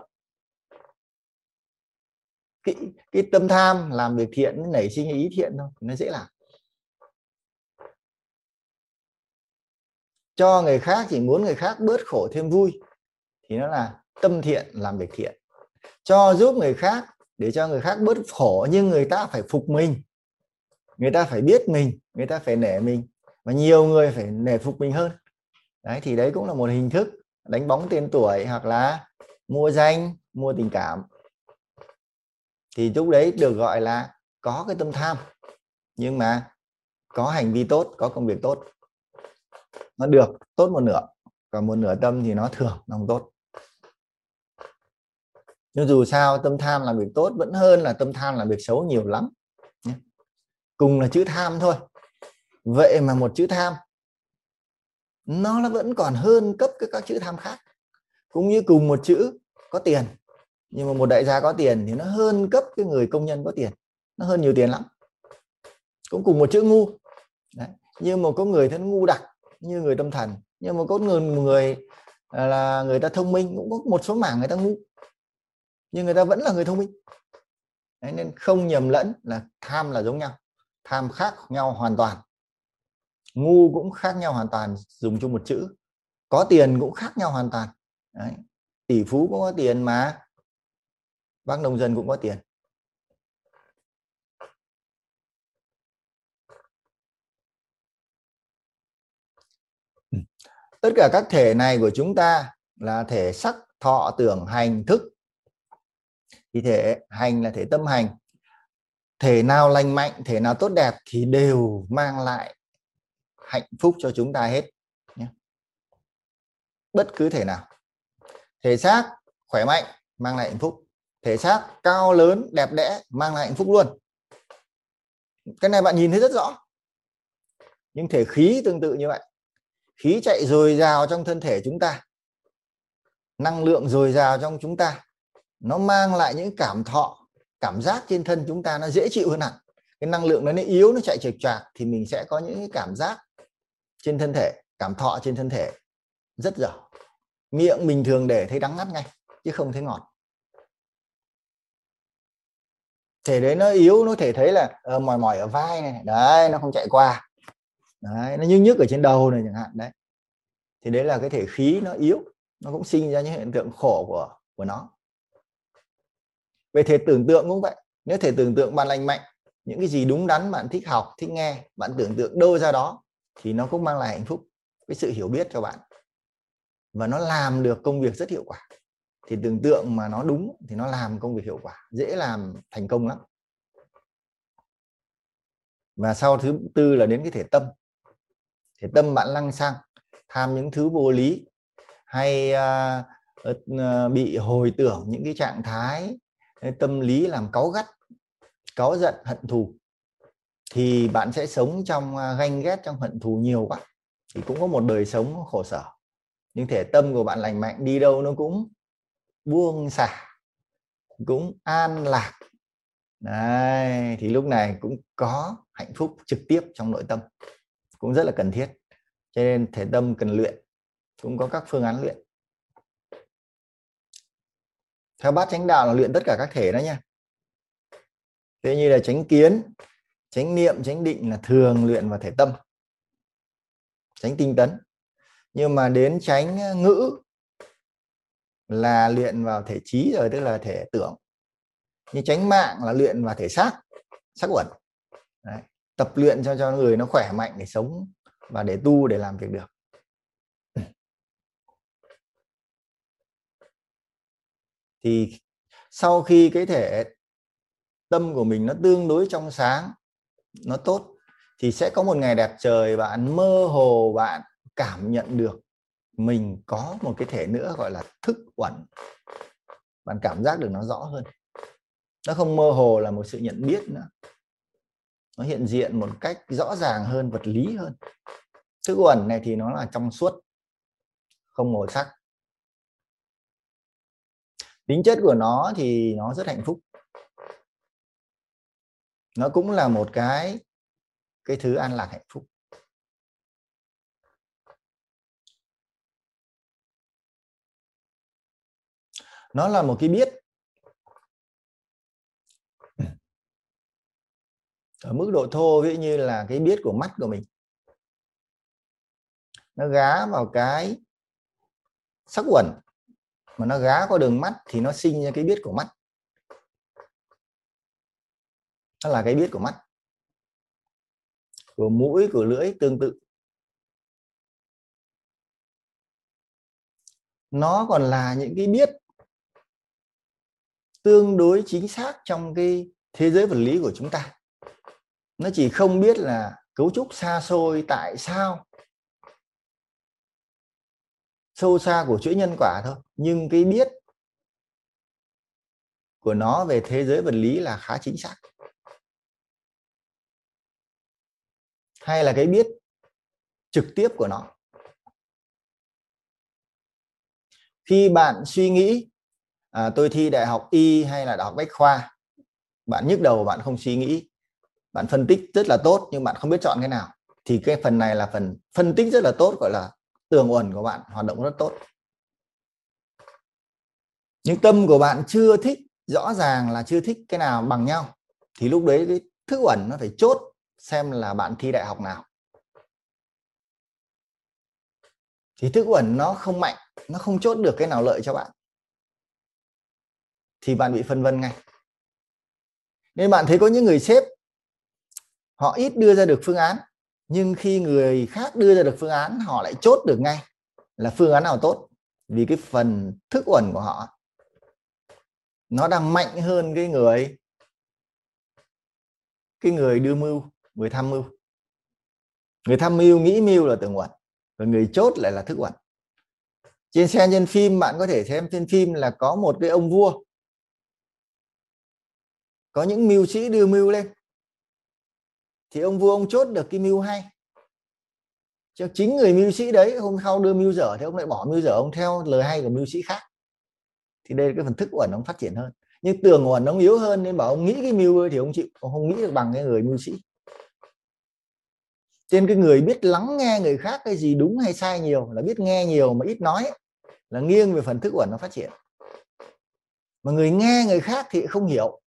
Cái cái tâm tham, làm việc thiện, nảy sinh ý thiện thôi, nó dễ làm. Cho người khác chỉ muốn người khác bớt khổ thêm vui, thì nó là tâm thiện làm việc thiện. Cho giúp người khác, để cho người khác bớt khổ, nhưng người ta phải phục mình. Người ta phải biết mình, người ta phải nể mình, và nhiều người phải nể phục mình hơn. Đấy, thì đấy cũng là một hình thức đánh bóng tên tuổi hoặc là mua danh, mua tình cảm. Thì lúc đấy được gọi là có cái tâm tham, nhưng mà có hành vi tốt, có công việc tốt nó được, tốt một nửa, còn một nửa tâm thì nó thường, nó không tốt. Nhưng dù sao, tâm tham làm việc tốt vẫn hơn là tâm tham làm việc xấu nhiều lắm cùng là chữ tham thôi. Vậy mà một chữ tham, nó vẫn còn hơn cấp cái các chữ tham khác. Cũng như cùng một chữ có tiền. Nhưng mà một đại gia có tiền thì nó hơn cấp cái người công nhân có tiền. Nó hơn nhiều tiền lắm. Cũng cùng một chữ ngu. Đấy. nhưng mà có người thân ngu đặc như người tâm thần. Nhưng mà có người người à, là người ta thông minh cũng có một số mảng người ta ngu. Nhưng người ta vẫn là người thông minh. Đấy, nên không nhầm lẫn là tham là giống nhau. Tham khác nhau hoàn toàn. Ngu cũng khác nhau hoàn toàn dùng chung một chữ. Có tiền cũng khác nhau hoàn toàn. Đấy. tỷ phú cũng có tiền mà. Bác nông dân cũng có tiền. Tất cả các thể này của chúng ta là thể sắc, thọ, tưởng, hành, thức. Thì thể hành là thể tâm hành. Thể nào lành mạnh, thể nào tốt đẹp thì đều mang lại hạnh phúc cho chúng ta hết, nhé. bất cứ thể nào. Thể xác khỏe mạnh, mang lại hạnh phúc. Thể xác cao lớn, đẹp đẽ, mang lại hạnh phúc luôn. Cái này bạn nhìn thấy rất rõ. Nhưng thể khí tương tự như vậy khí chạy dồi dào trong thân thể chúng ta. Năng lượng dồi dào trong chúng ta. Nó mang lại những cảm thọ cảm giác trên thân chúng ta nó dễ chịu hơn hẳn. Cái năng lượng nó, yếu nó chạy chệch trạc thì mình sẽ có những cái cảm giác trên thân thể cảm thọ trên thân thể rất dở. Miệng mình thường để thấy đắng ngắt ngay chứ không thấy ngọt. Thể đấy nó yếu nó thể thấy là uh, mỏi mỏi ở vai này đấy nó không chạy qua đấy, nó như nhức ở trên đầu này chẳng hạn, đấy. Thì đấy là cái thể khí nó yếu, nó cũng sinh ra những hiện tượng khổ của của nó. Về thể tưởng tượng cũng vậy, nếu thể tưởng tượng bạn lành mạnh, những cái gì đúng đắn bạn thích học, thích nghe, bạn tưởng tượng đâu ra đó, thì nó cũng mang lại hạnh phúc, cái sự hiểu biết cho bạn. Và nó làm được công việc rất hiệu quả. Thì tưởng tượng mà nó đúng thì nó làm công việc hiệu quả, dễ làm thành công lắm. Và sau thứ tư là đến cái thể tâm thể tâm bạn lăng xăng tham những thứ vô lý hay uh, uh, bị hồi tưởng những cái trạng thái ờ, tâm lý làm cáu gắt cáu giận hận thù thì bạn sẽ sống trong à, ganh ghét trong hận thù nhiều quá. Thì cũng có một đời sống khổ sở nhưng thể tâm của bạn lành mạnh đi đâu nó cũng buông xả cũng an lạc. Đấy, thì lúc này cũng có hạnh phúc trực tiếp trong nội tâm cũng rất là cần thiết. Cho nên thể tâm cần luyện, cũng có các phương án luyện. Theo bát chánh đạo là luyện tất cả các thể đó nha. Thế như là chánh kiến, chánh niệm, chánh định là thường luyện vào thể tâm, chánh tinh tấn. Nhưng mà đến chánh ờ, ngữ là luyện vào thể trí rồi, tức là thể tưởng. Như tránh mạng là luyện vào thể xác sắc uẩn. Đấy tập luyện cho cho người nó khỏe mạnh để sống và để tu, để làm việc được. Thì sau khi cái thể tâm của mình nó tương đối trong sáng, nó tốt, thì sẽ có một ngày đẹp trời bạn mơ hồ, bạn cảm nhận được mình có một cái thể nữa gọi là thức uẩn. Bạn cảm giác được nó rõ hơn. Nó không mơ hồ là một sự nhận biết nữa nó hiện diện một cách rõ ràng hơn, vật lý hơn. Thức uẩn này thì nó là trong suốt, không màu sắc. Tính chất của nó thì nó rất hạnh phúc. Nó cũng là một cái cái thứ an lạc hạnh phúc. Nó là một cái biết ở mức độ thô, ví dụ như là cái biết của mắt của mình. Nó gá vào cái sắc quẩn mà nó gá qua đường mắt thì nó sinh ra cái biết của mắt. Nó là cái biết của mắt. Của mũi, của lưỡi tương tự. Nó còn là những cái biết tương đối chính xác trong cái thế giới vật lý của chúng ta nó chỉ không biết là cấu trúc xa xôi tại sao. Sâu xa của chuỗi nhân quả thôi nhưng cái biết của nó về thế giới vật lý là khá chính xác. Hay là cái biết trực tiếp của nó. Khi bạn suy nghĩ à, tôi thi đại học y hay là đại học bách khoa bạn nhức đầu bạn không suy nghĩ bạn phân tích rất là tốt nhưng bạn không biết chọn cái nào, thì cái phần này là phần phân tích rất là tốt, gọi là tường uẩn của bạn, hoạt động rất tốt. Nhưng tâm của bạn chưa thích, rõ ràng là chưa thích cái nào bằng nhau, thì lúc đấy cái thức uẩn nó phải chốt xem là bạn thi đại học nào. Thì thức uẩn nó không mạnh, nó không chốt được cái nào lợi cho bạn. Thì bạn bị phân vân ngay. Nên bạn thấy có những người sếp họ ít đưa ra được phương án, nhưng khi người khác đưa ra được phương án, họ lại chốt được ngay, là phương án nào tốt. Vì cái phần thức uẩn của họ, nó đang mạnh hơn cái người cái người đưa mưu, người tham mưu. Người tham mưu nghĩ mưu là tưởng uẩn và người chốt lại là thức uẩn. Trên xe, trên phim, bạn có thể xem trên phim là có một cái ông vua. Có những mưu sĩ đưa mưu lên thì ông vua ông chốt được cái mưu hay. Cho chính người mưu sĩ đấy, hôm sau đưa mưu dở thì ông lại bỏ mưu dở ông theo lời hay của mưu sĩ khác. Thì đây là cái phần thức uẩn ông phát triển hơn. Nhưng tường uẩn ông yếu hơn nên bảo ông nghĩ cái mưu thì ông chịu, ông không nghĩ được bằng cái người mưu sĩ. Trên cái người biết lắng nghe người khác cái gì đúng hay sai nhiều, là biết nghe nhiều mà ít nói, là nghiêng về phần thức uẩn nó phát triển. Mà người nghe người khác thì không hiểu,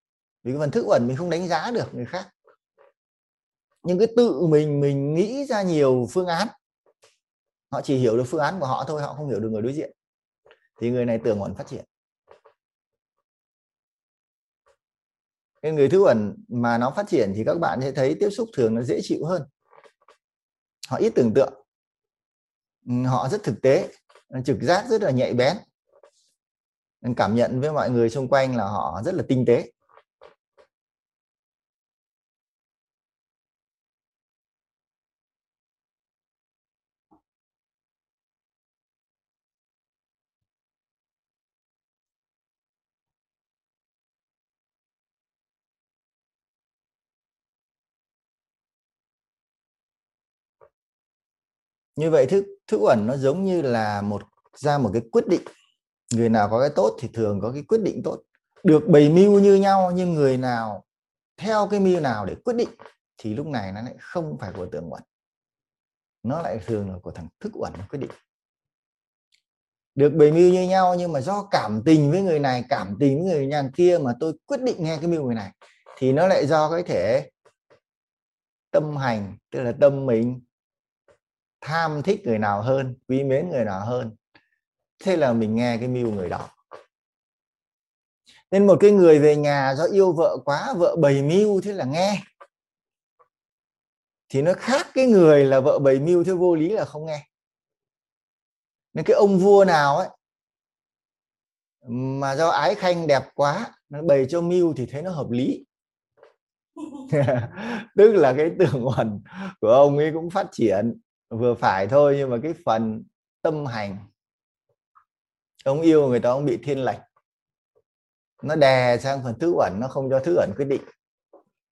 vì cái phần thức uẩn mình không đánh giá được người khác nhưng cái tự mình mình nghĩ ra nhiều phương án. Họ chỉ hiểu được phương án của họ thôi, họ không hiểu được người đối diện. Thì người này tưởng ẩn phát triển. Cái người thứ ẩn mà nó phát triển thì các bạn sẽ thấy tiếp xúc thường nó dễ chịu hơn. Họ ít tưởng tượng. Ừ, họ rất thực tế, trực giác rất là nhạy bén. Cảm nhận với mọi người xung quanh là họ rất là tinh tế. Như vậy thức thức uẩn nó giống như là một, ra một cái quyết định. Người nào có cái tốt thì thường có cái quyết định tốt. Được bày mưu như nhau, nhưng người nào theo cái mưu nào để quyết định, thì lúc này nó lại không phải của tưởng uẩn. Nó lại thường là của thằng thức uẩn quyết định. Được bày mưu như nhau, nhưng mà do cảm tình với người này, cảm tình với người nhà kia mà tôi quyết định nghe cái mưu người này, thì nó lại do cái thể tâm hành, tức là tâm mình tham thích người nào hơn, quý mến người nào hơn. Thế là mình nghe cái mưu người đó. Nên một cái người về nhà do yêu vợ quá, vợ bày mưu thế là nghe. Thì nó khác cái người là vợ bày mưu theo vô lý là không nghe. Nên cái ông vua nào ấy, mà do ái khanh đẹp quá, nó bày cho mưu thì thấy nó hợp lý. *laughs* Tức là cái tưởng quần của ông ấy cũng phát triển vừa phải thôi, nhưng mà cái phần tâm hành, ông yêu người ta, ông bị thiên lệch. Nó đè sang phần thứ ẩn nó không cho thứ ẩn quyết định.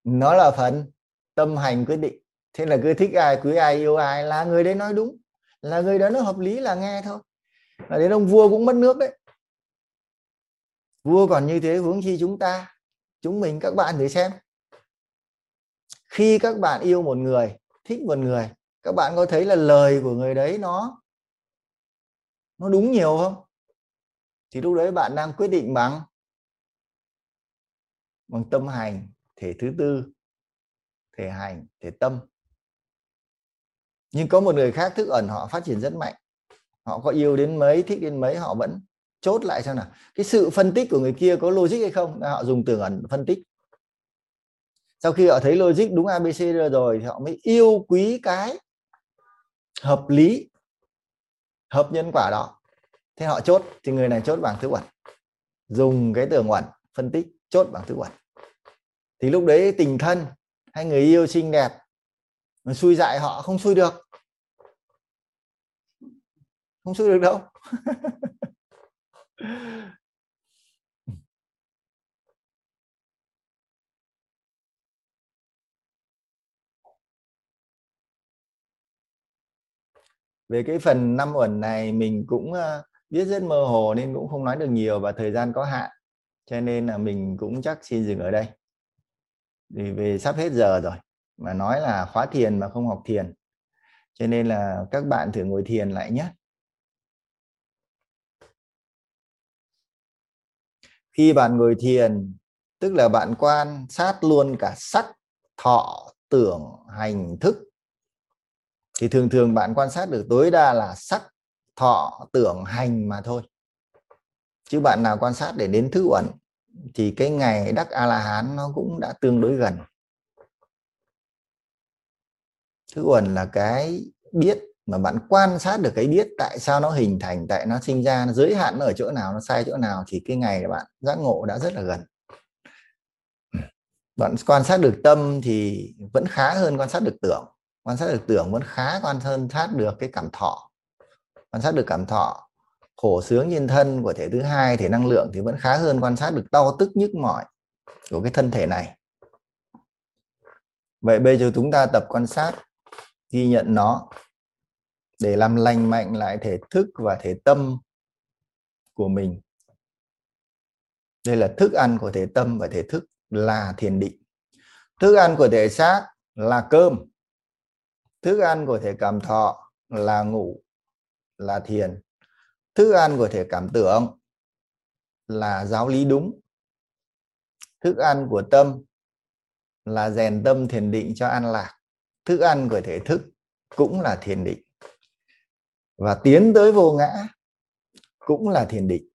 Nó là phần tâm hành quyết định. Thế là cứ thích ai, quý ai, yêu ai, là người đấy nói đúng. Là người đó nó hợp lý là nghe thôi. Là đến ông vua cũng mất nước đấy. Vua còn như thế, huống chi chúng ta, chúng mình các bạn thử xem. Khi các bạn yêu một người, thích một người các bạn có thấy là lời của người đấy nó nó đúng nhiều không? Thì lúc đấy bạn đang quyết định bằng bằng tâm hành, thể thứ tư, thể hành, thể tâm. Nhưng có một người khác thức ẩn họ phát triển rất mạnh. Họ có yêu đến mấy, thích đến mấy, họ vẫn chốt lại xem nào. Cái sự phân tích của người kia có logic hay không? Họ dùng từ ẩn, phân tích. Sau khi họ thấy logic đúng abc rồi thì họ mới yêu quý cái hợp lý. Hợp nhân quả đó. Thế họ chốt, thì người này chốt bằng thứ uẩn. Dùng cái tường uẩn phân tích, chốt bằng thứ uẩn. Thì lúc đấy tình thân hay người yêu xinh đẹp, mà xui dại họ không xui được. Không xui được đâu. *laughs* về cái phần năm uẩn này mình cũng viết rất mơ hồ nên cũng không nói được nhiều và thời gian có hạn. Cho nên là mình cũng chắc xin dừng ở đây. Vì về sắp hết giờ rồi, mà nói là khóa thiền mà không học thiền. Cho nên là các bạn thử ngồi thiền lại nhé. Khi bạn ngồi thiền, tức là bạn quan sát luôn cả sắc, thọ, tưởng, hành thức thì thường thường bạn quan sát được tối đa là sắc, thọ, tưởng, hành mà thôi. Chứ bạn nào quan sát để đến thứ uẩn, thì cái ngày đắc a la hán nó cũng đã tương đối gần. Thứ uẩn là cái biết mà bạn quan sát được cái biết tại sao nó hình thành, tại nó sinh ra, nó giới hạn nó ở chỗ nào, nó sai chỗ nào, thì cái ngày bạn giác ngộ đã rất là gần. Bạn quan sát được tâm thì vẫn khá hơn quan sát được tưởng quan sát được tưởng vẫn khá quan hơn sát được cái cảm thọ. Quan sát được cảm thọ, khổ sướng nhìn thân của thể thứ hai, thể năng lượng thì vẫn khá hơn quan sát được đau tức nhức mỏi của cái thân thể này. Vậy bây giờ chúng ta tập quan sát, ghi nhận nó để làm lành mạnh lại thể thức và thể tâm của mình. Đây là thức ăn của thể tâm và thể thức là thiền định. Thức ăn của thể xác là cơm thức ăn của thể cảm thọ là ngủ, là thiền. Thức ăn của thể cảm tưởng là giáo lý đúng. Thức ăn của tâm là rèn tâm thiền định cho an lạc. Thức ăn của thể thức cũng là thiền định. Và tiến tới vô ngã cũng là thiền định.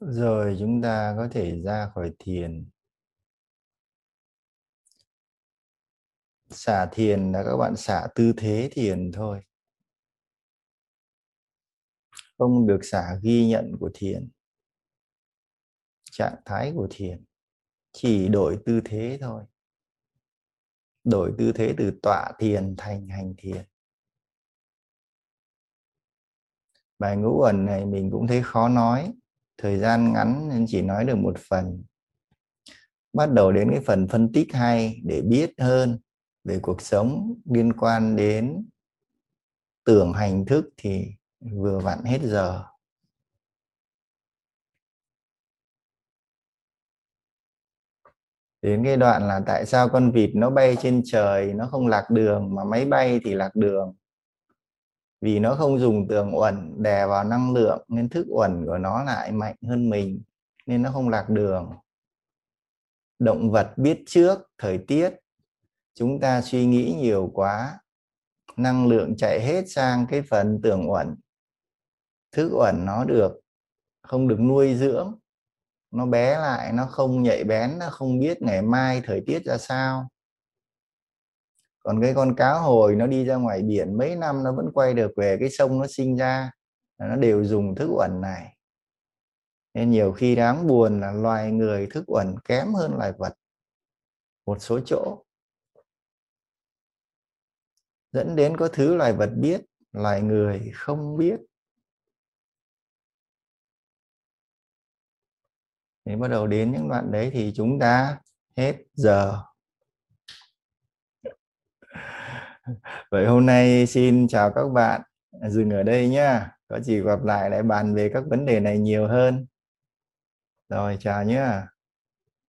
Rồi, chúng ta có thể ra khỏi thiền. Xả thiền là các bạn xả tư thế thiền thôi. Không được xả ghi nhận của thiền. Trạng thái của thiền. Chỉ đổi tư thế thôi. Đổi tư thế từ tọa thiền thành hành thiền. Bài ngũ ẩn này mình cũng thấy khó nói thời gian ngắn nên chỉ nói được một phần. Bắt đầu đến cái phần phân tích hay để biết hơn về cuộc sống liên quan đến tưởng hành thức thì vừa vặn hết giờ. Đến cái đoạn là tại sao con vịt nó bay trên trời, nó không lạc đường mà máy bay thì lạc đường? Vì nó không dùng tường uẩn đè vào năng lượng nên thức uẩn của nó lại mạnh hơn mình, nên nó không lạc đường. Động vật biết trước thời tiết, chúng ta suy nghĩ nhiều quá, năng lượng chạy hết sang cái phần tường uẩn. Thức uẩn nó được, không được nuôi dưỡng, nó bé lại, nó không nhạy bén, nó không biết ngày mai thời tiết ra sao còn cái con cá hồi nó đi ra ngoài biển mấy năm nó vẫn quay được về cái sông nó sinh ra nó đều dùng thức uẩn này. Nên nhiều khi đáng buồn là loài người thức uẩn kém hơn loài vật. Một số chỗ dẫn đến có thứ loài vật biết, loài người không biết. Thì bắt đầu đến những đoạn đấy thì chúng ta hết giờ. Vậy hôm nay xin chào các bạn. Dừng ở đây nhá. Có gì gặp lại lại bàn về các vấn đề này nhiều hơn. Rồi, chào nhé